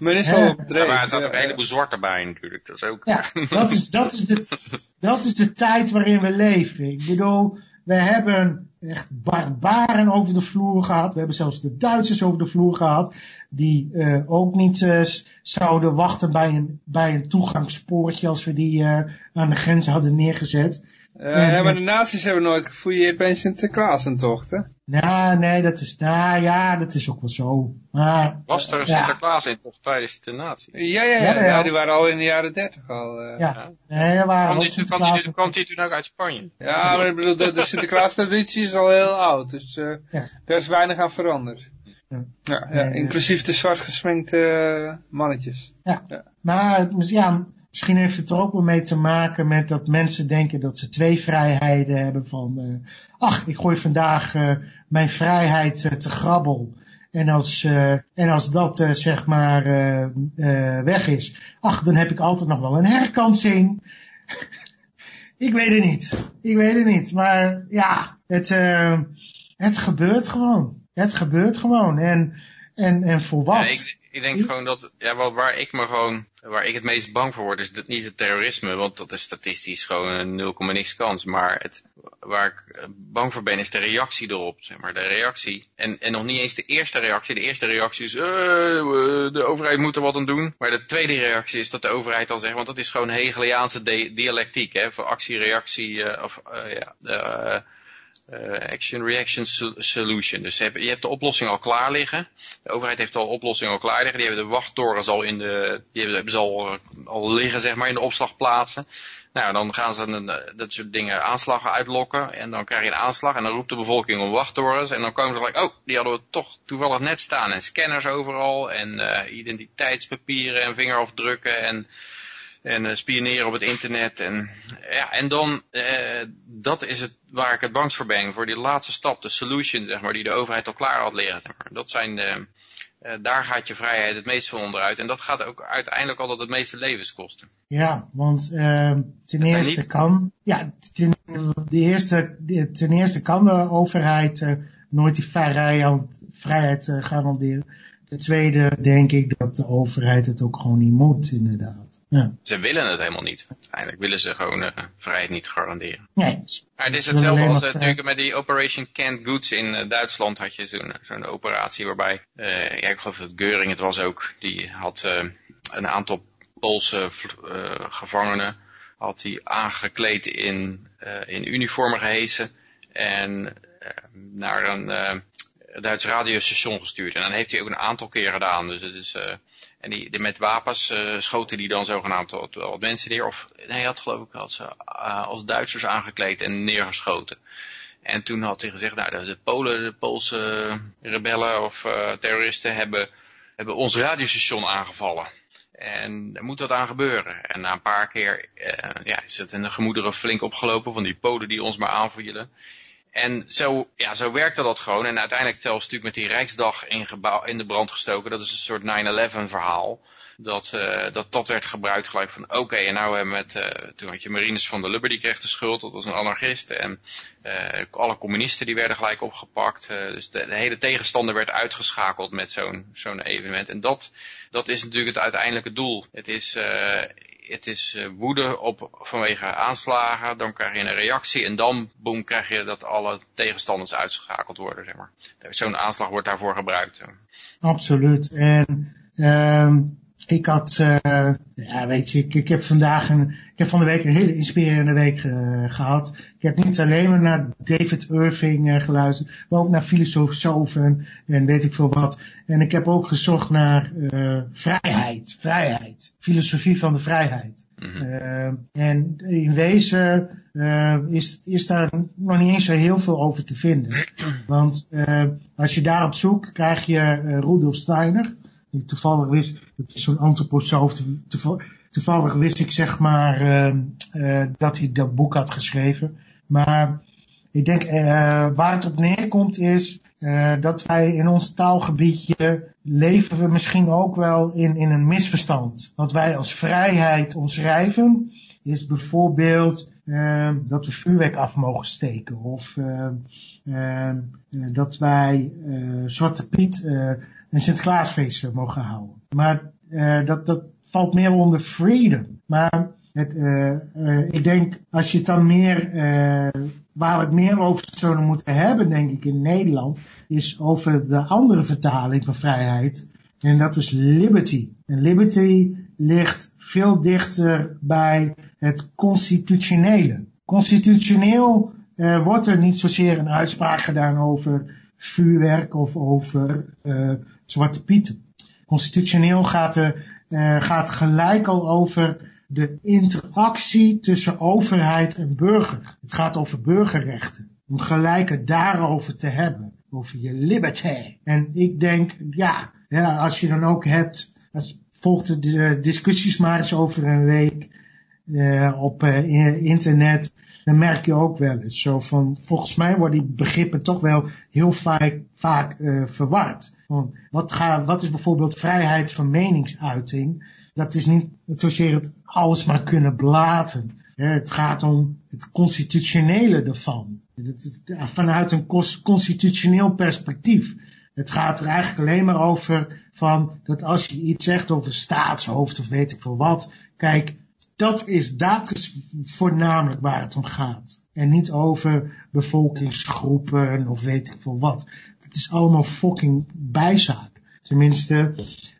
Maar is wel op ja, maar er zaten een heleboel zwarte bij natuurlijk. Dat is ook... Ja, dat is, dat, is de, dat is de tijd waarin we leven. Ik bedoel, we hebben echt barbaren over de vloer gehad. We hebben zelfs de Duitsers over de vloer gehad. Die uh, ook niet uh, zouden wachten bij een, bij een toegangspoortje als we die uh, aan de grens hadden neergezet. Uh, ja, maar de nazi's hebben nooit gefouilleerd bij een Sinterklaasintocht, hè? Nou, nee, dat is, nou ja, dat is ook wel zo. Maar, Was er een ja. Sinterklaas in toch tijdens de nazi? Ja, ja, ja, Ja, ja. die waren al in de jaren dertig al. eh. ja, nee, waren Kwam die, kwam, Sinterklaas- die, kwam die toen ook uit Spanje? Ja, maar ik bedoel, de, de Sinterklaas-traditie is al heel oud, dus eh, Ja. daar is weinig aan veranderd. Ja. Ja, ja, dus- inclusief de zwart gesminkte mannetjes. Maar ja, misschien heeft het er ook wel mee te maken met dat mensen denken dat ze twee vrijheden hebben van, eh, ach, ik gooi vandaag eh, mijn vrijheid eh, te grabbel. En als, en als dat zeg maar weg is, ach, dan heb ik altijd nog wel een herkansing. ik weet het niet. Ik weet het niet. Maar ja, het, het gebeurt gewoon. Het gebeurt gewoon. En, en, en voor wat? Ja, ik, ik denk gewoon dat, ja, wat, waar ik me gewoon, waar ik het meest bang voor word, is dat niet het terrorisme, want dat is statistisch gewoon een 0, niks kans. Maar het, waar ik eh, bang voor ben, is de reactie erop, zeg maar. De reactie, en, en nog niet eens de eerste reactie. De eerste reactie is, we- de overheid moet er wat aan doen. Maar de tweede reactie is dat de overheid dan zegt, want dat is gewoon Hegeliaanse di- dialectiek, hè, voor actie, reactie, eh, of, eh, ja, action, reaction, so- solution. Dus je hebt, de oplossing al klaar liggen. De overheid heeft al oplossingen al klaar liggen. Die hebben de wachttorens al in de, die hebben, ze al, eh, al liggen, zeg maar, in de opslagplaatsen. Nou, dan gaan ze een, eh, dat soort dingen aanslagen uitlokken. En dan krijg je een aanslag en dan roept de bevolking om wachttorens. En dan komen ze gelijk, oh, die hadden we toch toevallig net staan. En scanners overal. En eh, identiteitspapieren en vingerafdrukken. En, en eh, spioneren op het internet. En, ja, en dan, eh, dat is het waar ik het bangst voor ben. Voor die laatste stap, de solution, zeg maar, die de overheid al klaar had liggen. Maar. Dat zijn de, eh, daar gaat je vrijheid het meest van onderuit. En dat gaat ook uiteindelijk altijd het meeste levens kosten. Ja, want eh, ten eerste niet- kan, ja, ten, de eerste, ten eerste kan de overheid nooit die vrijheid, vrijheid garanderen. Ten tweede denk ik dat de overheid het ook gewoon niet moet, inderdaad. Ja. Ze willen het helemaal niet. Uiteindelijk willen ze gewoon eh, vrijheid niet garanderen. Nee, Maar het is hetzelfde als eh, vrij- natuurlijk met die Operation Canned Goods in eh, Duitsland had je zo'n operatie waarbij, eh, ja, ik geloof dat Geuring het was ook, die had eh, een aantal Poolse eh, gevangenen had hij aangekleed in, eh, in uniformen gehesen en eh, naar een eh, Duits radiostation gestuurd. En dan heeft hij ook een aantal keer gedaan. Dus het is, eh, en die, met wapens eh, schoten die dan zogenaamd wat mensen neer. Of nee, had geloof ik had ze eh, als Duitsers aangekleed en neergeschoten. En toen had hij gezegd, nou de, Polen, de Poolse rebellen of eh, terroristen hebben, hebben ons radiostation aangevallen. En er moet wat aan gebeuren. En na een paar keer ja, is het in de gemoederen flink opgelopen van die Polen die ons maar aanvielen. En zo, ja, zo werkte dat gewoon. En uiteindelijk zelfs natuurlijk met die Rijksdag in, gebouw, in de brand gestoken. Dat is een soort 9-11 verhaal. Dat, eh, dat dat werd gebruikt gelijk van oké, en nou hebben we met, eh, toen had je Marines van de Lubbe, die kreeg de schuld, dat was een anarchist. En eh, alle communisten die werden gelijk opgepakt. Dus de, de hele tegenstander werd uitgeschakeld met zo'n zo'n evenement. En dat, dat is natuurlijk het uiteindelijke doel. Het is, het is eh, woede op, vanwege aanslagen, dan krijg je een reactie en dan boem krijg je dat alle tegenstanders uitgeschakeld worden. Zeg maar. Zo'n aanslag wordt daarvoor gebruikt. absoluut. En ehm ik had, eh, ja weet je, ik, ik heb vandaag een, ik heb van de week een hele inspirerende week eh, gehad. Ik heb niet alleen maar naar David Irving eh, geluisterd, maar ook naar filosofen en weet ik veel wat. En ik heb ook gezocht naar eh, vrijheid, vrijheid, filosofie van de vrijheid. Mhm. En in wezen is, is daar nog niet eens zo heel veel over te vinden. Want als je daarop zoekt, krijg je Rudolf Steiner. Die toevallig wist, dat is zo'n antroposoof. Toevallig wist ik zeg maar dat hij dat boek had geschreven. Maar ik denk waar het op neerkomt is dat wij in ons taalgebiedje leven we misschien ook wel in, in een misverstand. Wat wij als vrijheid omschrijven is bijvoorbeeld dat we vuurwerk af mogen steken. Of dat wij Zwarte Piet een Sinterklaasfeest mogen houden. Maar dat, dat valt meer onder freedom. Maar het, ik denk als je het dan meer, waar we het meer over zouden moeten hebben denk ik in Nederland, is over de andere vertaling van vrijheid. En dat is liberty. En liberty ligt veel dichter bij het constitutionele. constitutioneel wordt er niet zozeer een uitspraak gedaan over vuurwerk of over zwarte pieten. Constitutioneel gaat, de, uh, gaat gelijk al over de interactie tussen overheid en burger. Het gaat over burgerrechten. Om gelijk het daarover te hebben. Over je liberty. En ik denk, ja, als je dan ook hebt, als, volgt de discussies maar eens over een week uh, op uh, internet dan merk je ook wel eens zo van, volgens mij worden die begrippen toch wel heel vaak, vaak uh, verward. Want wat, ga, wat is bijvoorbeeld vrijheid van meningsuiting? Dat is niet zozeer het alles maar kunnen blaten. Het gaat om het constitutionele ervan. Vanuit een constitutioneel perspectief. Het gaat er eigenlijk alleen maar over van dat als je iets zegt over staatshoofd of weet ik veel wat. Kijk, dat is, dat is voornamelijk waar het om gaat. En niet over bevolkingsgroepen of weet ik veel wat. Het is allemaal fucking bijzaak. Tenminste,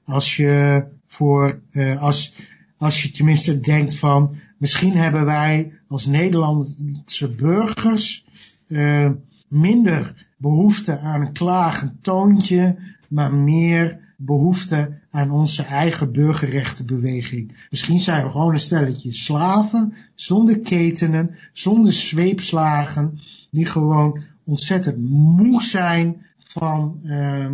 als je voor, uh, als, als je tenminste denkt van, misschien hebben wij als Nederlandse burgers uh, minder behoefte aan een klagend toontje, maar meer behoefte aan onze eigen burgerrechtenbeweging. Misschien zijn we gewoon een stelletje slaven, zonder ketenen, zonder zweepslagen, die gewoon ontzettend moe zijn van, uh,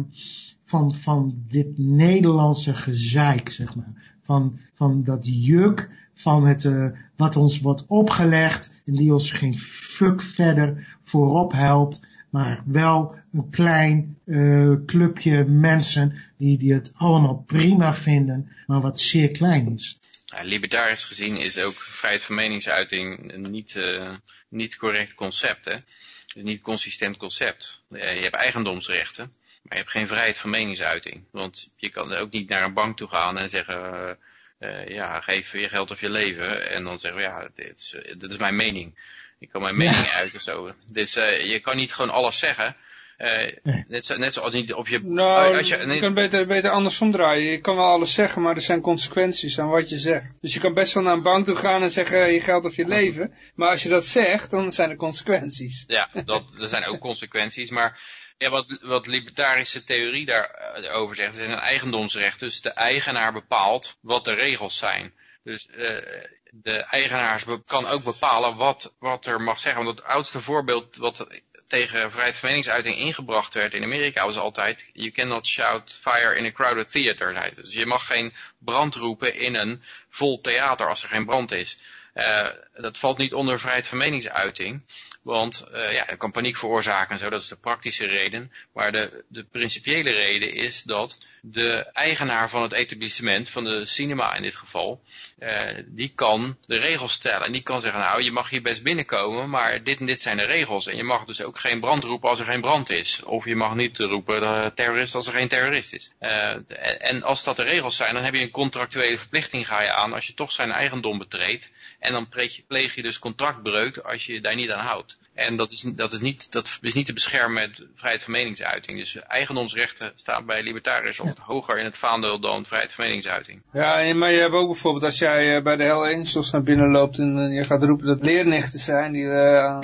van, van dit Nederlandse gezeik, zeg maar. Van, van dat juk, van het, uh, wat ons wordt opgelegd en die ons geen fuck verder voorop helpt maar wel een klein uh, clubje mensen die, die het allemaal prima vinden, maar wat zeer klein is. Ja, libertarisch gezien is ook vrijheid van meningsuiting een niet, uh, niet correct concept. Hè? Een niet consistent concept. Uh, je hebt eigendomsrechten, maar je hebt geen vrijheid van meningsuiting. Want je kan ook niet naar een bank toe gaan en zeggen, ja, geef je geld of je leven. En dan zeggen we, ja, dit is, dit is mijn mening. Ik kan mijn mening uit of zo. Dus uh, je kan niet gewoon alles zeggen. Uh, nee. net, net, zoals niet op je... Nou, als je, je kan beter, beter andersom draaien. Je kan wel alles zeggen, maar er zijn consequenties aan wat je zegt. Dus je kan best wel naar een bank toe gaan en zeggen je geld of je leven. Maar als je dat zegt, dan zijn er consequenties. Ja, dat, er zijn ook consequenties. Maar ja, wat, wat libertarische theorie daarover zegt, is een eigendomsrecht. Dus de eigenaar bepaalt wat de regels zijn. Dus uh, de eigenaars kan ook bepalen wat, wat er mag zeggen. Want het oudste voorbeeld wat tegen vrijheid van meningsuiting ingebracht werd in Amerika was altijd... You cannot shout fire in a crowded theater. Dus je mag geen brand roepen in een vol theater als er geen brand is. Uh, dat valt niet onder vrijheid van meningsuiting. Want uh, ja, dat kan paniek veroorzaken en zo, dat is de praktische reden. Maar de, de principiële reden is dat de eigenaar van het etablissement, van de cinema in dit geval, uh, die kan de regels stellen. En die kan zeggen, nou, je mag hier best binnenkomen, maar dit en dit zijn de regels. En je mag dus ook geen brand roepen als er geen brand is. Of je mag niet roepen uh, terrorist als er geen terrorist is. en als dat de regels zijn, dan heb je een contractuele verplichting ga je aan als je toch zijn eigendom betreedt. En dan pleeg je dus contractbreuk als je daar niet aan houdt. En dat is, dat, is niet, dat is niet te beschermen met vrijheid van meningsuiting. Dus eigendomsrechten staan bij libertariërs ja. hoger in het vaandel dan vrijheid van meningsuiting. Ja, maar je hebt ook bijvoorbeeld als jij eh, bij de Hell Angels naar binnen loopt en eh, je gaat roepen dat leernichten zijn, die, uh,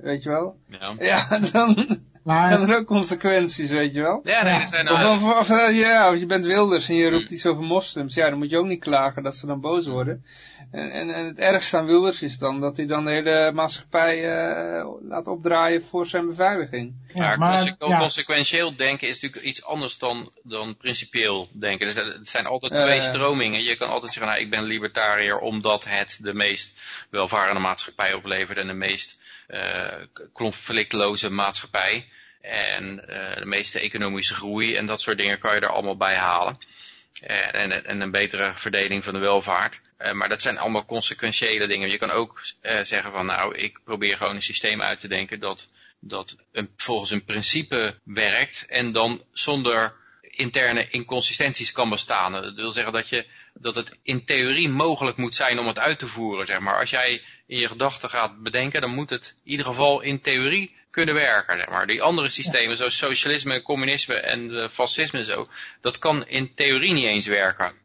weet je wel? Ja. Ja, dan... Maar... Zijn er ook consequenties, weet je wel? Ja, nee, er zijn... Of, of, of, ja, of je bent wilders en je roept iets over moslims. Ja, dan moet je ook niet klagen dat ze dan boos worden. En, en, en het ergste aan Wilders is dan dat hij dan de hele maatschappij uh, laat opdraaien voor zijn beveiliging. Ja, maar, ja. consequentieel denken is natuurlijk iets anders dan, dan principieel denken. Dus het zijn altijd uh, twee stromingen. Je kan altijd zeggen, nou, ik ben libertariër omdat het de meest welvarende maatschappij oplevert en de meest conflictloze maatschappij. En de meeste economische groei en dat soort dingen kan je er allemaal bij halen. En, en, een betere verdeling van de welvaart. Maar dat zijn allemaal consequentiële dingen. Je kan ook uh, zeggen van nou, ik probeer gewoon een systeem uit te denken dat, dat volgens een principe werkt en dan zonder interne inconsistenties kan bestaan. Dat wil zeggen dat, je, dat het in theorie mogelijk moet zijn om het uit te voeren. Zeg maar. Als jij in je gedachten gaat bedenken, dan moet het in ieder geval in theorie kunnen werken. Zeg maar. Die andere systemen, zoals socialisme, communisme en fascisme en zo, dat kan in theorie niet eens werken.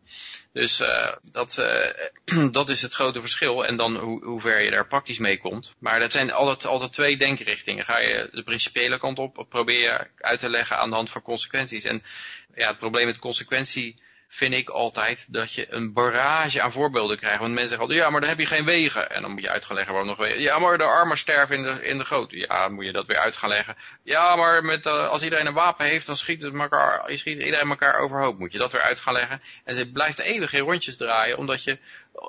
Dus uh, dat, uh, dat is het grote verschil. En dan hoe, hoe ver je daar praktisch mee komt. Maar dat zijn altijd, altijd twee denkrichtingen. Ga je de principiële kant op, probeer je uit te leggen aan de hand van consequenties. En ja, het probleem met consequentie vind ik altijd dat je een barrage aan voorbeelden krijgt. Want mensen zeggen altijd, ja, maar dan heb je geen wegen. En dan moet je uit gaan leggen waarom nog wegen. Ja, maar de armen sterven in de, in de goot. Ja, dan moet je dat weer uit gaan leggen. Ja, maar met, uh, als iedereen een wapen heeft, dan schiet, het elkaar, schiet iedereen elkaar overhoop. Moet je dat weer uit gaan leggen. En ze blijft eeuwig in rondjes draaien, omdat je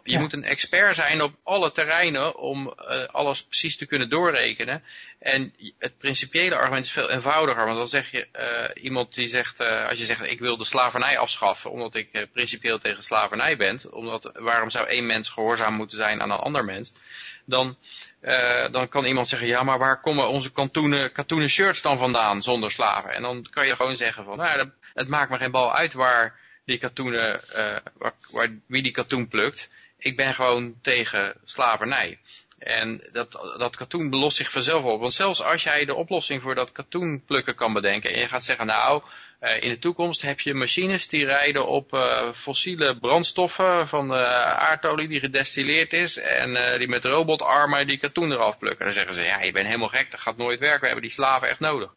je moet een expert zijn op alle terreinen om uh, alles precies te kunnen doorrekenen. En het principiële argument is veel eenvoudiger. Want dan zeg je, uh, iemand die zegt, uh, als je zegt ik wil de slavernij afschaffen, omdat ik principieel tegen slavernij ben, omdat waarom zou één mens gehoorzaam moeten zijn aan een ander mens, dan, dan kan iemand zeggen, ja maar waar komen onze katoenen, katoenen shirts dan vandaan zonder slaven? En dan kan je gewoon zeggen van, nou het maakt me geen bal uit waar die katoenen, uh, waar, wie die katoen plukt. Ik ben gewoon tegen slavernij. En dat, dat katoen belost zich vanzelf op. Want zelfs als jij de oplossing voor dat katoen plukken kan bedenken. En je gaat zeggen, nou, uh, in de toekomst heb je machines die rijden op uh, fossiele brandstoffen van aardolie die gedestilleerd is. En die met robotarmen die katoen eraf plukken. Dan zeggen ze, ja, je bent helemaal gek, dat gaat nooit werken. We hebben die slaven echt nodig.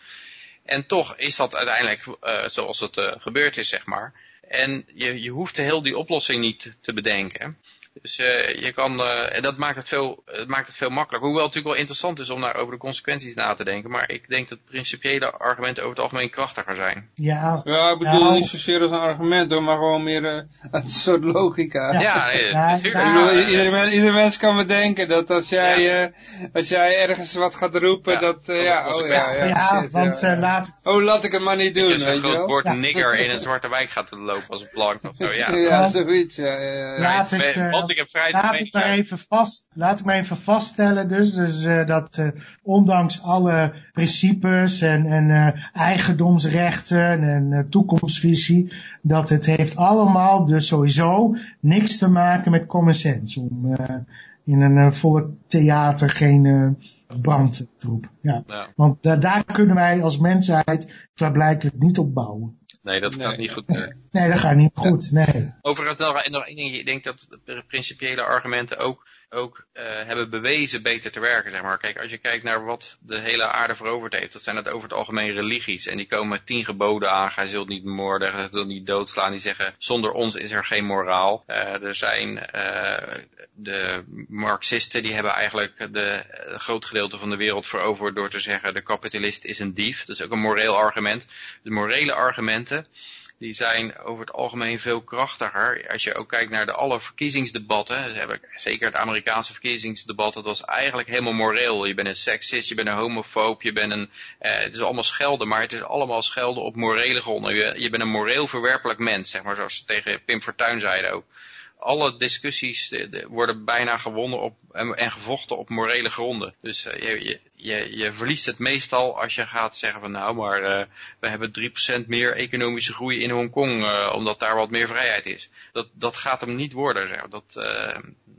En toch is dat uiteindelijk zoals het gebeurd is, zeg maar. En je, je hoeft heel die oplossing niet te bedenken. Dus uh, je kan, uh, en dat maakt het, veel, het maakt het veel makkelijker. Hoewel het natuurlijk wel interessant is om daar over de consequenties na te denken. Maar ik denk dat principiële argumenten over het algemeen krachtiger zijn. Ja, ja ik bedoel nou, niet zozeer als een argument hoor, maar gewoon meer uh, een soort logica. Ja, ja, nee, ja, ja ieder, mens, ieder mens kan bedenken dat als jij, ja. als jij ergens wat gaat roepen, dat, ja, oh ja, ja. Ja, shit, want laat... Oh, laat ik het maar niet doen, weet je groot bord nigger in een zwarte wijk gaat lopen als een plank of zo, ja. ja, zoiets, ja. ja, Laat ik, want ik heb vrij laat ik maar even vast, laat ik maar even vaststellen dus, dus uh, dat uh, ondanks alle principes en, en uh, eigendomsrechten en toekomstvisie, dat het heeft allemaal dus sowieso niks te maken met common sense. Om in een volle theater geen brand te roepen. Ja. ja. Want daar kunnen wij als mensheid klaarblijkelijk niet op bouwen. Nee, dat gaat niet goed. Nee. nee, dat gaat niet goed, nee. Overigens nog, nog één ding. Ik denk dat de principiële argumenten ook, ook uh, hebben bewezen beter te werken, zeg maar. Kijk, als je kijkt naar wat de hele aarde veroverd heeft, dat zijn het over het algemeen religies. En die komen met tien geboden aan. Gij zult niet moorden, gij zult niet doodslaan. Die zeggen, zonder ons is er geen moraal. Uh, er zijn uh, de marxisten, die hebben eigenlijk de, groot gedeelte van de wereld veroverd door te zeggen, de kapitalist is een dief. Dat is ook een moreel argument. De morele argumenten, die zijn over het algemeen veel krachtiger. Als je ook kijkt naar de alle verkiezingsdebatten, zeker het Amerikaanse verkiezingsdebat, dat was eigenlijk helemaal moreel. Je bent een seksist, je bent een homofoob, je bent een, eh, het is allemaal schelden, maar het is allemaal schelden op morele gronden. Je, je bent een moreel verwerpelijk mens, zeg maar, zoals ze tegen Pim Fortuyn zeiden ook alle discussies de, de, worden bijna gewonnen op, en, en, gevochten op morele gronden. Dus uh, je, je, je, verliest het meestal als je gaat zeggen van nou, maar uh, we hebben 3% meer economische groei in Hongkong, uh, omdat daar wat meer vrijheid is. Dat, dat gaat hem niet worden. Dat,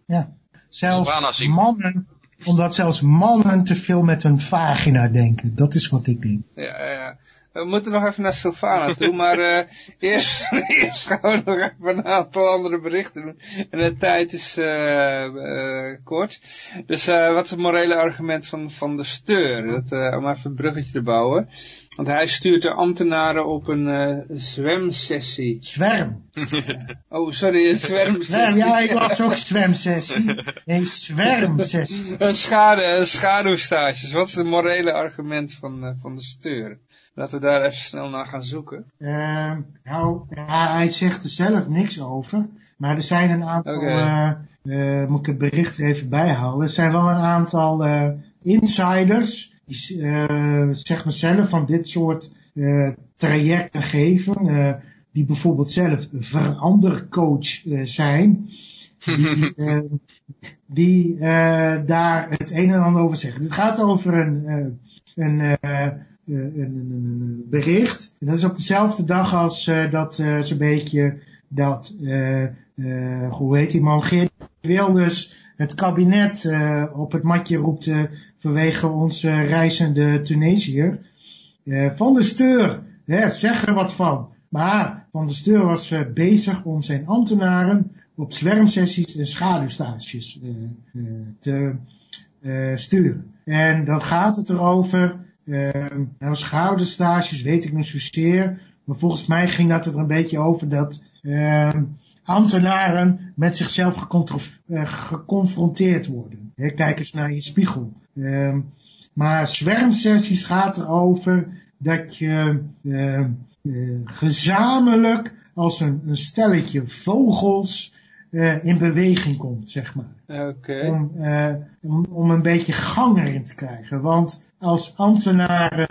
ja, zelfs mannen, omdat zelfs mannen te veel met hun vagina denken. Dat is wat ik denk. Ja, ja. We moeten nog even naar Sylvana toe, maar uh, eerst, eerst gaan we nog even een aantal andere berichten doen. En de tijd is uh, uh, kort. Dus wat is het morele argument van, van de steur? Dat, om even een bruggetje te bouwen. Want hij stuurt de ambtenaren op een zwemsessie. Zwerm. oh, sorry, een zwermsessie. ja, ik was ook zwemsessie. Een zwermsessie. een, schade, een schaduwstages. Wat is het morele argument van, van de steur? Laten we daar even snel naar gaan zoeken. Uh, nou, hij zegt er zelf niks over. Maar er zijn een aantal, okay. uh, uh, moet ik het bericht er even bijhalen. Er zijn wel een aantal uh, insiders, die zeg maar zelf van dit soort trajecten geven. die bijvoorbeeld zelf verandercoach zijn. Die, die daar het een en ander over zeggen. Het gaat over een, een eh, een, bericht. En dat is op dezelfde dag als uh, dat uh, zo'n beetje dat, hoe heet die man, Geert Wilders het kabinet op het matje roept vanwege onze reizende Tunesiër. van de steur, hè, zeg er wat van. Maar Van der Steur was bezig om zijn ambtenaren op zwermsessies en schaduwstages te sturen. En dan gaat het erover, nou schaduwstages weet ik niet zozeer, maar volgens mij ging dat er een beetje over dat ambtenaren met zichzelf geconfronteerd worden. kijk eens naar je spiegel. maar zwermsessies gaat erover dat je uh, gezamenlijk als een, een, stelletje vogels uh, in beweging komt, zeg maar. Okay. Om, uh, om, om, een beetje gang erin te krijgen. Want als ambtenaren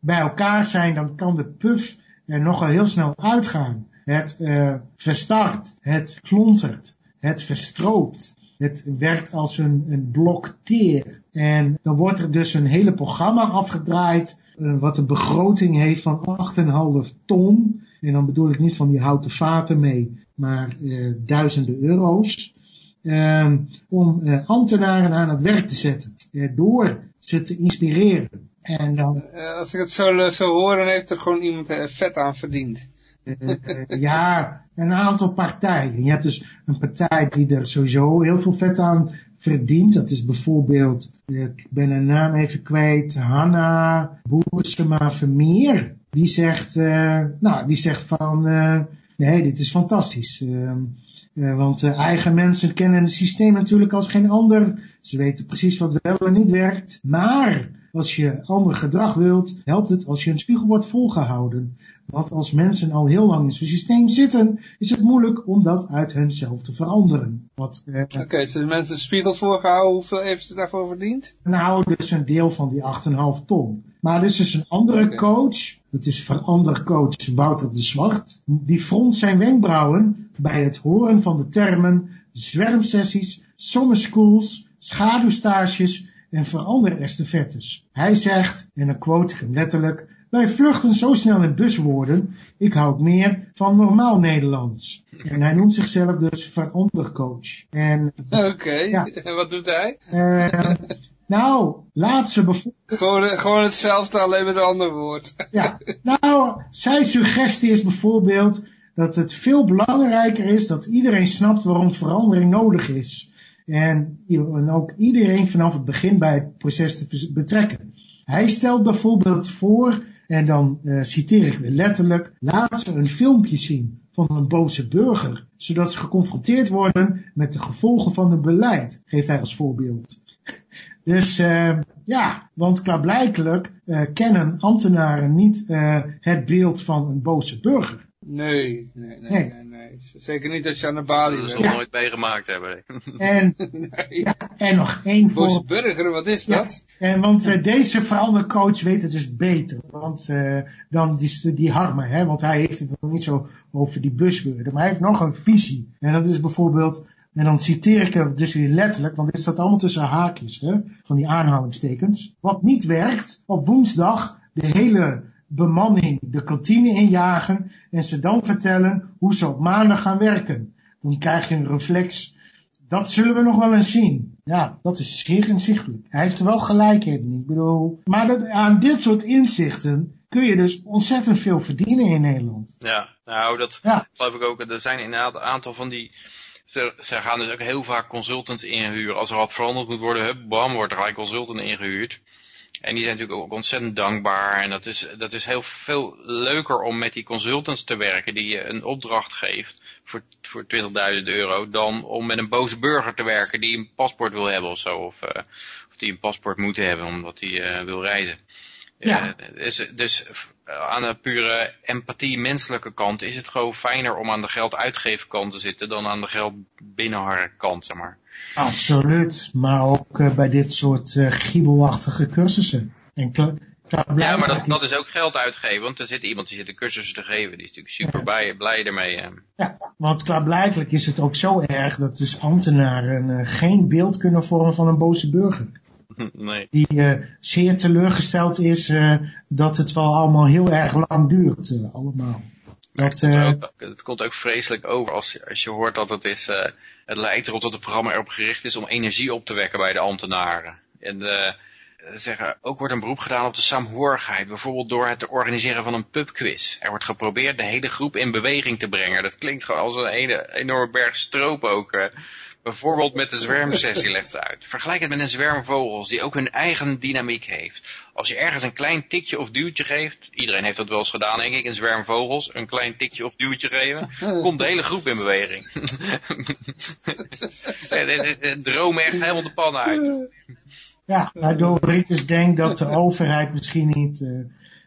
bij elkaar zijn, dan kan de puf er nogal heel snel uitgaan. Het verstart, het klontert, het verstroopt. Het werkt als een, een blok teer. En dan wordt er dus een hele programma afgedraaid uh, wat een begroting heeft van 8,5 ton. En dan bedoel ik niet van die houten vaten mee, maar uh, duizenden euro's. Uh, om uh, ambtenaren aan het werk te zetten. door ze te inspireren. En dan, als ik het zo, zo hoor, dan heeft er gewoon iemand vet aan verdiend. ja, een aantal partijen. Je hebt dus een partij die er sowieso heel veel vet aan verdient. Dat is bijvoorbeeld, ik ben een naam even kwijt, Hanna Boersema Vermeer. Die zegt, uh, nou, die zegt van, uh, nee, dit is fantastisch. Uh, want eigen mensen kennen het systeem natuurlijk als geen ander. Ze weten precies wat wel en niet werkt. Maar als je ander gedrag wilt, helpt het als je een spiegel wordt volgehouden. Want als mensen al heel lang in zo'n systeem zitten, is het moeilijk om dat uit henzelf te veranderen. Eh, Oké, okay, dus mensen een spiegel voorgehouden, hoeveel heeft ze daarvoor verdiend? Nou, dus een deel van die 8,5 ton. Maar er is dus een andere coach, dat is verandercoach Wouter de Zwart, die front zijn wenkbrauwen bij het horen van de termen zwermsessies, schools, schaduwstages en veranderestafettes. Hij zegt, en dan quote ik hem letterlijk, wij vluchten zo snel in buswoorden, ik houd meer van normaal Nederlands. En hij noemt zichzelf dus verandercoach. Oké, en wat doet hij? Uh, nou, laat ze bijvoorbeeld... Gewoon, gewoon hetzelfde, alleen met een ander woord. ja, nou, zijn suggestie is bijvoorbeeld dat het veel belangrijker is dat iedereen snapt waarom verandering nodig is. En, ook iedereen vanaf het begin bij het proces te betrekken. Hij stelt bijvoorbeeld voor en dan uh, citeer ik weer letterlijk, laat ze een filmpje zien van een boze burger, zodat ze geconfronteerd worden met de gevolgen van het beleid, geeft hij als voorbeeld. Dus uh, ja, want klaarblijkelijk uh, kennen ambtenaren niet het beeld van een boze burger. Nee, nee, nee, nee, nee. Zeker niet als je aan de balie bent. Dat zullen nooit meegemaakt hebben. En, ja, en nog één voor... burger, wat is dat? En want uh, deze verandercoach weet het dus beter. Want uh, dan die, die Harmer, hè, want hij heeft het nog niet zo over die busbeurden. Maar hij heeft nog een visie. En dat is bijvoorbeeld, en dan citeer ik het dus weer letterlijk, want dit staat allemaal tussen haakjes, hè, van die aanhalingstekens. Wat niet werkt, op woensdag de hele bemanning de kantine injagen en ze dan vertellen hoe ze op maandag gaan werken. Dan krijg je een reflex. Dat zullen we nog wel eens zien. Ja, dat is zeer inzichtelijk. Hij heeft er wel gelijk in. Ik bedoel, maar dat, aan dit soort inzichten kun je dus ontzettend veel verdienen in Nederland. Ja, nou dat ja. geloof ik ook. Er zijn inderdaad een aantal van die... Ze, ze gaan dus ook heel vaak consultants inhuren. Als er wat veranderd moet worden, hup, bam, wordt er gelijk consultant ingehuurd. En die zijn natuurlijk ook ontzettend dankbaar. En dat is, dat is heel veel leuker om met die consultants te werken die je een opdracht geeft voor, voor 20.000 euro. Dan om met een boze burger te werken die een paspoort wil hebben of zo. Of, of die een paspoort moet hebben omdat hij uh, wil reizen. Ja. Uh, dus, dus aan de pure empathie menselijke kant is het gewoon fijner om aan de geld uitgeven kant te zitten dan aan de geld binnenharren kant, zeg maar. Absoluut, maar ook uh, bij dit soort uh, giebelachtige cursussen. En ja, maar dat, dat is ook geld uitgeven, want er zit iemand die zit de cursussen te geven. Die is natuurlijk super blij, blij ermee. Ja, want klaarblijkelijk is het ook zo erg dat dus ambtenaren uh, geen beeld kunnen vormen van een boze burger. Nee. Die uh, zeer teleurgesteld is uh, dat het wel allemaal heel erg lang duurt, uh, allemaal. Dat, het, komt ook, het komt ook vreselijk over als, als je hoort dat het is, het lijkt erop dat het programma erop gericht is om energie op te wekken bij de ambtenaren. En zeggen, ook wordt een beroep gedaan op de saamhorigheid. Bijvoorbeeld door het te organiseren van een pubquiz. Er wordt geprobeerd de hele groep in beweging te brengen. Dat klinkt gewoon als een ene, enorme berg stroop ook. Bijvoorbeeld met de zwermsessie legt ze uit. Vergelijk het met een zwerm vogels die ook hun eigen dynamiek heeft. Als je ergens een klein tikje of duwtje geeft, iedereen heeft dat wel eens gedaan denk ik, een zwerm vogels, een klein tikje of duwtje geven, komt de hele groep in beweging. Dromen echt helemaal de pan uit. Ja, waardoor Ritters denkt dat de overheid misschien niet eh,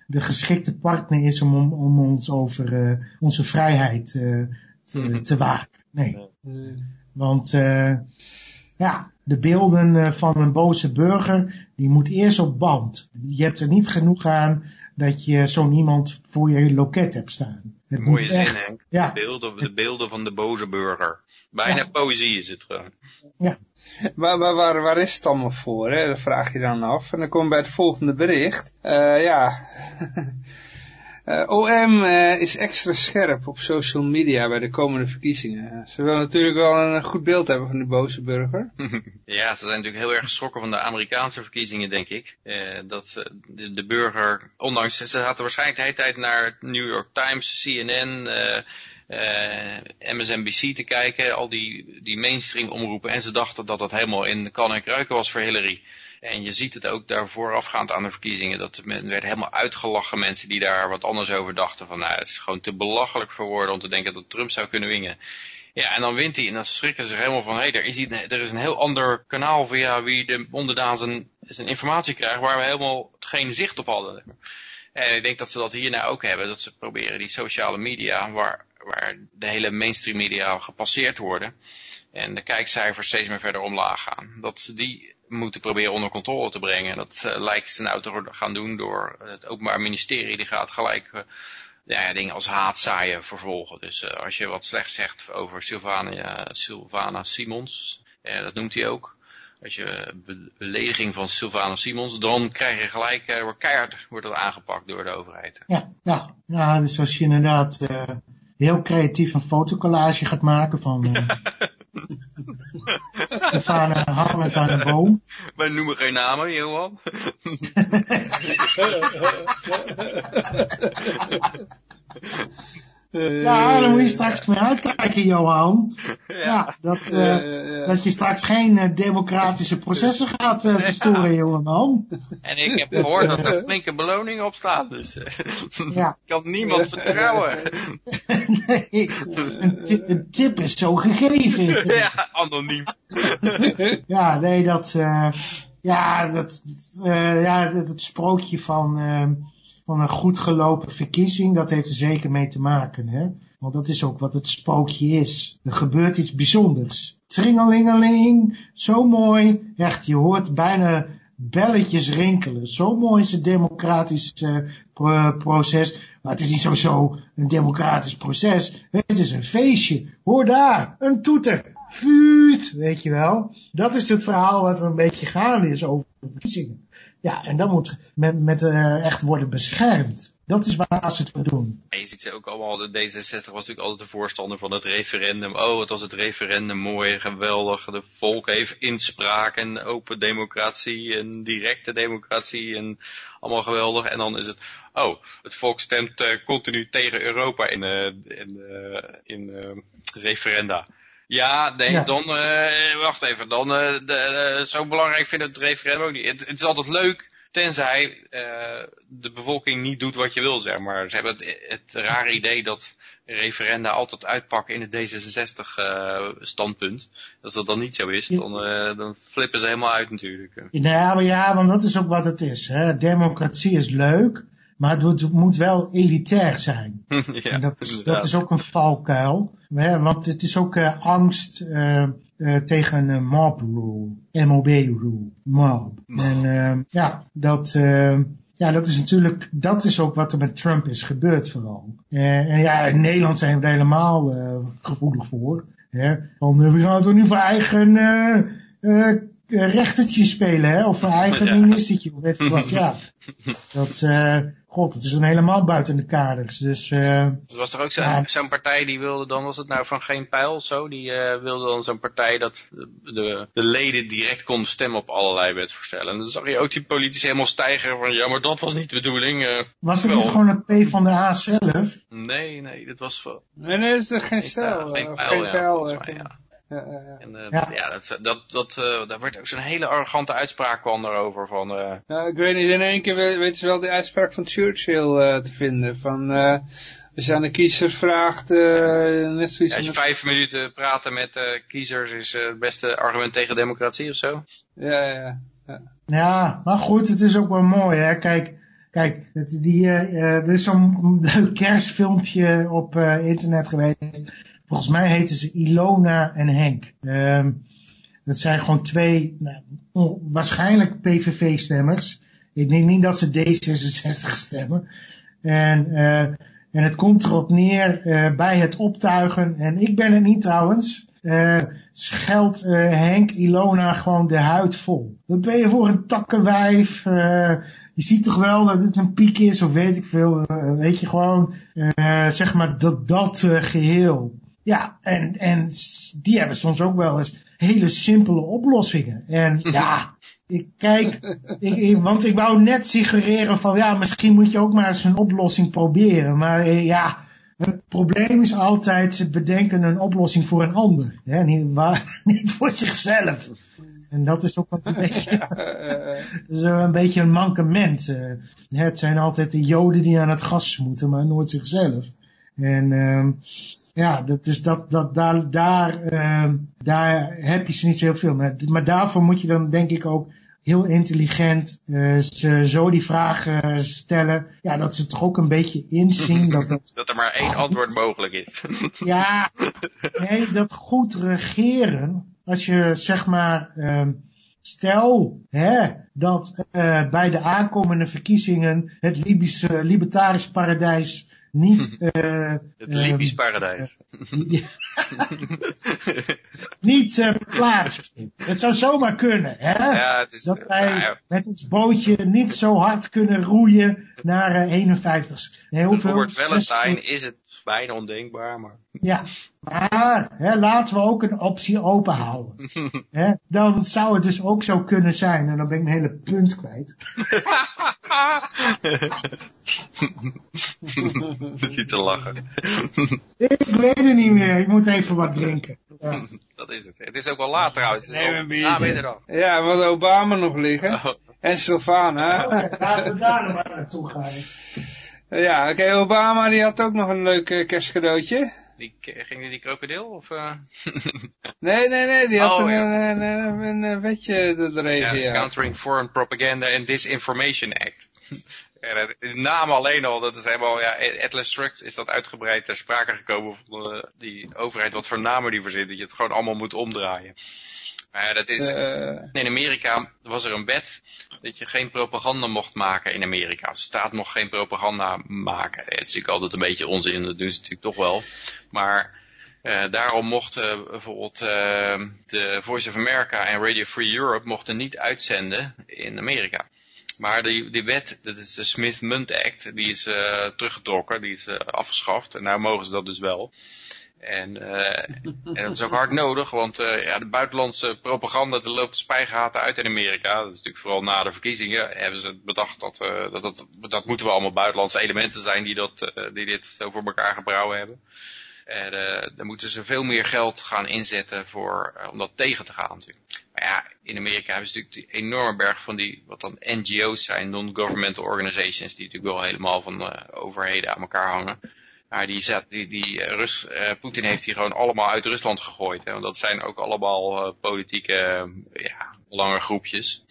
de geschikte partner is om, om, om ons over eh, onze vrijheid eh, te, te waken. Nee. Want eh, ja, de beelden eh, van een boze burger, die moet eerst op band. Je hebt er niet genoeg aan dat je zo'n iemand voor je loket hebt staan. Het Mooie moet zin, echt, Henk. ja, De, beelden, de beelden van de boze burger. Bijna Ja. poëzie is het gewoon. Maar, maar waar, waar is het allemaal voor? Hè? Dat vraag je dan af. En dan kom je bij het volgende bericht. Eh, ja. Eh, OM eh, is extra scherp op social media bij de komende verkiezingen. Ze willen natuurlijk wel een goed beeld hebben van die boze burger. Ja, ze zijn natuurlijk heel erg geschrokken van de Amerikaanse verkiezingen, denk ik. Eh, dat eh, de, de burger, ondanks, ze zaten waarschijnlijk de hele tijd naar New York Times, CNN, eh, eh, MSNBC te kijken, al die, die mainstream omroepen. En ze dachten dat dat helemaal in kan en kruiken was voor Hillary. En je ziet het ook daar voorafgaand aan de verkiezingen. Dat er werden helemaal uitgelachen mensen die daar wat anders over dachten. Van nou, het is gewoon te belachelijk voor woorden om te denken dat Trump zou kunnen winnen. Ja, en dan wint hij en dan schrikken ze helemaal van, hé, hey, er, is er is een heel ander kanaal via wie de onderdaan zijn, informatie krijgt waar we helemaal geen zicht op hadden. En ik denk dat ze dat hier nou ook hebben, dat ze proberen die sociale media, waar, waar de hele mainstream media gepasseerd worden, en de kijkcijfers steeds meer verder omlaag gaan, dat ze die moeten proberen onder controle te brengen. Dat eh, lijkt ze nou te gaan doen door het Openbaar Ministerie, die gaat gelijk... eh, ja, ja, dingen als haatzaaien vervolgen. Dus eh, als je wat slecht zegt over Sylvania, Sylvana Simons, eh, dat noemt hij ook. Als je be- belediging van Sylvana Simons, dan krijg je gelijk, eh, wordt keihard wordt dat aangepakt door de overheid. Ja, ja. ja dus als je inderdaad eh, heel creatief een fotocollage gaat maken van uh, Stefana hangend aan een boom. Wij noemen geen namen, Johan. Ja, dan moet je straks mee uitkijken, Johan. Ja, dat, eh, dat je straks geen eh, democratische processen gaat eh, verstoren, jongeman. En ik heb gehoord dat er flinke beloning op staat, dus eh, Ja. ik kan niemand vertrouwen. nee, een, ti- een tip is zo gegeven. ja, anoniem. Ja, nee, dat, eh, ja, dat, eh, ja, dat, het sprookje van, eh, van een goed gelopen verkiezing, dat heeft er zeker mee te maken, hè. Want dat is ook wat het spookje is. Er gebeurt iets bijzonders. Tringelingeling, zo mooi. Echt, je hoort bijna belletjes rinkelen. Zo mooi is het democratisch eh, pro- proces. Maar het is niet sowieso een democratisch proces. Het is een feestje. Hoor daar, een toeter. Vuut, weet je wel. Dat is het verhaal wat er een beetje gaande is over de verkiezingen. Ja, en dat moet met, met eh, echt worden beschermd. Dat is waar ze het voor doen. En je ziet ze ook allemaal, de D66 was natuurlijk altijd de voorstander van het referendum. Oh, wat was het referendum mooi, geweldig. De volk heeft inspraak en open democratie en directe democratie en allemaal geweldig. En dan is het, oh, het volk stemt eh, continu tegen Europa in, eh, in, in referenda. Ja, nee, Ja. dan, eh, wacht even, dan, eh, de, eh, zo belangrijk vinden we het referendum ook niet. Het, het is altijd leuk, tenzij eh, de bevolking niet doet wat je wil, zeg maar. Ze hebben het, het rare idee dat referenda altijd uitpakken in het D66-standpunt. Als dat dan niet zo is, dan, dan flippen ze helemaal uit natuurlijk. Ja, maar ja, want dat is ook wat het is. Hè. Democratie is leuk, maar het moet, wel elitair zijn. ja, en dat, dat is ook een valkuil. Hè, want het is ook eh, angst eh, eh, tegen een mob rule. MOB rule. Mob. Mob. En ja, dat, ja, dat is natuurlijk, dat is ook wat er met Trump is gebeurd vooral. Eh, en ja, in Nederland zijn we er helemaal eh, gevoelig voor. Hè. Van, we gaan toch niet voor eigen rechtertje spelen, hè? Of een eigen ja. ministertje, of weet ik wat. Ja, dat, uh, god, het is dan helemaal buiten de kaders. Dus, uh, er was toch ook zo'n ja. zo partij die wilde dan, was het nou van geen pijl of zo, die uh, wilde dan zo'n partij dat de, de leden direct konden stemmen op allerlei wetsvoorstellen. En dan zag je ook die politici helemaal stijgen van, ja, maar dat was niet de bedoeling. Uh, was het wel... niet gewoon een P van de A zelf? Nee, nee, dat was... Nee, nee, dat is er geen stel. Geen pijl, geen pijl ja. ja. Ja, ja, En, uh, ja. ja. dat, dat, dat, uh, daar werd ook zo'n hele arrogante uitspraak kwam erover. Van, uh... ja, ik weet niet, in één keer weten ze wel de uitspraak van Churchill te vinden. Van, als je aan de kiezer vraagt, net zoiets... als je vijf minuten praten met kiezers is het beste argument tegen democratie of zo. Ja, ja, ja. Ja, maar goed, het is ook wel mooi, hè. Kijk, kijk die, er is zo'n kerstfilmpje op internet geweest Volgens mij heten ze Ilona en Henk. Um, dat zijn gewoon twee, nou, waarschijnlijk PVV-stemmers. Ik denk niet dat ze D66 stemmen. En, uh, en het komt erop neer uh, bij het optuigen, en ik ben het niet trouwens, uh, scheldt Henk Ilona gewoon de huid vol. Wat ben je voor een takkenwijf? je ziet toch wel dat het een piek is, of weet ik veel. weet je gewoon, zeg maar, dat, dat geheel. Ja, en, en die hebben soms ook wel eens hele simpele oplossingen. En ja, ik kijk, ik, want ik wou net suggereren van ja, misschien moet je ook maar eens een oplossing proberen. Maar eh, ja, het probleem is altijd, ze bedenken een oplossing voor een ander. Hè? Niet, niet voor zichzelf. En dat is ook een beetje, is een, beetje een mankement. Uh, het zijn altijd de joden die aan het gas moeten, maar nooit zichzelf. En... Uh, ja, dat is dat, dat, daar, daar, uh, daar heb je ze niet zo heel veel. Maar, maar daarvoor moet je dan denk ik ook heel intelligent uh, ze zo die vragen stellen. Ja, dat ze toch ook een beetje inzien dat dat... dat er maar één antwoord mogelijk is. ja, nee, dat goed regeren, als je zeg maar... Uh, Stel hè, dat uh, bij de aankomende verkiezingen het Libische libertarisch paradijs niet... Uh, het Libisch paradijs. niet uh, plaatsvindt. Het zou zomaar kunnen, hè? Ja, het is, dat wij ja. met ons bootje niet zo hard kunnen roeien naar uh, 51. Nee, hoeveel? Voor Valentine is het bijna ondenkbaar, maar... Ja, maar hè, laten we ook een optie open houden. hè, dan zou het dus ook zo kunnen zijn, en dan ben ik mijn hele punt kwijt. Niet te lachen. ik weet het niet meer, ik moet even wat drinken. Ja. Dat is het. Het is ook wel laat trouwens. Nee, een biertje. Ja, wat Obama nog liggen. Oh. En Sylvana. Laten we daar nog maar naartoe gaan. Ja, oké, okay, Obama die had ook nog een leuk uh, kerstcadeautje. Die, ging die die krokodil? Of, uh... nee, nee, nee, die had oh, een, ja. een, een, wetje erin. Ja, Countering Foreign Propaganda and Disinformation Act. En de naam alleen al, dat is helemaal, ja, Atlas Shrugged is dat uitgebreid ter sprake gekomen van uh, die overheid, wat voor namen die verzint, dat je het gewoon allemaal moet omdraaien. Maar dat is, uh, in Amerika was er een wet dat je geen propaganda mocht maken in Amerika. De staat mocht geen propaganda maken. Het is natuurlijk altijd een beetje onzin, dat doen ze natuurlijk toch wel. Maar uh, daarom mochten bijvoorbeeld uh, de Voice of America en Radio Free Europe mochten niet uitzenden in Amerika. Maar die, die wet, dat is de Smith-Munt Act, die is uh, teruggetrokken, die is afgeschaft. En nou mogen ze dat dus wel. En, uh, en dat is ook hard nodig, want uh, ja, de buitenlandse propaganda de loopt spijgaten uit in Amerika. Dat is natuurlijk vooral na de verkiezingen hebben ze bedacht dat, uh, dat, dat, dat moeten wel allemaal buitenlandse elementen zijn die, dat, die dit zo voor elkaar gebrouwen hebben. En dan moeten ze veel meer geld gaan inzetten voor, om dat tegen te gaan natuurlijk. Maar ja, in Amerika hebben ze natuurlijk die enorme berg van die, wat dan NGO's zijn, non-governmental organizations, die natuurlijk wel helemaal van overheden aan elkaar hangen. Maar die, zet, die, die uh, Rus, uh, Poetin heeft die gewoon allemaal uit Rusland gegooid. Hè? Want dat zijn ook allemaal uh, politieke, ja, groepjes.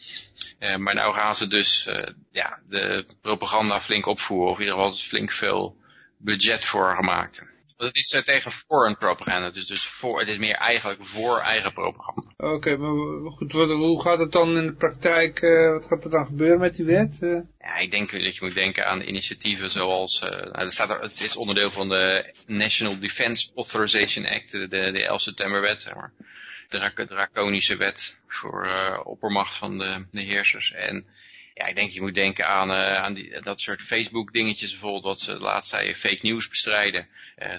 maar nou gaan ze dus ja, de propaganda flink opvoeren. Of in ieder geval flink veel budget voor gemaakt. Want het is uh, tegen foreign propaganda. Dus, dus voor, het is meer eigenlijk voor eigen propaganda. Oké, okay, maar goed, wat, hoe gaat het dan in de praktijk, uh, wat gaat er dan gebeuren met die wet? Uh? Ja, ik denk dat je moet denken aan initiatieven zoals, nou, staat er, het is onderdeel van de National Defense Authorization Act, de, de 11 september wet, zeg maar. draconische wet voor oppermacht van de, de heersers. En ja, ik denk je moet denken aan, aan die, dat soort Facebook dingetjes bijvoorbeeld, wat ze laatst zei, fake news bestrijden.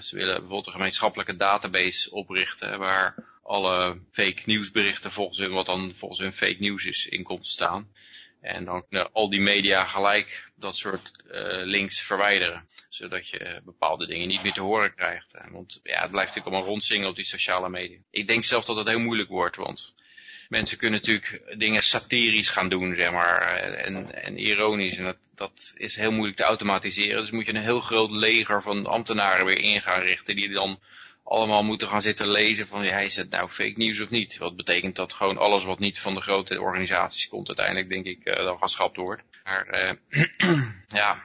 ze willen bijvoorbeeld een gemeenschappelijke database oprichten waar alle fake nieuwsberichten volgens hun, wat dan volgens hun fake nieuws is, in komt te staan. En dan kunnen al die media gelijk dat soort uh, links verwijderen. Zodat je bepaalde dingen niet meer te horen krijgt. Want ja, het blijft natuurlijk allemaal rondzingen op die sociale media. Ik denk zelf dat het heel moeilijk wordt, want mensen kunnen natuurlijk dingen satirisch gaan doen, zeg maar, en, en ironisch. En dat, dat is heel moeilijk te automatiseren. Dus moet je een heel groot leger van ambtenaren weer in gaan richten, die dan allemaal moeten gaan zitten lezen van ja, is het nou fake news of niet? Wat betekent dat gewoon alles wat niet van de grote organisaties komt uiteindelijk denk ik uh, dan geschrapt wordt. Maar uh, ja,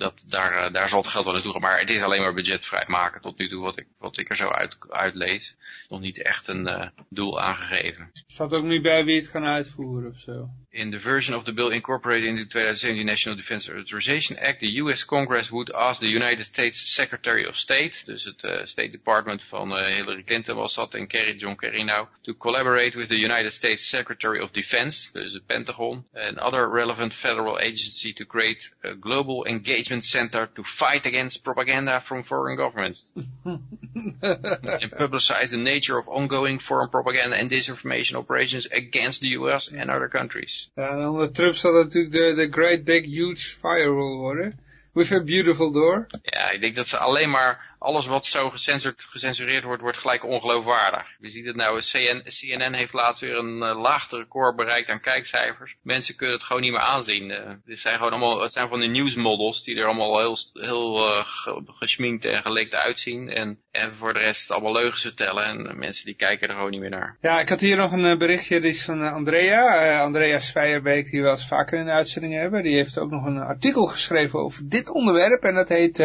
dat, daar, uh, daar zal het geld wel naartoe gaan. Maar het is alleen maar budgetvrij maken tot nu toe wat ik, wat ik er zo uit, uitlees. Nog niet echt een uh, doel aangegeven. Staat ook niet bij wie het gaan uitvoeren of zo. In the version of the bill incorporated into the 2017 National Defense Authorization Act, the US Congress would ask the United States Secretary of State, dus het uh, State Department van uh, Hillary Clinton was dat en Kerry, John Kerry nou, to collaborate with the United States Secretary of Defense, dus het Pentagon, and other relevant federal agency to create a global engagement engagement center to fight against propaganda from foreign governments. and publicize the nature of ongoing foreign propaganda and disinformation operations against the US and other countries. Ja, en onder eh, Trump zal dat natuurlijk de, de Great Big Huge Firewall worden. Eh, with a beautiful door. Ja, ik denk dat ze alleen maar alles wat zo gecensureerd wordt, wordt gelijk ongeloofwaardig. Je ziet het nou, CN, CNN heeft laatst weer een uh, record bereikt aan kijkcijfers. Mensen kunnen het gewoon niet meer aanzien. Uh, dit zijn gewoon allemaal, het zijn van die nieuwsmodels die er allemaal heel, heel uh, gesminkt en gelikt uitzien. En, en voor de rest allemaal leugens vertellen en mensen die kijken er gewoon niet meer naar. Ja, ik had hier nog een berichtje, die is van Andrea. Andrea Svijerbeek, die we wel eens vaker in de uitzending hebben. Die heeft ook nog een artikel geschreven over dit onderwerp en dat heet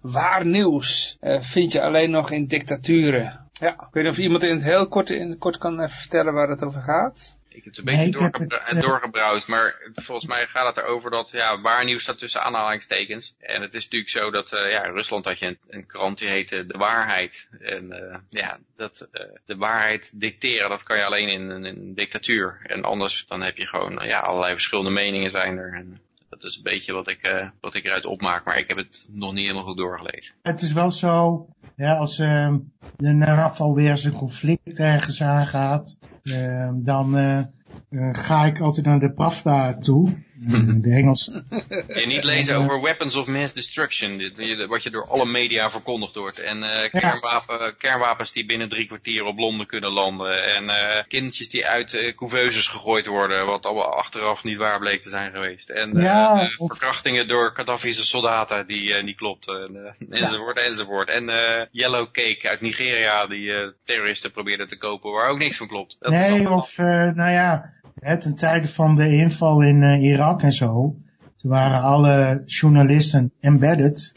Waar Nieuws uh, vind je alleen nog in dictaturen. Ja, ik weet niet of iemand in het heel kort, in het kort kan vertellen waar het over gaat. Ik heb het een beetje nee, doorgebra het, uh... doorgebrowst, maar volgens mij gaat het erover dat ja, waar nieuws staat tussen aanhalingstekens. En het is natuurlijk zo dat uh, ja, in Rusland had je een, een, krant die heette De Waarheid. En uh, ja, dat, de waarheid dicteren, dat kan je alleen in, in, een dictatuur. En anders dan heb je gewoon ja, allerlei verschillende meningen zijn er. En dat is een beetje wat ik, uh, wat ik eruit opmaak, maar ik heb het nog niet helemaal goed doorgelezen. Het is wel zo, ja, als uh, de NAVO weer zijn conflict ergens aangaat, uh, dan ga ik altijd naar de PAFTA toe. De Engels. Je niet lezen over weapons of mass destruction, wat je door alle media verkondigd wordt. En uh, kernwapen, kernwapens die binnen drie kwartier op Londen kunnen landen. En uh, kindjes die uit uh, couveuses gegooid worden, wat allemaal achteraf niet waar bleek te zijn geweest. En ja, verkrachtingen door Gaddafi's soldaten, die niet klopt. enzovoort, ja. enzovoort. En yellow cake uit Nigeria, die terroristen probeerden te kopen, waar ook niks van klopt. Dat nee, of nou ja Hè, ten tijde van de inval in uh, Irak en zo, toen waren alle journalisten embedded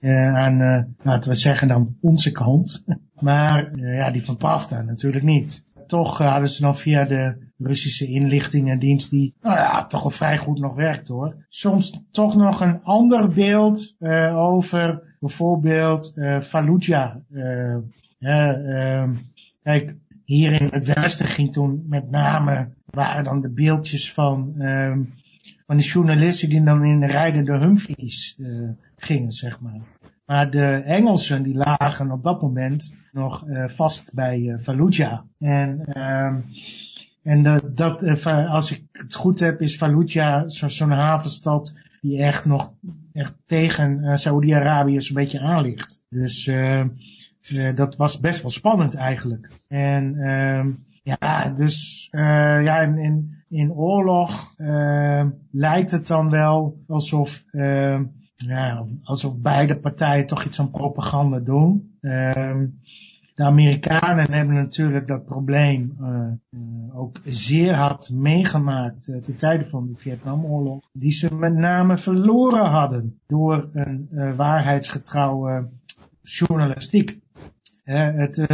uh, aan, uh, laten we zeggen dan onze kant. maar ja, die van PAFTA natuurlijk niet. Toch hadden ze dan via de Russische inlichtingendienst die, nou ja, toch wel vrij goed nog werkt hoor. Soms toch nog een ander beeld over bijvoorbeeld Fallujah. kijk, hier in het westen ging toen met name waren dan de beeldjes van, um, van die journalisten die dan in de rijdende Humvees uh, gingen, zeg maar. Maar de Engelsen die lagen op dat moment nog uh, vast bij uh, Fallujah. En, um, en dat, als ik het goed heb, is Fallujah zo'n zo havenstad die echt nog echt tegen Saudi-Arabië een beetje aan ligt. Dus uh, dat was best wel spannend eigenlijk. En ja, dus uh, ja, in, in, in oorlog uh, lijkt het dan wel alsof, uh, ja, alsof beide partijen toch iets aan propaganda doen. de Amerikanen hebben natuurlijk dat probleem ook zeer hard meegemaakt ten tijde van de Vietnamoorlog. Die ze met name verloren hadden door een waarheidsgetrouwe journalistiek. het,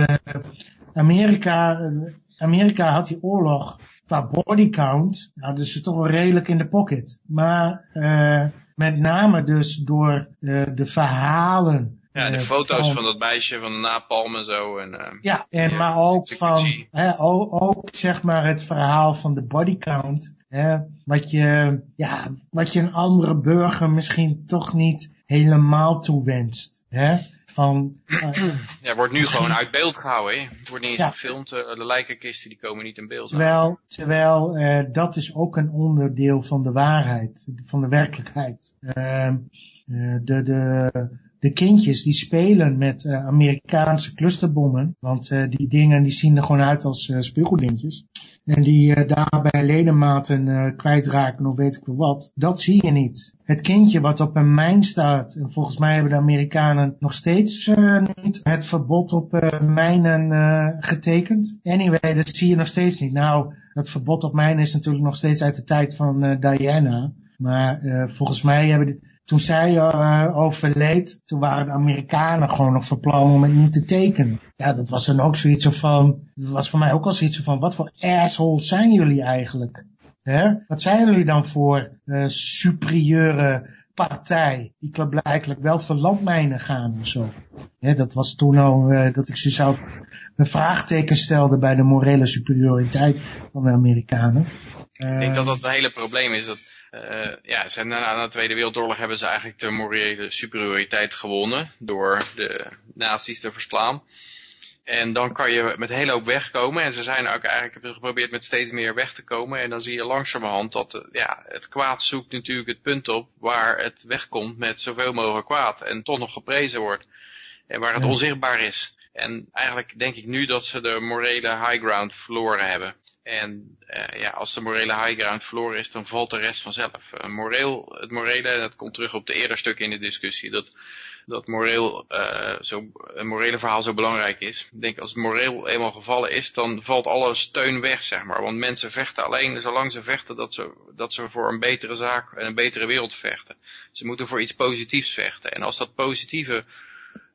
Amerika Amerika had die oorlog qua body count, nou, dus ze toch wel redelijk in de pocket. Maar uh, met name dus door uh, de verhalen Ja, de eh, foto's van dat meisje van de napalm en zo. En, eh, Ja, en Ja, maar ook van, hè, ook, ook zeg maar het verhaal van de bodycount. Hè, wat je, ja, wat je een andere burger misschien toch niet helemaal toewenst. Hè, van, ja, wordt nu Misschien- gewoon uit beeld gehouden. Hè? Het wordt niet eens Ja. gefilmd. eh, de lijkenkisten die komen niet in beeld. terwijl, terwijl eh, dat is ook een onderdeel van de waarheid, van de werkelijkheid. Ehm, eh, de, de, de kindjes die spelen met eh, Amerikaanse clusterbommen, want eh, die dingen die zien er gewoon uit als spiegeldingjes. En die eh, daarbij ledematen eh, kwijtraken of weet ik wat. Dat zie je niet. Het kindje wat op een mijn staat. En volgens mij hebben de Amerikanen nog steeds eh, niet het verbod op mijnen getekend. Anyway, dat zie je nog steeds niet. Nou, dat verbod op mijnen is natuurlijk nog steeds uit de tijd van Diana. Maar volgens mij hebben toen zij eh, overleed, toen waren de Amerikanen gewoon nog van plan om het niet te tekenen. Ja, dat was dan ook zoiets van, dat was voor mij ook al zoiets van, wat voor assholes zijn jullie eigenlijk? Hè? Wat zijn jullie dan voor eh, superieure partij die blijkbaar wel voor landmijnen gaan of zo? Dat was toen al eh, dat ik zo een vraagteken stelde bij de morele superioriteit van de Amerikanen. Ik denk dat dat het hele probleem is. Dat, eh, ja, ze, na, na de Tweede Wereldoorlog hebben ze eigenlijk de morele superioriteit gewonnen door de nazi's te verslaan. En dan kan je met een hele hoop wegkomen. En ze zijn ook eigenlijk hebben geprobeerd met steeds meer weg te komen. En dan zie je langzamerhand dat eh, ja, het kwaad zoekt natuurlijk het punt op waar het wegkomt met zoveel mogelijk kwaad. En toch nog geprezen wordt. En waar het onzichtbaar is. En eigenlijk denk ik nu dat ze de morele high ground verloren hebben. En eh, ja, als de morele high ground verloren is, dan valt de rest vanzelf. Eh, moreel, het morele, dat komt terug op de eerder stuk in de discussie, dat, dat moreel, eh, zo, een morele verhaal zo belangrijk is. Ik denk als het moreel eenmaal gevallen is, dan valt alle steun weg, zeg maar. Want mensen vechten alleen zolang ze vechten dat ze, dat ze voor een betere zaak en een betere wereld vechten. Ze moeten voor iets positiefs vechten. En als dat positieve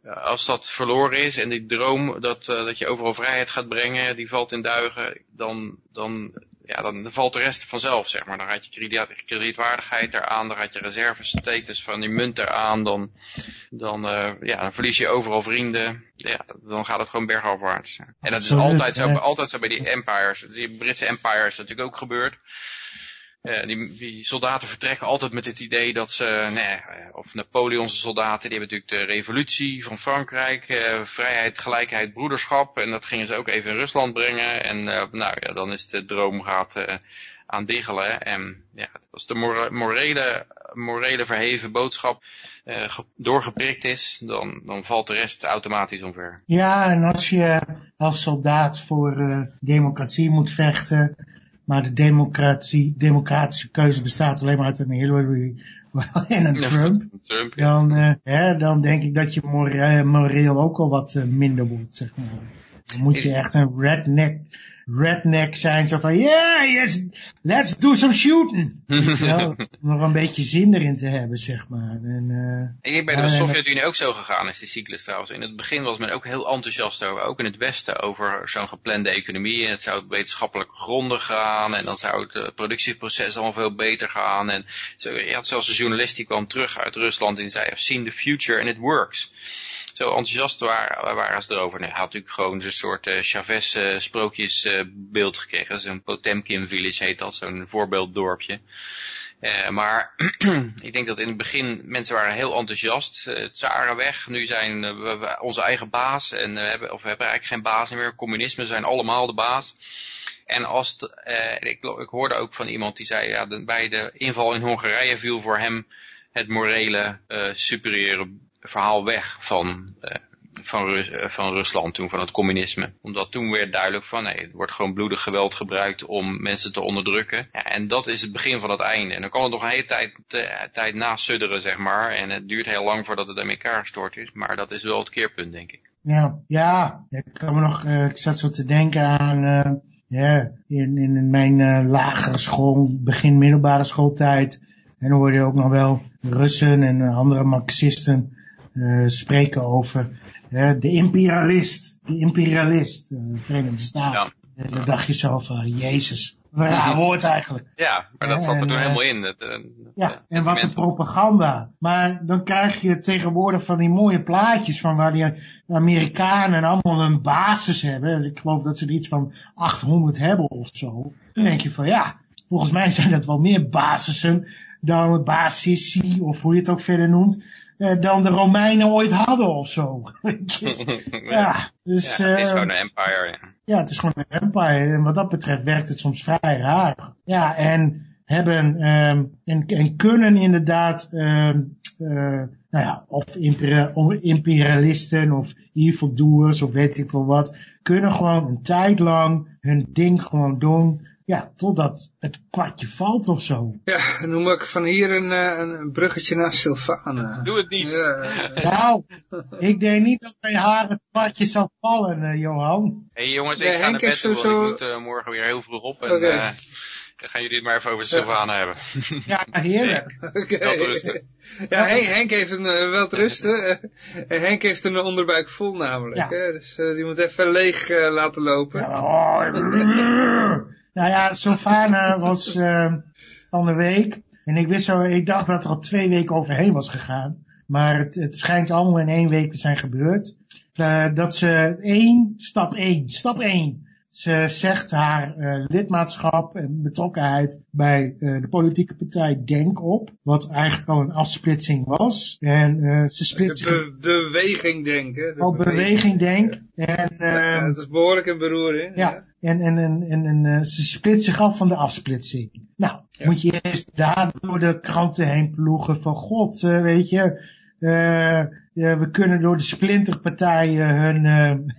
als dat verloren is en die droom dat, eh, dat je overal vrijheid gaat brengen, die valt in duigen, dan, dan, ja, dan valt de rest vanzelf, zeg maar. Dan raad je krediet- kredietwaardigheid eraan, dan raad je reservestatus van die munt eraan, dan, dan, eh, ja, dan verlies je overal vrienden. Ja, dan gaat het gewoon bergafwaarts. En dat is altijd zo, altijd zo bij die empires. Die Britse empire is natuurlijk ook gebeurd. Ja, die, die soldaten vertrekken altijd met het idee dat ze, nee, eh, of Napoleonse soldaten, die hebben natuurlijk de revolutie van Frankrijk, eh, vrijheid, gelijkheid, broederschap, en dat gingen ze ook even in Rusland brengen, en nou ja, dan is de droom gaat aan diggelen, en ja, als de more- morele, morele verheven boodschap ge- doorgeprikt is, dan, dan valt de rest automatisch omver. Ja, en als je als soldaat voor democratie moet vechten, maar de democratie, democratische keuze bestaat alleen maar uit een Hillary en een Trump, Trump, ja. dan, eh, hè, dan denk ik dat je more- moreel ook al wat eh, minder wordt, zeg maar. Dan moet je echt een redneck, redneck zijn, zo van, yeah, yes, let's do some shooting. Om nog een beetje zin erin te hebben, zeg maar. En, eh, Ik denk bij de Sovjet-Unie ook zo gegaan is, die cyclus trouwens. In het begin was men ook heel enthousiast over, ook in het Westen, over zo'n geplande economie. En het zou op wetenschappelijke gronden gaan en dan zou het eh, productieproces allemaal veel beter gaan. En zo, je had zelfs een journalist die kwam terug uit Rusland en zei, I've seen the future and it works. Zo enthousiast waren, waren ze erover. Nee, had natuurlijk gewoon zo'n soort eh, Chavez eh, sprookjesbeeld gekregen. Zo'n Potemkin village heet dat, zo'n voorbeelddorpje. Eh, maar ik denk dat in het begin mensen waren heel enthousiast. Uh, het zaren weg. Nu zijn uh, we, onze eigen baas. En uh, we hebben, of we hebben eigenlijk geen baas meer. Communisme zijn allemaal de baas. En als ik, ik, hoorde ook van iemand die zei, ja, bij de inval in Hongarije viel voor hem het morele superieure verhaal weg van, van, Rus, van Rusland toen, van het communisme. Omdat toen werd duidelijk van, nee, het wordt gewoon bloedig geweld gebruikt om mensen te onderdrukken. Ja, en dat is het begin van het einde. En dan kan het nog een hele tijd, tijd nasudderen, zeg maar. En het duurt heel lang voordat het aan elkaar gestort is. Maar dat is wel het keerpunt, denk ik. Ja, ja, ik kan me nog, ik zat zo te denken aan, uh, in, in mijn lagere school, begin middelbare schooltijd. En dan hoorde je ook nog wel Russen en andere Marxisten spreken over de imperialist, de imperialist, de Verenigde Staten. Ja. En dan dacht je zo van, jezus, Een raar woord eigenlijk. Ja, maar dat zat er en, toen eh, helemaal in. Eh, Ja, en wat een propaganda. Maar dan krijg je tegenwoordig van die mooie plaatjes van waar die Amerikanen allemaal een basis hebben. Dus ik geloof dat ze er iets van 800 hebben of zo. Dan denk je van ja, volgens mij zijn dat wel meer basissen dan basissi of hoe je het ook verder noemt. Eh, dan de Romeinen ooit hadden of zo. Ja, dus Ja, het is eh, gewoon een empire. ja. ja, het is gewoon een empire. En wat dat betreft werkt het soms vrij raar. Ja, en hebben ehm en, en kunnen inderdaad, ehm eh, nou ja, of imperialisten of evildoers of weet ik veel wat, kunnen gewoon een tijd lang hun ding gewoon doen. Ja, totdat het kwartje valt of zo. Ja, dan noem ik van hier een, eh, een bruggetje naar Sylvana. Doe het niet. Ja, Nou, ik denk niet dat bij haar het kwartje zou vallen, eh, Johan. Hé hey, jongens, Nee, ik ga Henk naar bed toe, ik moet eh, morgen weer heel vroeg op. En eh, dan gaan jullie het maar even over Sylvana hebben. Ja, heerlijk. Oké. Wel te rusten. Ja, Henk, Henk heeft een, wel te rusten. Eh, Henk heeft een onderbuik vol namelijk. Ja. Hè? Dus eh, die moet even leeg laten lopen. Ja, oh, nou ja, Sylvana was de week. En ik wist zo, ik dacht dat er al twee weken overheen was gegaan. Maar het, het schijnt allemaal in één week te zijn gebeurd. Eh, dat ze één, stap één, stap één. Ze zegt haar eh, lidmaatschap en betrokkenheid bij eh, de politieke partij Denk op. Wat eigenlijk al een afsplitsing was. En eh, ze splitst De be- beweging denken. De al beweging Denk. En, Ja, ehm het is behoorlijk een beroering. ja, en, en, en, en, en eh, ze splitst zich af van de afsplitsing. Nou, Ja. moet je eerst daar door de kranten heen ploegen van god, weet je, ja, we kunnen door de splinterpartijen hun, eh, hun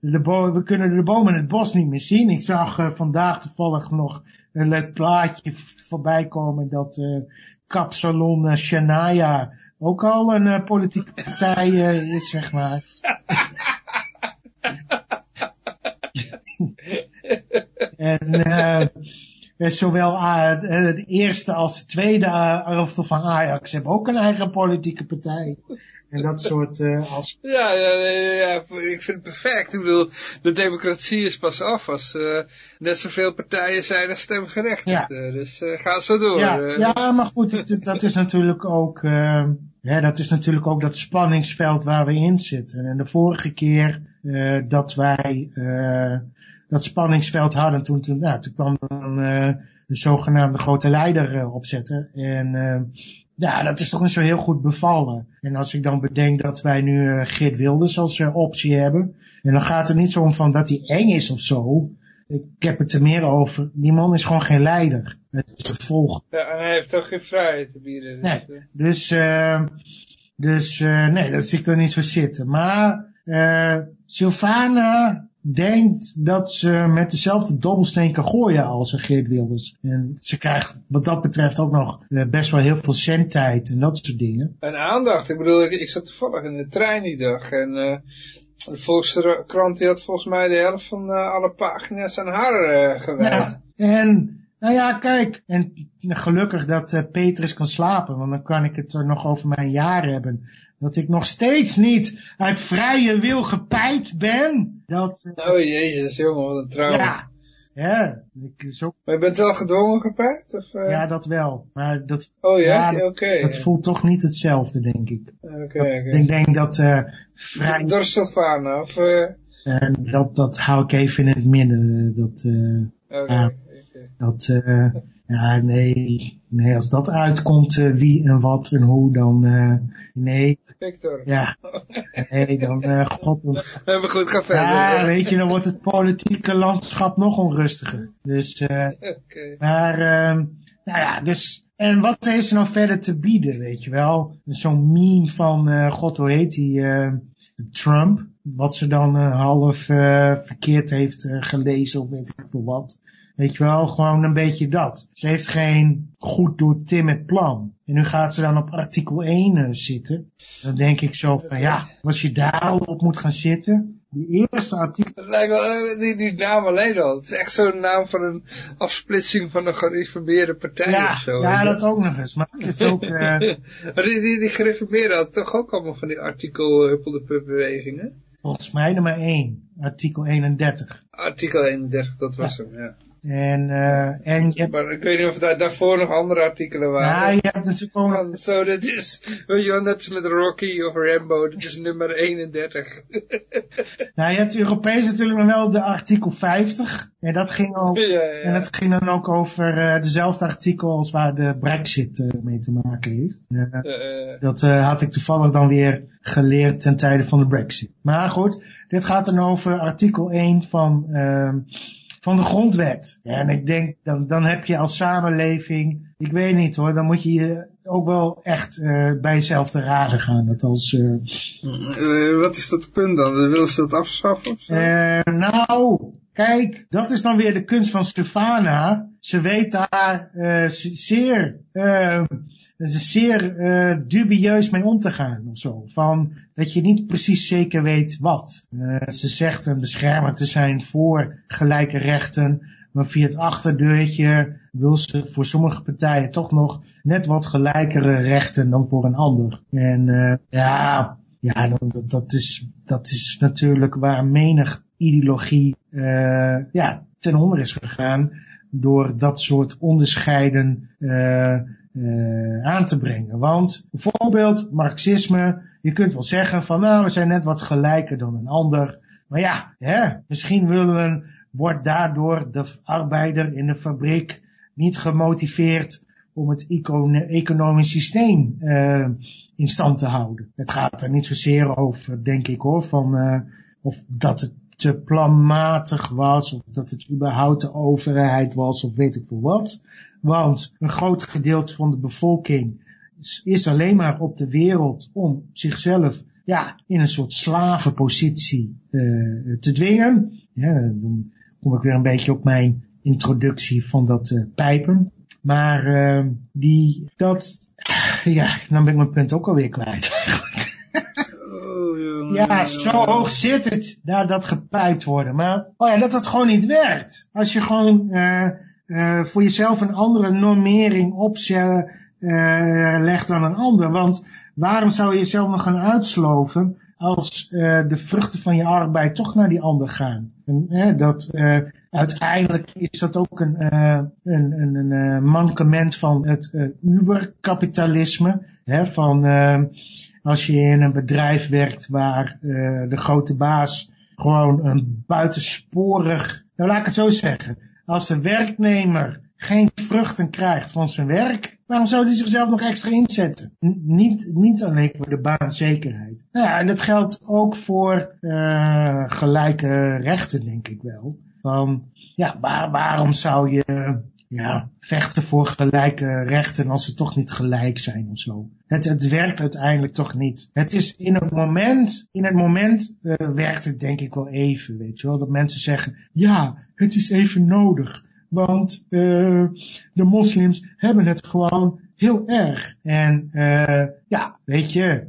de we kunnen de bomen in het bos niet meer zien. Ik zag eh, vandaag toevallig nog een leuk plaatje voorbij komen dat eh Kapsalon eh, Shania ook al een politieke partij is, zeg maar. En zowel de eerste als de tweede elftal van Ajax hebben ook een eigen politieke partij. En dat soort uh, als... Ja, ja, ja, ik vind het perfect. Ik bedoel, de democratie is pas af als uh, net zoveel partijen zijn als stemgerechtigd. Ja. Dus uh, ga zo door. Ja, ja maar goed, het, dat is natuurlijk ook... Ja, dat is natuurlijk ook dat spanningsveld waar we in zitten. En de vorige keer dat wij dat spanningsveld hadden, toen, toen, nou, toen kwam dan de zogenaamde grote leider opzetten. En ja, dat is toch niet zo heel goed bevallen. En als ik dan bedenk dat wij nu uh, Geert Wilders als uh, optie hebben. En dan gaat het niet zo om van dat hij eng is of zo. Ik heb het er meer over. Die man is gewoon geen leider. Het is een volg. Ja, en hij heeft toch geen vrijheid te bieden. Nee, dus, uh, dus nee, dat zie ik er niet zo zitten. Maar Sylvana denkt dat ze met dezelfde dobbelsteen kan gooien als een Geert Wilders. En ze krijgt wat dat betreft ook nog uh, best wel heel veel zendtijd en dat soort dingen. En aandacht. Ik bedoel, ik, ik zat toevallig in de trein die dag en uh, de Volkskrant die had volgens mij de helft van uh, alle pagina's aan haar uh, gewijd. Ja, en nou ja, kijk, en gelukkig dat uh, Petrus kan slapen, want dan kan ik het er nog over mijn jaar hebben. Dat ik nog steeds niet uit vrije wil gepijpt ben. Dat, uh, oh jezus, jongen, wat een trauma. Ja, ja. Ik. Maar je bent wel gedwongen gepijpt? Of, uh... Ja, dat wel. Maar dat, oh ja, ja oké. Okay. Dat voelt toch niet hetzelfde, denk ik. Oké, okay, okay. Ik denk dat uh, vrij... Sylvana, of... Uh... En dat, dat hou ik even in het midden. Dat, okay. dat, ja, nee, nee, als dat uitkomt, wie en wat en hoe, dan, nee. Victor. Ja, nee, dan, uh, god. We hebben goed, ga verder. Ja, weet je, dan wordt het politieke landschap nog onrustiger. Dus, uh, okay. maar, uh, nou ja, dus, en wat heeft ze nou verder te bieden, weet je wel? Zo'n meme van, uh, god, hoe heet die, uh, Trump, wat ze dan half verkeerd heeft gelezen of weet ik veel wat. Weet je wel, gewoon een beetje dat. Ze heeft geen goed doortimmerd plan. En nu gaat ze dan op artikel 1 uh, zitten. Dan denk ik zo van, ja, als je daarop moet gaan zitten. Die eerste artikel... Het lijkt wel, die, die naam alleen al. Het is echt zo'n naam van een afsplitsing van een gereformeerde partij ja, of zo. Ja, dat ook nog eens. Maar het is ook... Uh... die, die, die gereformeerden hadden toch ook allemaal van die artikel Huppel de bewegingen? Volgens mij nummer 1, artikel 31. Artikel 31, dat was ja. hem, ja. En, uh, en je hebt... Maar ik weet niet of daar daarvoor nog andere artikelen waren. Ja, je hebt natuurlijk ook... Zo, dat is, weet je wel, net als met Rocky of Rambo, dat is nummer 31. nou, je hebt Europees natuurlijk nog wel de artikel 50. En dat ging, ook, ja, ja. En dat ging dan ook over uh, dezelfde artikel als waar de brexit uh, mee te maken heeft. Dat had ik toevallig dan weer geleerd ten tijde van de brexit. Maar goed, dit gaat dan over artikel 1 van, uh, van de grondwet. En ik denk, dan, dan heb je als samenleving, ik weet niet hoor, dan moet je je ook wel echt uh, bij jezelf te raden gaan. Dat als, uh, uh, wat is dat punt dan? Willen ze dat afschaffen? Nou, kijk, dat is dan weer de kunst van Stefana. Ze weet daar zeer dat is zeer uh, dubieus mee om te gaan of zo. Van dat je niet precies zeker weet wat. Uh, ze zegt een beschermer te zijn voor gelijke rechten, maar via het achterdeurtje wil ze voor sommige partijen toch nog net wat gelijkere rechten dan voor een ander. En uh, ja, ja dat, dat, is, dat is natuurlijk waar menig ideologie ja, ten onder is gegaan door dat soort onderscheiden uh, aan te brengen. Want bijvoorbeeld marxisme, je kunt wel zeggen van nou we zijn net wat gelijker dan een ander. Maar ja, hè, misschien willen, wordt daardoor de arbeider in de fabriek niet gemotiveerd om het economisch systeem uh, in stand te houden. Het gaat er niet zozeer over, denk ik hoor, van uh, of dat het te planmatig was, of dat het überhaupt de overheid was, of weet ik veel wat. Want een groot gedeelte van de bevolking is alleen maar op de wereld om zichzelf ja, in een soort slavenpositie uh, te dwingen. Ja, dan kom ik weer een beetje op mijn introductie van dat uh, pijpen. Maar uh, die, dat, ja, dan ben ik mijn punt ook alweer kwijt. Oh, ja, zo hoog zit het, daar dat gepijpt worden. Maar, oh ja, dat het gewoon niet werkt. Als je gewoon uh, voor jezelf een andere normering opzet, uh, legt dan een ander. Want waarom zou je jezelf nog gaan uitsloven als uh, de vruchten van je arbeid toch naar die ander gaan? En, dat, uiteindelijk is dat ook een, een, een, een mankement van het uberkapitalisme. Van als je in een bedrijf werkt waar de grote baas gewoon een buitensporig, nou laat ik het zo zeggen, als de werknemer geen vruchten krijgt van zijn werk, waarom zou hij zichzelf nog extra inzetten? niet, niet alleen voor de baanzekerheid. Nou ja, en dat geldt ook voor uh, gelijke rechten, denk ik wel. Van, ja, waar, waarom zou je ja, vechten voor gelijke rechten als ze toch niet gelijk zijn of zo. Het, het werkt uiteindelijk toch niet. Het is in het moment, in het moment uh, werkt het denk ik wel even, weet je wel. Dat mensen zeggen, ja, het is even nodig. Want uh, de moslims hebben het gewoon heel erg. En uh, ja, weet je,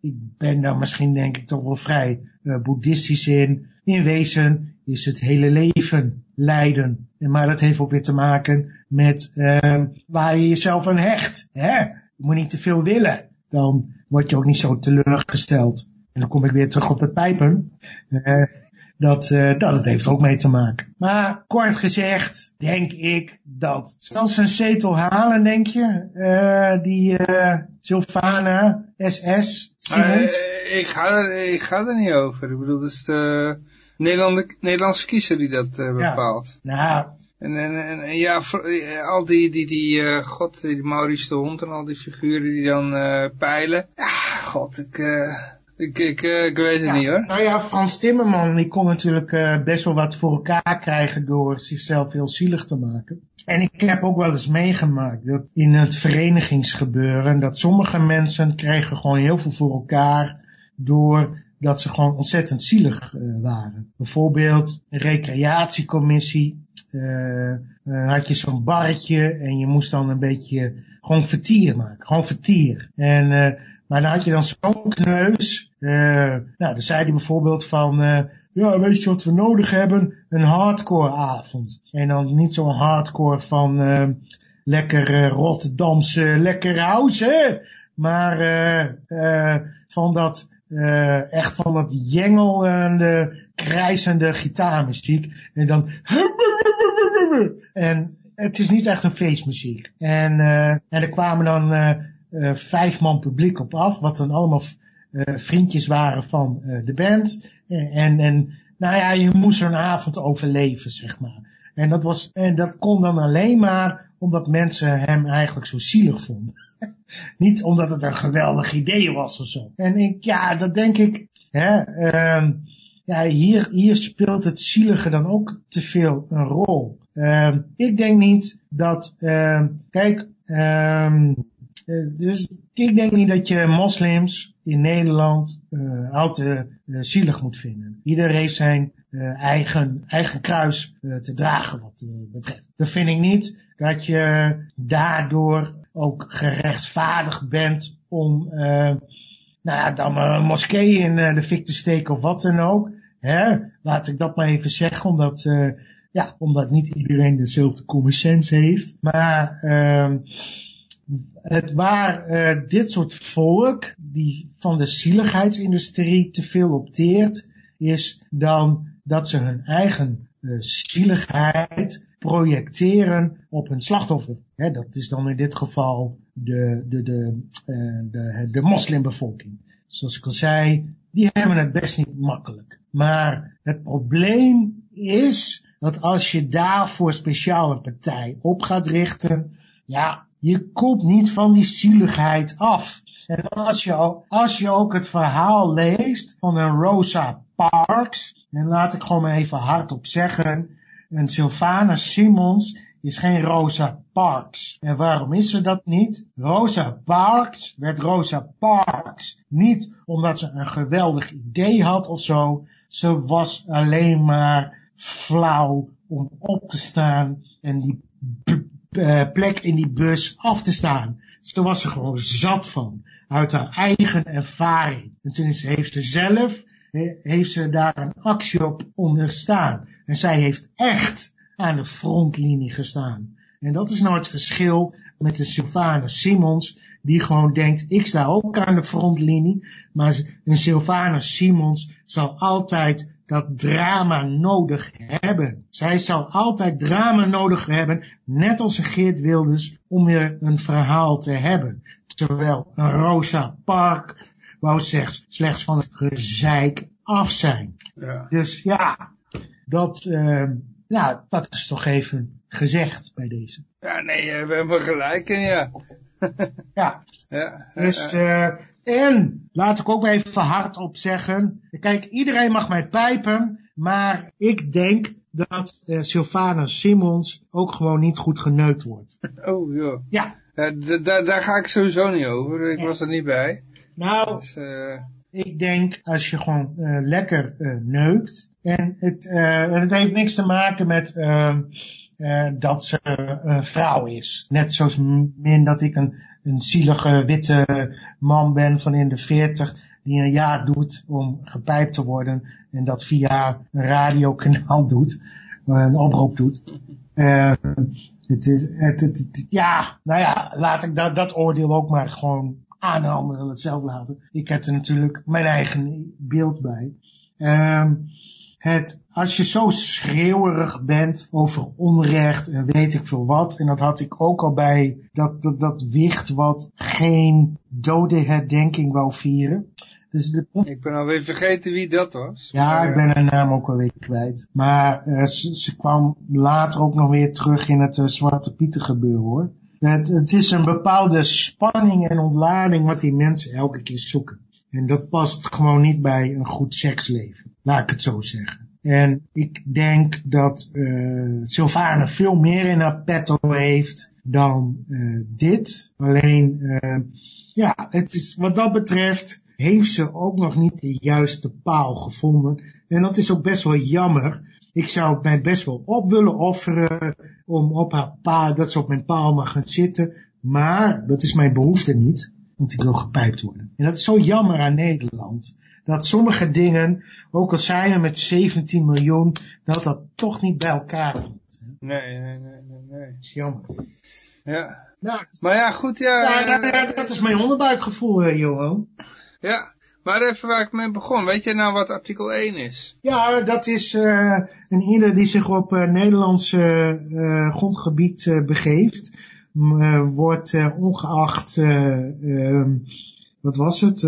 ik ben daar misschien denk ik toch wel vrij boeddhistisch in. In wezen is het hele leven lijden. Maar dat heeft ook weer te maken met uh, waar je jezelf aan hecht. Hè? Je moet niet te veel willen. Dan word je ook niet zo teleurgesteld. En dan kom ik weer terug op het pijpen. Uh, dat, uh, dat het heeft ook mee te maken. Maar kort gezegd, denk ik dat zelfs een zetel halen, denk je, uh, die Sylvana, SS, Simons. Ik, ga er, ik ga er niet over. Ik bedoel, dat is de Nederlandse kiezer die dat bepaalt. Ja, nou, en, en, en, ja, al die, die, die uh, god, die Maurice de Hond en al die figuren die dan uh, peilen. Ja, god, ik, ik, ik, ik weet het niet hoor. Nou ja, Frans Timmerman, die kon natuurlijk best wel wat voor elkaar krijgen door zichzelf heel zielig te maken. En ik heb ook wel eens meegemaakt dat in het verenigingsgebeuren, dat sommige mensen kregen gewoon heel veel voor elkaar door dat ze gewoon ontzettend zielig uh, waren. Bijvoorbeeld een recreatiecommissie. Uh, uh, had je zo'n barretje en je moest dan een beetje gewoon vertier maken. Gewoon vertier. En, maar dan had je dan zo'n kneus. nou, dan zei hij bijvoorbeeld van... ja, weet je wat we nodig hebben? Een hardcore avond. En dan niet zo'n hardcore van lekker Rotterdamse lekker house. Maar van dat uh, echt van dat jengelende, krijzende gitaarmuziek. En dan En het is niet echt een feestmuziek. En, uh, en er kwamen dan uh, vijf man publiek op af, wat dan allemaal vriendjes waren van de band. En, en nou ja, je moest zo'n avond overleven, zeg maar. En dat, was, en dat kon dan alleen maar omdat mensen hem eigenlijk zo zielig vonden. Niet omdat het een geweldig idee was of zo. En ik, ja, dat denk ik, hè, uh, ja, hier, hier speelt het zielige dan ook te veel een rol. Uh, ik denk niet dat, uh, kijk, um, dus ik denk niet dat je moslims in Nederland uh, altijd uh, zielig moet vinden. Ieder heeft zijn uh, eigen, eigen kruis te dragen wat betreft. Dat vind ik niet dat je daardoor ook gerechtvaardigd bent om nou ja, dan een moskee in de fik te steken of wat dan ook. Hè? Laat ik dat maar even zeggen, omdat, uh, ja, omdat niet iedereen dezelfde common heeft. Maar uh, het waar uh, dit soort volk, die van de zieligheidsindustrie te veel opteert, is dan dat ze hun eigen uh, zieligheid projecteren op hun slachtoffer. Dat is dan in dit geval de, de, de, uh, de, de moslimbevolking. Zoals ik al zei, die hebben het best niet makkelijk. Maar het probleem is dat als je daarvoor speciale partij op gaat richten, ja, je komt niet van die zieligheid af. En als je, als je ook het verhaal leest van een Rosa Parks, en laat ik gewoon maar even hardop zeggen, een Sylvana Simons is geen Rosa Parks. En waarom is ze dat niet? Rosa Parks werd Rosa Parks. Niet omdat ze een geweldig idee had of zo. Ze was alleen maar flauw om op te staan en die uh, plek in die bus af te staan. Ze was er gewoon zat van. Uit haar eigen ervaring. En toen is, heeft ze zelf, heeft ze daar een actie op onderstaan. En zij heeft echt aan de frontlinie gestaan. En dat is nou het verschil met de Sylvana Simons, die gewoon denkt, ik sta ook aan de frontlinie, maar een Sylvana Simons zal altijd dat drama nodig hebben. Zij zal altijd drama nodig hebben, net als een Geert Wilders, om weer een verhaal te hebben. Terwijl een Rosa Park wou slechts, slechts van het gezeik af zijn. Ja. Dus ja, dat, uh, nou, dat is toch even gezegd bij deze. Ja, nee, we hebben gelijk in, ja. ja. ja. Dus, uh, en, laat ik ook maar even hardop zeggen. Kijk, iedereen mag mij pijpen, maar ik denk dat uh, Sylvana Simons ook gewoon niet goed geneukt wordt. Oh, joh. Ja. Uh, daar ga ik sowieso niet over. Ik was er niet bij. Nou, dus, uh... ik denk als je gewoon lekker neukt. En het, het heeft niks te maken met ehm, dat ze een vrouw is. Net zoals min dat ik een een zielige witte man ben van in de veertig die een jaar doet om gepijpt te worden en dat via een radiokanaal doet, een oproep doet. Uh, het is, het, ja, nou ja, laat ik dat, dat oordeel ook maar gewoon aan de anderen het zelf laten. Ik heb er natuurlijk mijn eigen beeld bij. Uh, het, als je zo schreeuwerig bent over onrecht en weet ik veel wat, en dat had ik ook al bij dat, dat, dat wicht wat geen dode herdenking wou vieren. Dus de... Ik ben alweer vergeten wie dat was. Ja, ik ben haar naam ook alweer kwijt. Maar uh, ze, ze, kwam later ook nog weer terug in het uh, Zwarte Pieter gebeuren hoor. Het, het is een bepaalde spanning en ontlading wat die mensen elke keer zoeken. En dat past gewoon niet bij een goed seksleven. Laat ik het zo zeggen. En ik denk dat uh, Sylvana veel meer in haar petto heeft dan uh, dit. Alleen, uh, ja, het is, wat dat betreft heeft ze ook nog niet de juiste paal gevonden. En dat is ook best wel jammer. Ik zou mij best wel op willen offeren om op haar paal, dat ze op mijn paal mag gaan zitten. Maar dat is mijn behoefte niet, want ik wil gepijpt worden. En dat is zo jammer aan Nederland dat sommige dingen, ook al zijn er met 17 miljoen, dat dat toch niet bij elkaar komt. Nee, nee, nee, nee, nee. Dat is jammer. Ja. Nou, maar ja, goed, ja. ja, dat, dat is mijn onderbuikgevoel, Johan. Ja, Maar even waar ik mee begon. Weet je nou wat artikel 1 is? Ja, dat is uh, een ieder die zich op uh, Nederlands uh, grondgebied begeeft. wordt ongeacht, ehm, wat was het,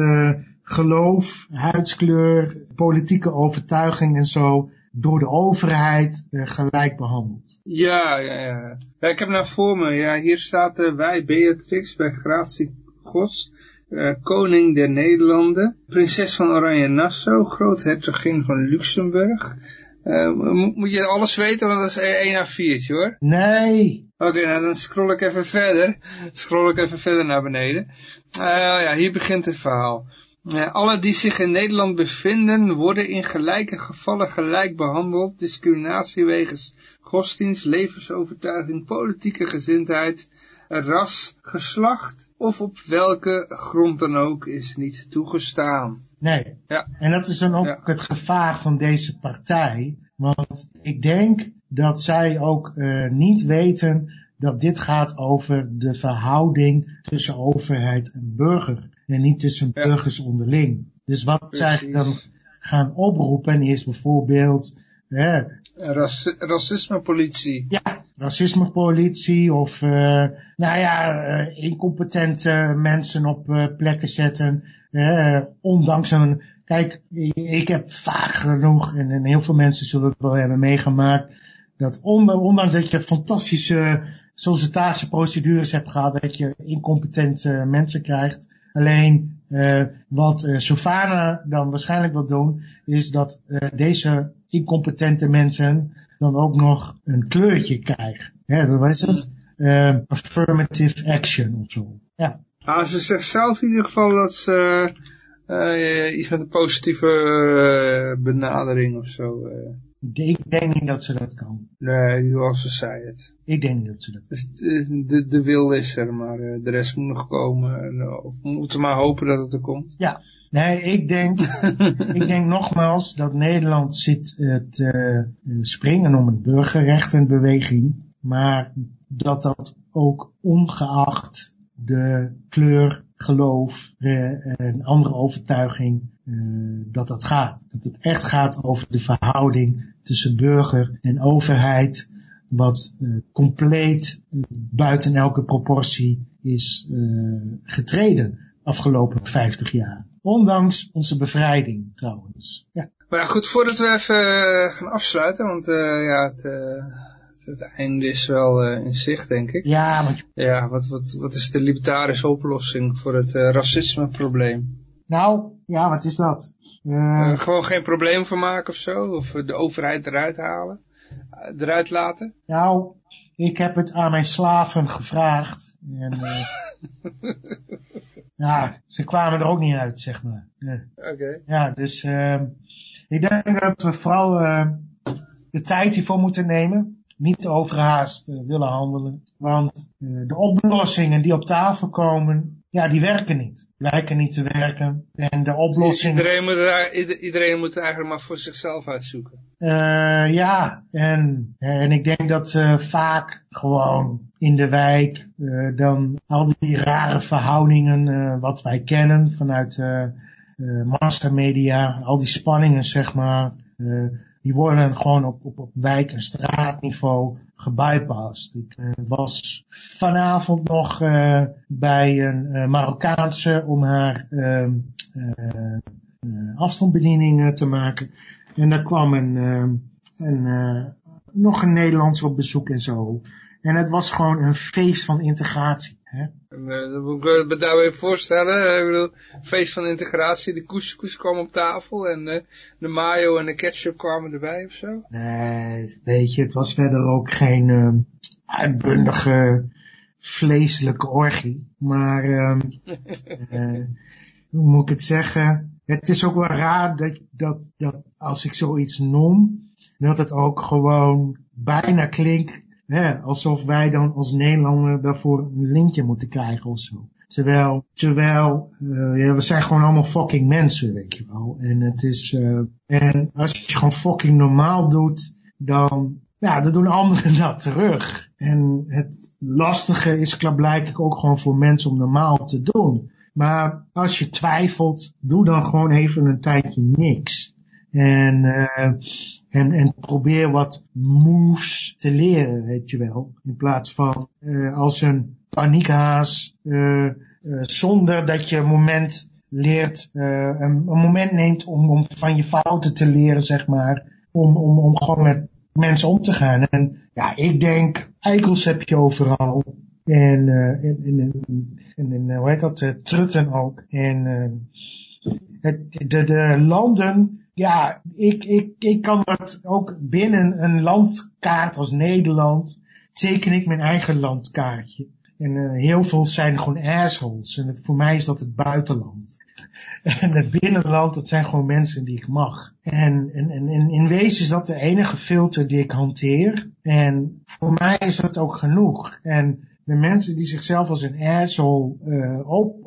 geloof, huidskleur, politieke overtuiging en zo door de overheid gelijk behandeld. Ja, ja, ja, ja. Ik heb nou voor me, ja, hier staat wij Beatrix bij gratie gods uh, koning der Nederlanden, prinses van Oranje-Nassau, groothertogin van Luxemburg. Uh, moet je alles weten, want dat is 1 a 4 hoor. Nee. Oké, okay, nou dan scroll ik even verder. Scroll ik even verder naar beneden. Uh, ja, hier begint het verhaal. Uh, alle die zich in Nederland bevinden worden in gelijke gevallen gelijk behandeld. Discriminatie wegens godsdienst, levensovertuiging, politieke gezindheid, ras, geslacht of op welke grond dan ook is niet toegestaan. Nee, ja. en dat is dan ook het gevaar van deze partij. Want ik denk dat zij ook uh, niet weten dat dit gaat over de verhouding tussen overheid en burger. En niet tussen burgers onderling. Dus wat Precies. zij dan gaan oproepen is bijvoorbeeld... Hè, racismepolitie. Ja, racismepolitie of uh, nou ja, uh, incompetente mensen op uh, plekken zetten. ondanks een, kijk, ik heb vaak genoeg, en, en, heel veel mensen zullen het wel hebben meegemaakt, dat ondanks dat je fantastische sollicitatieprocedures hebt gehad, dat je incompetente mensen krijgt. Alleen wat uh, Sofana dan waarschijnlijk wil doen, is dat deze incompetente mensen dan ook nog een kleurtje krijgen. Ja, wat is? Uh, affirmative action of zo. Ja. Ah, ze zegt zelf in ieder geval dat ze iets met een positieve benadering of zo. Ik denk niet dat ze dat kan. Nee, zoals ze zei het. Ik denk niet dat ze dat kan. Dus de, de wil is er, maar de rest moet nog komen. En, of we moeten maar hopen dat het er komt. Ja, Nee, ik denk, ik denk nogmaals dat Nederland zit te uh, springen om een burgerrechtenbeweging, maar dat dat ook ongeacht de kleur, geloof uh, en andere overtuiging, dat dat gaat. Dat het echt gaat over de verhouding tussen burger en overheid, wat uh, compleet buiten elke proportie is getreden afgelopen 50 jaar. Ondanks onze bevrijding trouwens. Ja. Maar ja, goed, voordat we even gaan afsluiten, want uh, ja, het, uh, het, einde is wel in zicht, denk ik. Ja, maar... Ja, wat, wat, wat is de libertarische oplossing voor het racisme-probleem? Nou, ja, wat is dat? gewoon geen probleem van maken of zo? Of de overheid eruit halen? Eruit laten? Nou, ik heb het aan mijn slaven gevraagd. En, Ja, ze kwamen er ook niet uit, zeg maar. Oké. Ja, dus uh, ik denk dat we vooral uh, de tijd hiervoor moeten nemen. Niet overhaast willen handelen. Want de oplossingen die op tafel komen, ja, die werken niet. Blijken niet te werken. En de oplossingen... Iedereen moet, iedereen moet het eigenlijk maar voor zichzelf uitzoeken. Uh, ja, en, en ik denk dat uh, vaak gewoon in de wijk uh, dan al die rare verhoudingen wat wij kennen vanuit massamedia, al die spanningen zeg maar, die worden gewoon op, op, op wijk- en straatniveau gebypast. Ik uh, was vanavond nog uh, bij een uh, Marokkaanse om haar ehm, afstandsbediening te maken. En daar kwam een, ehm, een nog een Nederlands op bezoek en zo. En het was gewoon een feest van integratie. Hè? En, dat moet ik me voorstellen. Ik bedoel, feest van integratie. De couscous kwam op tafel en uh, de mayo en de ketchup kwamen erbij of zo. Nee, weet je, het was verder ook geen uh, uitbundige vleeselijke orgie. Maar, uh, hoe moet ik het zeggen? Het is ook wel raar dat, dat, dat als ik zoiets noem, dat het ook gewoon bijna klinkt alsof wij dan als Nederlander daarvoor een lintje moeten krijgen of zo. Terwijl, terwijl, ja, we zijn gewoon allemaal fucking mensen, weet je wel. En het is, uh, en als je gewoon fucking normaal doet, dan, ja, dan doen anderen dat terug. En het lastige is blijkbaar ook gewoon voor mensen om normaal te doen. Maar als je twijfelt, doe dan gewoon even een tijdje niks. En, uh, en, en probeer wat moves te leren, weet je wel. In plaats van uh, als een paniekhaas, uh, zonder dat je een moment leert, een, een, moment neemt om, om van je fouten te leren, zeg maar. Om, om, om gewoon met mensen om te gaan. En ja, ik denk, eikels heb je overal. En, in, in, in, in, hoe heet dat, trutten ook. En het, de, de landen, ja, ik, ik, ik kan dat ook binnen een landkaart als Nederland, teken ik mijn eigen landkaartje. En heel veel zijn gewoon assholes. En voor mij is dat het buitenland. En het binnenland, dat zijn gewoon mensen die ik mag. En, en, en, in wezen is dat de enige filter die ik hanteer. En voor mij is dat ook genoeg. En de mensen die zichzelf als een asshole uh, op,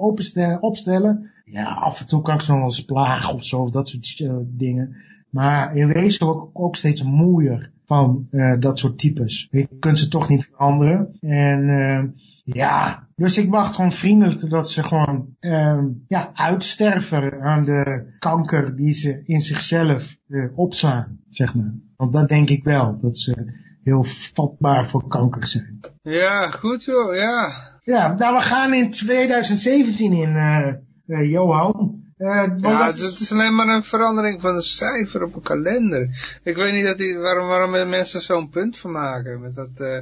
opstellen, ja, af en toe kan ik ze nog wel eens plagen of zo, dat soort uh, dingen. Maar in wezen ik ook steeds moeier van uh, dat soort types. Je kunt ze toch niet veranderen. En ja, dus ik wacht gewoon vriendelijk totdat ze gewoon ja, uitsterven aan de kanker die ze in zichzelf opslaan, zeg maar. Want dat denk ik wel, dat ze heel vatbaar voor kanker zijn. Ja, goed joh, ja. Ja, nou we gaan in 2017 in, uh, Johan. Uh, ja, dat is... is... alleen maar een verandering van een cijfer op een kalender. Ik weet niet dat die, waarom, waarom mensen zo'n punt van maken. Met dat, uh,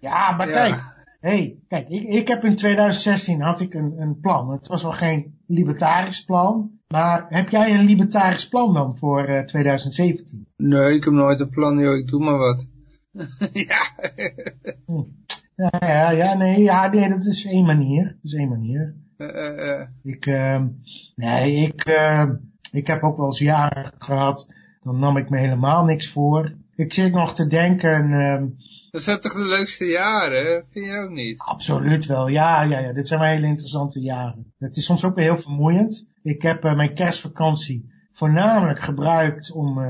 ja, maar ja. kijk, hey, kijk ik, ik heb in 2016 had ik een, een plan. Het was wel geen libertarisch plan. Maar heb jij een libertarisch plan dan voor uh, 2017? Nee, ik heb nooit een plan, joh. Ik doe maar wat. ja. ja. Ja, ja, nee, ja, nee, dat is één manier. Dat is één manier. Ik, uh, nee, ik, ik heb ook wel eens jaren gehad, dan nam ik me helemaal niks voor. Ik zit nog te denken... dat zijn toch de leukste jaren, vind je ook niet? Absoluut wel, ja, ja, ja. Dit zijn wel hele interessante jaren. Het is soms ook weer heel vermoeiend. Ik heb mijn kerstvakantie voornamelijk gebruikt om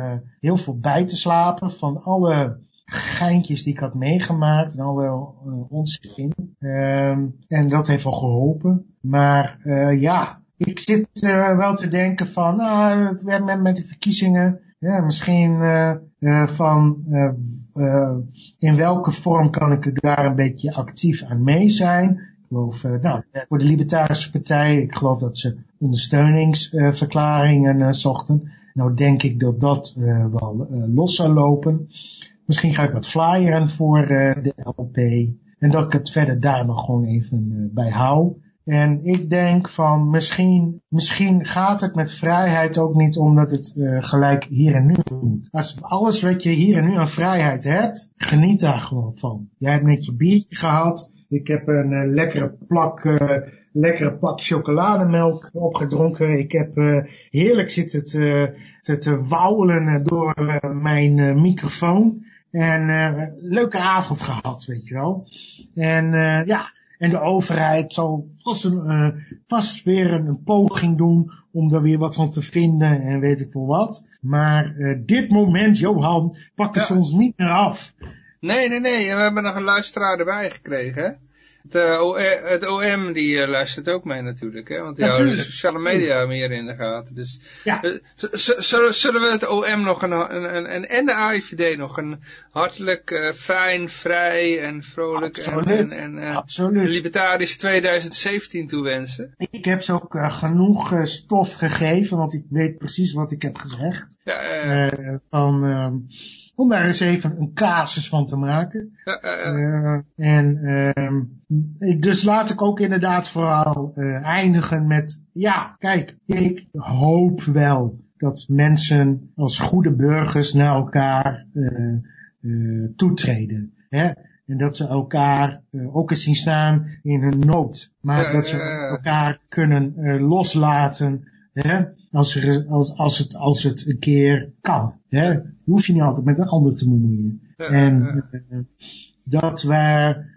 heel veel bij te slapen van alle geintjes die ik had meegemaakt en al wel uh, onzin. Um, en dat heeft wel geholpen. Maar uh, ja, ik zit uh, wel te denken van, nou, het werd met, de verkiezingen, misschien uh, van in welke vorm kan ik daar een beetje actief aan mee zijn. Ik geloof, nou, voor de Libertarische Partij, ik geloof dat ze ondersteuningsverklaringen zochten. Nou denk ik dat dat wel los zou lopen. Misschien ga ik wat flyeren voor de LP. En dat ik het verder daar nog gewoon even bij hou. En ik denk van misschien, misschien gaat het met vrijheid ook niet omdat het uh, gelijk hier en nu moet. Als alles wat je hier en nu aan vrijheid hebt, geniet daar gewoon van. Jij hebt net je biertje gehad. Ik heb een uh, lekkere plak, uh, lekkere pak chocolademelk opgedronken. Ik heb heerlijk zitten te, te, te wauwelen door mijn microfoon. En leuke avond gehad, weet je wel. En ja, en de overheid zal vast, een, uh, vast weer een, een, poging doen om er weer wat van te vinden en weet ik veel wat. Maar dit moment, Johan, pakken ja. ze ons niet meer af. Nee, nee, nee. we hebben nog een luisteraar erbij gekregen, hè? Het, uh, het OM die uh, luistert ook mee natuurlijk, hè? want die houden de sociale media meer in de gaten. Dus ja. zullen we het OM nog een, een, een, en de AIVD nog een hartelijk, fijn, vrij en vrolijk Absoluut. en, en libertarisch 2017 toewensen? Ik heb ze ook genoeg stof gegeven, want ik weet precies wat ik heb gezegd. Ja, van ehm, om daar eens even een casus van te maken. Uh, en uh, dus laat ik ook inderdaad vooral uh, eindigen met, ja, kijk, ik hoop wel dat mensen als goede burgers naar elkaar toetreden. Hè? En dat ze elkaar ook eens zien staan in hun nood. Maar dat ze elkaar kunnen loslaten Hè? Als, er, als, als, het, als het een keer kan. Hè? Je hoeft je niet altijd met een ander te bemoeien. en uh, dat we,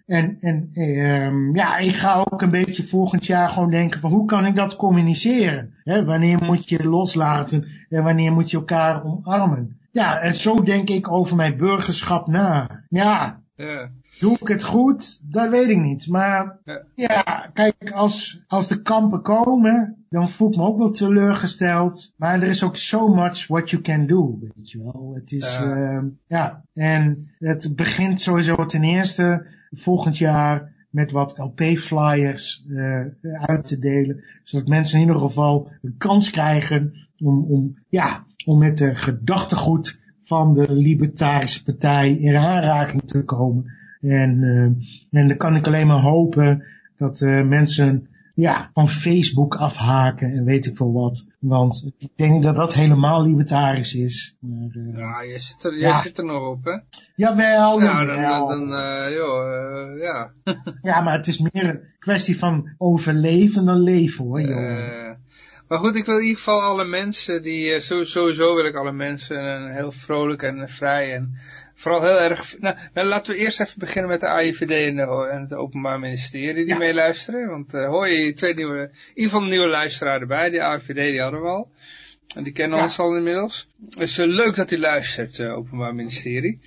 en, en um, ja, ik ga ook een beetje volgend jaar gewoon denken van hoe kan ik dat communiceren? Wanneer moet je loslaten en wanneer moet je elkaar omarmen? Ja, en zo denk ik over mijn burgerschap na. Ja, Ja. Doe ik het goed? Dat weet ik niet. Maar Ja. ja, kijk, als, als de kampen komen, dan voel ik me ook wel teleurgesteld. Maar er is ook so much what you can do, weet je wel. Het is, Ja. ja, ja. en het begint sowieso ten eerste volgend jaar met wat LP-flyers eh, uit te delen. Zodat mensen in ieder geval een kans krijgen om, om, ja, om met de gedachtegoed van de Libertarische Partij in aanraking te komen. En, eh, en dan kan ik alleen maar hopen dat eh, mensen ja, van Facebook afhaken en weet ik veel wat. Want ik denk dat dat helemaal libertarisch is. Maar, eh, Ja, jij zit, er, Ja. zit er nog op, hè? Jawel, Nou, dan, dan, dan joh, ja. Ja, maar het is meer een kwestie van overleven dan leven hoor, jongen. Eh, maar goed, ik wil in ieder geval alle mensen die, eh, sowieso wil ik alle mensen een heel vrolijk en vrij en vooral heel erg, nou, nou, laten we eerst even beginnen met de AIVD en, de, en het Openbaar Ministerie die Ja. meeluisteren. Want eh hoor je twee nieuwe, in ieder geval nieuwe luisteraar erbij, die AIVD die hadden we al. En die kennen Ja. ons al inmiddels. Dus eh, leuk dat u luistert, eh, Openbaar Ministerie.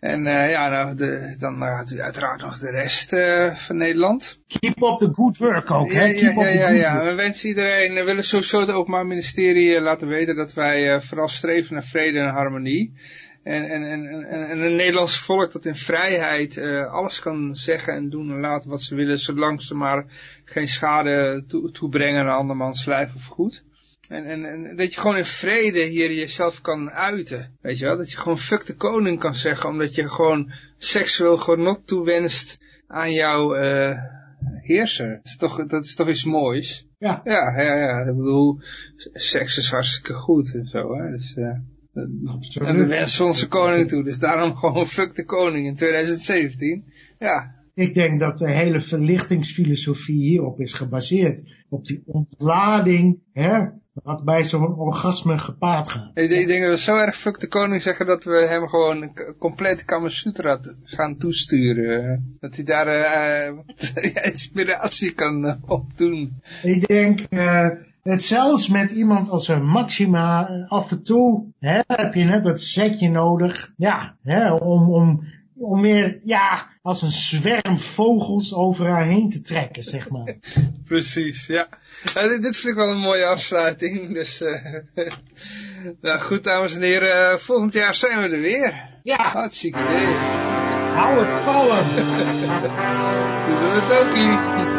En eh, ja, nou, de, dan gaat u uiteraard nog de rest eh, van Nederland. Keep up the good work ook, hè? Ja, Keep ja, ja. We wensen iedereen, we willen sowieso het Openbaar Ministerie eh, laten weten dat wij eh, vooral streven naar vrede en harmonie. En, en, en, en, en een Nederlands volk dat in vrijheid eh, alles kan zeggen en doen en laten wat ze willen, zolang ze maar geen schade toe- toebrengen aan andermans lijf of goed. En, en, en dat je gewoon in vrede hier jezelf kan uiten. Weet je wel? Dat je gewoon fuck de koning kan zeggen. Omdat je gewoon seksueel genot toewenst aan jouw eh, heerser. Dat is, toch, dat is toch iets moois. Ja. Ja, ja, ja. Ik bedoel, seks is hartstikke goed en zo. Hè? Dus, dat- en we wensen onze koning toe. Dus daarom gewoon fuck de koning in 2017. Ja, Ik denk dat de hele verlichtingsfilosofie hierop is gebaseerd. Op die ontlading, hè, wat bij zo'n orgasme gepaard gaat. Ik, ik denk dat we zo erg fuck de koning zeggen dat we hem gewoon een complete Kamasutra gaan toesturen. Dat hij daar eh, ja, inspiratie kan eh, opdoen. Ik denk, eh, het zelfs met iemand als een Maxima, eh, af en toe hè, heb je net dat setje nodig. Ja, hè, om, om, om meer, ja, als een zwerm vogels over haar heen te trekken, zeg maar. Precies, ja. Nou, dit, dit vind ik wel een mooie afsluiting. Dus, eh, nou goed dames en heren, eh, volgend jaar zijn we er weer. Ja, Hartstikke idee. hou het kalm. Doe het ook